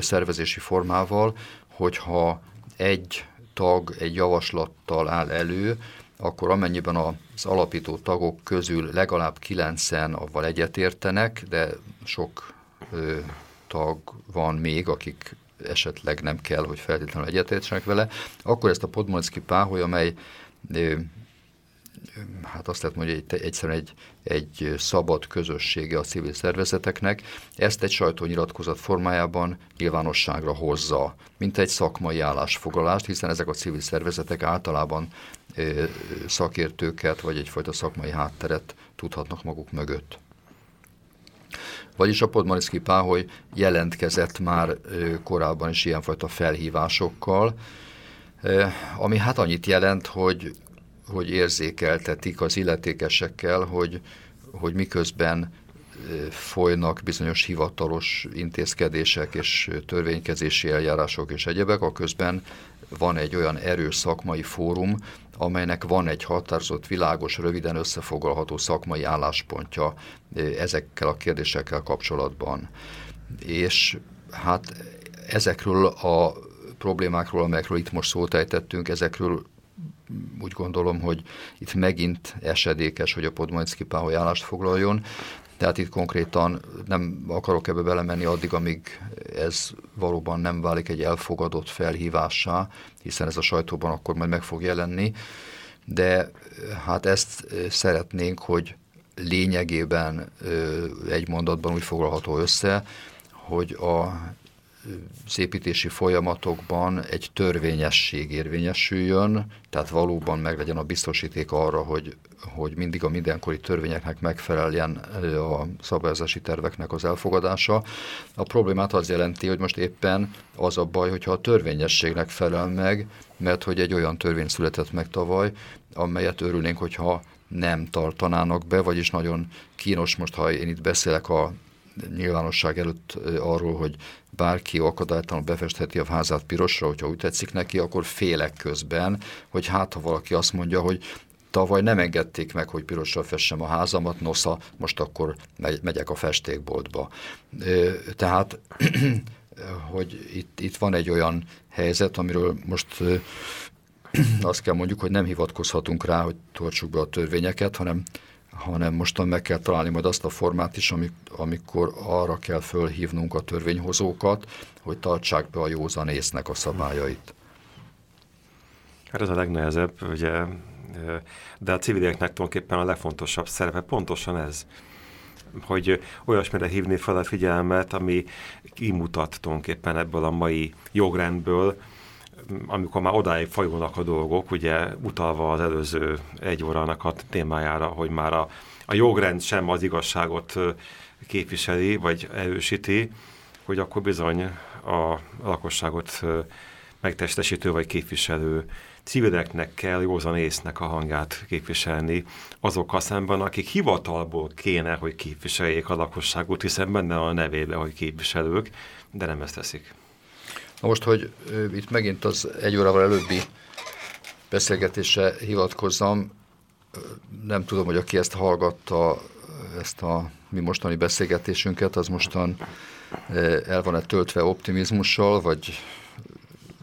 szervezési formával, hogyha egy tag egy javaslattal áll elő, akkor amennyiben az alapító tagok közül legalább kilencen avval egyetértenek, de sok ö, tag van még, akik esetleg nem kell, hogy feltétlenül egyetértsenek vele, akkor ezt a Podmolszki páholy, amely hát azt lehet mondani, hogy egyszerűen egy, egy szabad közössége a civil szervezeteknek, ezt egy sajtónyilatkozat formájában nyilvánosságra hozza, mint egy szakmai állásfoglalást, hiszen ezek a civil szervezetek általában szakértőket vagy egyfajta szakmai hátteret tudhatnak maguk mögött. Vagyis a Podmaniszki Páholy jelentkezett már korábban is ilyenfajta felhívásokkal, ami hát annyit jelent, hogy, hogy érzékeltetik az illetékesekkel, hogy, hogy miközben folynak bizonyos hivatalos intézkedések és törvénykezési eljárások és egyebek, a közben van egy olyan erős szakmai fórum, amelynek van egy határozott, világos, röviden összefoglalható szakmai álláspontja ezekkel a kérdésekkel kapcsolatban. És hát ezekről a problémákról, amelyekről itt most szót ejtettünk, ezekről úgy gondolom, hogy itt megint esedékes, hogy a Podmajcki Páholy állást foglaljon, tehát itt konkrétan nem akarok ebbe belemenni addig, amíg ez valóban nem válik egy elfogadott felhívássá, hiszen ez a sajtóban akkor majd meg fog jelenni, de hát ezt szeretnénk, hogy lényegében egy mondatban úgy foglalható össze, hogy a építési folyamatokban egy törvényesség érvényesüljön, tehát valóban meglegyen a biztosíték arra, hogy, hogy mindig a mindenkori törvényeknek megfeleljen a szabályozási terveknek az elfogadása. A problémát az jelenti, hogy most éppen az a baj, hogyha a törvényességnek felel meg, mert hogy egy olyan törvény született meg tavaly, amelyet örülnénk, hogyha nem tartanának be, vagyis nagyon kínos most, ha én itt beszélek a nyilvánosság előtt arról, hogy bárki akadálytalanul befestheti a házát pirosra, hogyha úgy tetszik neki, akkor félek közben, hogy hát ha valaki azt mondja, hogy tavaly nem engedték meg, hogy pirosra fessem a házamat, nosza, most akkor megyek a festékboltba. Tehát, hogy itt, itt van egy olyan helyzet, amiről most azt kell mondjuk, hogy nem hivatkozhatunk rá, hogy tartsuk be a törvényeket, hanem, hanem mostan meg kell találni majd azt a formát is, amikor arra kell fölhívnunk a törvényhozókat, hogy tartsák be a józanésznek a szabályait. Hát ez a legnehezebb, ugye, de a civileknek tulajdonképpen a legfontosabb szerepe pontosan ez, hogy olyasmire hívni fel a figyelmet, ami kimutat tulajdonképpen ebből a mai jogrendből, amikor már odáig fajulnak a dolgok, ugye utalva az előző egy órának a témájára, hogy már a, a jogrend sem az igazságot képviseli, vagy erősíti, hogy akkor bizony a lakosságot megtestesítő vagy képviselő civileknek kell józan észnek a hangját képviselni azokkal szemben, akik hivatalból kéne, hogy képviseljék a lakosságot, hiszen benne a nevébe, hogy képviselők, de nem ezt teszik. Most, hogy itt megint az egy órával előbbi beszélgetésre hivatkozzam, nem tudom, hogy aki ezt hallgatta, ezt a mi mostani beszélgetésünket, az mostan el van-e töltve optimizmussal, vagy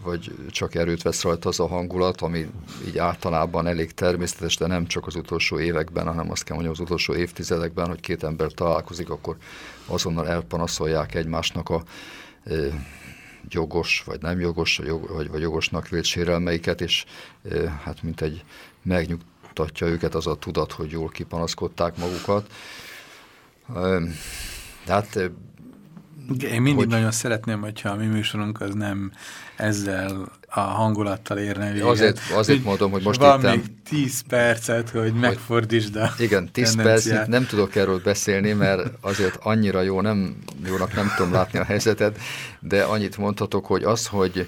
vagy csak erőt vesz rajta az a hangulat, ami így általában elég természetes, de nem csak az utolsó években, hanem azt kell mondjam az utolsó évtizedekben, hogy két ember találkozik, akkor azonnal elpanaszolják egymásnak a jogos, vagy nem jogos, vagy, vagy jogosnak vélt sérelmeiket, és hát mint egy megnyugtatja őket az a tudat, hogy jól kipanaszkodták magukat. E, de hát én mindig hogy... nagyon szeretném, hogyha a mi műsorunk az nem ezzel a hangulattal érne véget. Azért, azért hogy mondom, hogy most van itt... még 10 percet, hogy, hogy megfordítsd a Igen, 10 percet nem tudok erről beszélni, mert azért annyira jó, nem, jónak nem tudom látni a helyzetet, de annyit mondhatok, hogy az, hogy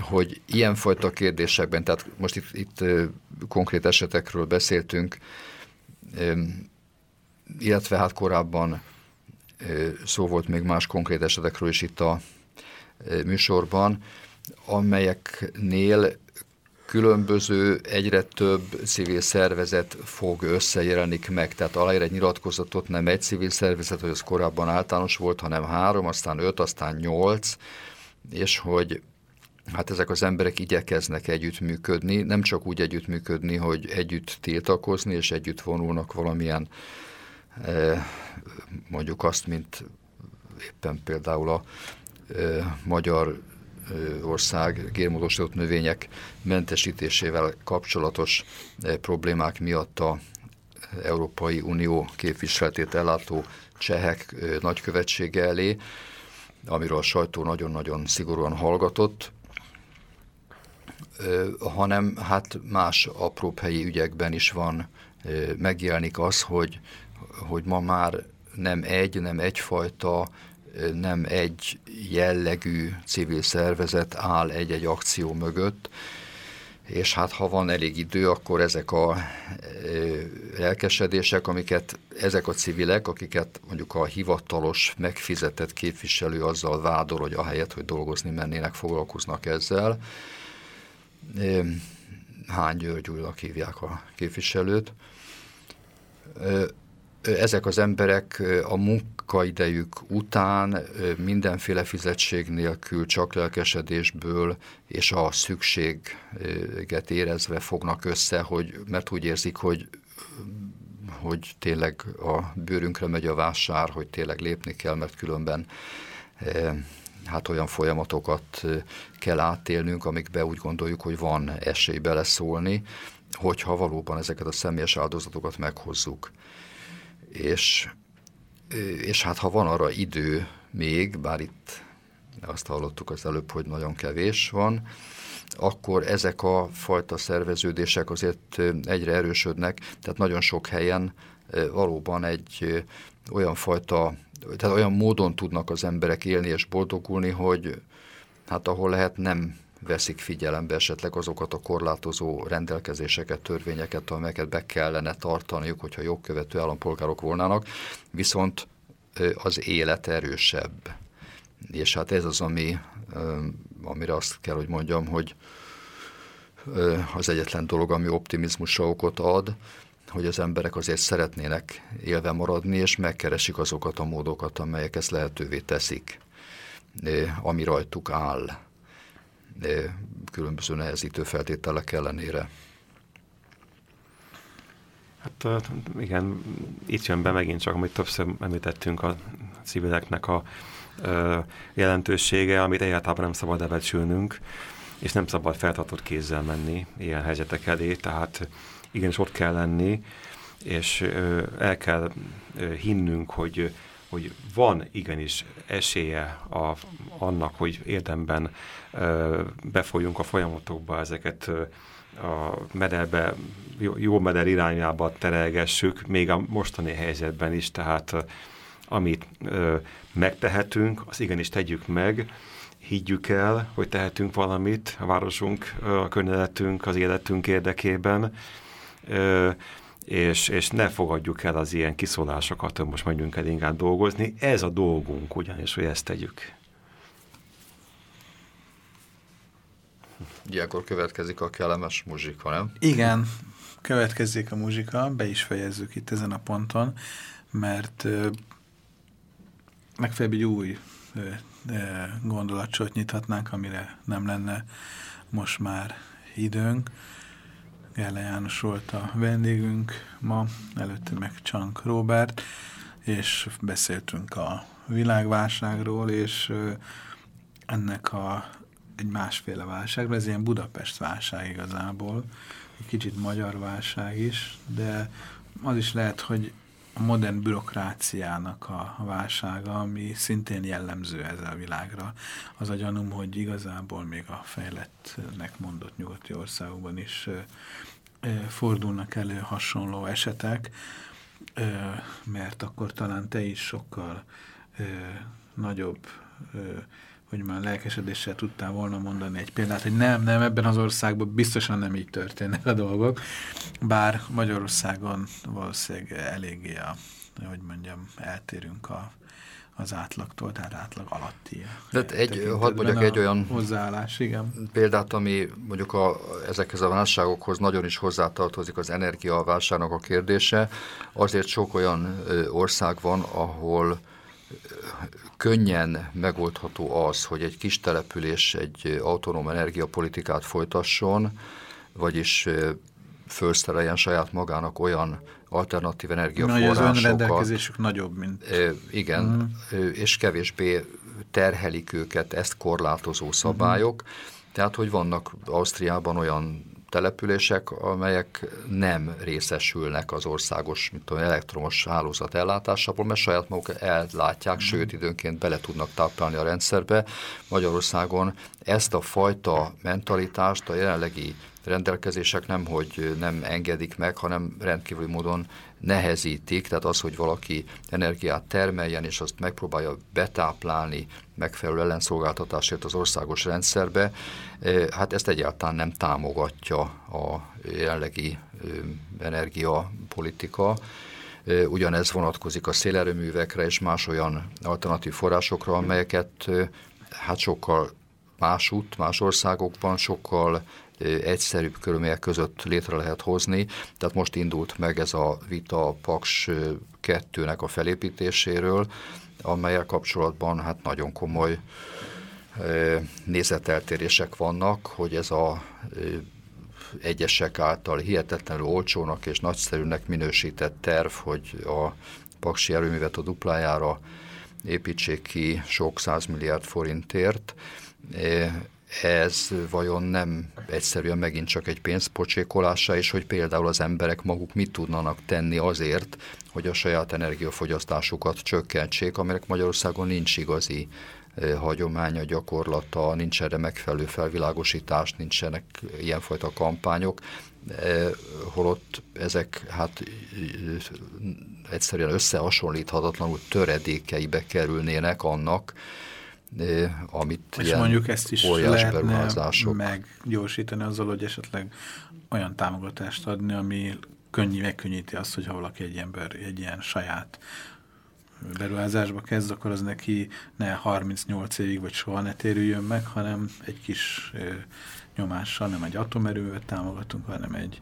hogy ilyenfajta kérdésekben, tehát most itt, itt konkrét esetekről beszéltünk, illetve hát korábban szó volt még más konkrét esetekről is itt a műsorban, amelyeknél különböző, egyre több civil szervezet fog összejelenik meg. Tehát aláír egy nyilatkozatot nem egy civil szervezet, hogy az korábban általános volt, hanem három, aztán öt, aztán nyolc, és hogy hát ezek az emberek igyekeznek együttműködni, nem csak úgy együttműködni, hogy együtt tiltakozni, és együtt vonulnak valamilyen mondjuk azt, mint éppen például a magyar ország gérmódosított növények mentesítésével kapcsolatos problémák miatt a Európai Unió képviseletét ellátó csehek nagykövetsége elé, amiről a sajtó nagyon-nagyon szigorúan hallgatott, hanem hát más apróbb helyi ügyekben is van, megjelenik az, hogy hogy ma már nem egy, nem egyfajta, nem egy jellegű civil szervezet áll egy-egy akció mögött, és hát ha van elég idő, akkor ezek a elkesedések, amiket ezek a civilek, akiket mondjuk a hivatalos, megfizetett képviselő azzal vádol, hogy ahelyett, hogy dolgozni mennének, foglalkoznak ezzel. Hány György hívják a képviselőt ezek az emberek a munkaidejük után mindenféle fizetség nélkül, csak lelkesedésből és a szükséget érezve fognak össze, hogy, mert úgy érzik, hogy hogy tényleg a bőrünkre megy a vásár, hogy tényleg lépni kell, mert különben hát olyan folyamatokat kell átélnünk, amikbe úgy gondoljuk, hogy van esély beleszólni, hogyha valóban ezeket a személyes áldozatokat meghozzuk és, és hát ha van arra idő még, bár itt azt hallottuk az előbb, hogy nagyon kevés van, akkor ezek a fajta szerveződések azért egyre erősödnek, tehát nagyon sok helyen valóban egy olyan fajta, tehát olyan módon tudnak az emberek élni és boldogulni, hogy hát ahol lehet nem veszik figyelembe esetleg azokat a korlátozó rendelkezéseket, törvényeket, amelyeket be kellene tartaniuk, hogyha jogkövető állampolgárok volnának, viszont az élet erősebb. És hát ez az, ami, amire azt kell, hogy mondjam, hogy az egyetlen dolog, ami optimizmusra okot ad, hogy az emberek azért szeretnének élve maradni, és megkeresik azokat a módokat, amelyek ezt lehetővé teszik, ami rajtuk áll különböző nehezítő feltételek ellenére. Hát igen, itt jön be megint csak, amit többször említettünk a civileknek a jelentősége, amit egyáltalán nem szabad elbecsülnünk, és nem szabad feltartott kézzel menni ilyen helyzetek elé, tehát igenis ott kell lenni, és el kell hinnünk, hogy, hogy van igenis esélye a, annak, hogy érdemben befolyjunk a folyamatokba ezeket a mederbe, jó meder irányába terelgessük, még a mostani helyzetben is, tehát amit megtehetünk, az igenis tegyük meg, higgyük el, hogy tehetünk valamit a városunk, a környezetünk, az életünk érdekében, és, és ne fogadjuk el az ilyen kiszólásokat, hogy most megyünk el inkább dolgozni. Ez a dolgunk ugyanis, hogy ezt tegyük. Ilyenkor következik a kellemes muzsika, nem? Igen, következik a muzsika, be is fejezzük itt ezen a ponton, mert megfelelően egy új gondolatsort nyithatnánk, amire nem lenne most már időnk. Gelle János volt a vendégünk ma, előtte meg Csank Robert, és beszéltünk a világválságról, és ennek a egy másféle válságról, ez ilyen Budapest válság igazából, egy kicsit magyar válság is, de az is lehet, hogy a modern bürokráciának a válsága, ami szintén jellemző ezzel a világra. Az a gyanúm, hogy igazából még a fejlettnek mondott nyugati országokban is fordulnak elő hasonló esetek, mert akkor talán te is sokkal nagyobb hogy már lelkesedéssel tudtál volna mondani egy példát, hogy nem, nem, ebben az országban biztosan nem így történnek a dolgok, bár Magyarországon valószínűleg eléggé a, hogy mondjam, eltérünk a, az átlagtól, tehát átlag alatti. De egy, hadd mondjak egy olyan hozzáállás, igen. példát, ami mondjuk a, ezekhez a válságokhoz nagyon is hozzátartozik az energiaválságnak a kérdése. Azért sok olyan ország van, ahol könnyen megoldható az, hogy egy kis település egy autonóm energiapolitikát folytasson, vagyis felszereljen saját magának olyan alternatív energiaforrásokat. Nagy az önrendelkezésük nagyobb, mint... Igen, mm. és kevésbé terhelik őket ezt korlátozó szabályok. Mm. Tehát, hogy vannak Ausztriában olyan települések, amelyek nem részesülnek az országos mint tudom, elektromos hálózat ellátásából, mert saját maguk ellátják, sőt időnként bele tudnak táplálni a rendszerbe. Magyarországon ezt a fajta mentalitást a jelenlegi rendelkezések nem, hogy nem engedik meg, hanem rendkívüli módon nehezítik, tehát az, hogy valaki energiát termeljen, és azt megpróbálja betáplálni megfelelő ellenszolgáltatásért az országos rendszerbe, eh, hát ezt egyáltalán nem támogatja a jelenlegi energiapolitika. Eh, ugyanez vonatkozik a szélerőművekre és más olyan alternatív forrásokra, amelyeket eh, hát sokkal más út, más országokban sokkal egyszerűbb körülmények között létre lehet hozni. Tehát most indult meg ez a vita a Paks 2-nek a felépítéséről, amelyel kapcsolatban hát nagyon komoly nézeteltérések vannak, hogy ez a egyesek által hihetetlenül olcsónak és nagyszerűnek minősített terv, hogy a paksi erőművet a duplájára építsék ki sok százmilliárd forintért ez vajon nem egyszerűen megint csak egy pénzpocsékolása, és hogy például az emberek maguk mit tudnának tenni azért, hogy a saját energiafogyasztásukat csökkentsék, aminek Magyarországon nincs igazi hagyománya, gyakorlata, nincs erre megfelelő felvilágosítás, nincsenek ilyenfajta kampányok, holott ezek hát egyszerűen összehasonlíthatatlanul töredékeibe kerülnének annak, amit És mondjuk ezt is lehetne meggyorsítani azzal, hogy esetleg olyan támogatást adni, ami könnyű, megkönnyíti azt, hogyha valaki egy ember egy ilyen saját beruházásba kezd, akkor az neki ne 38 évig vagy soha ne térüljön meg, hanem egy kis nyomással, nem egy atomerővet támogatunk, hanem egy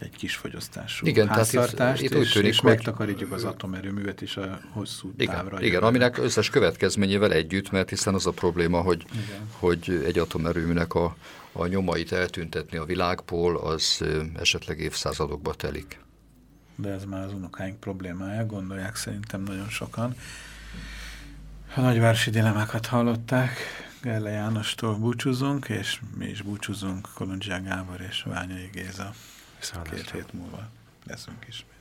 egy kis fogyasztású Igen, tehát itt- háztartást, itt úgy tűnik, és hogy- megtakarítjuk az atomerőművet is a hosszú Igen, távra. igen jövőre. aminek összes következményével együtt, mert hiszen az a probléma, hogy, Igen. hogy egy atomerőműnek a, a nyomait eltüntetni a világból, az esetleg évszázadokba telik. De ez már az unokáink problémája, gondolják szerintem nagyon sokan. A nagyvárosi dilemákat hallották, Gelle Jánostól búcsúzunk, és mi is búcsúzunk Kolondzsia Gábor és Ványai Géza. Viszontlátásra. Két hét múlva leszünk is.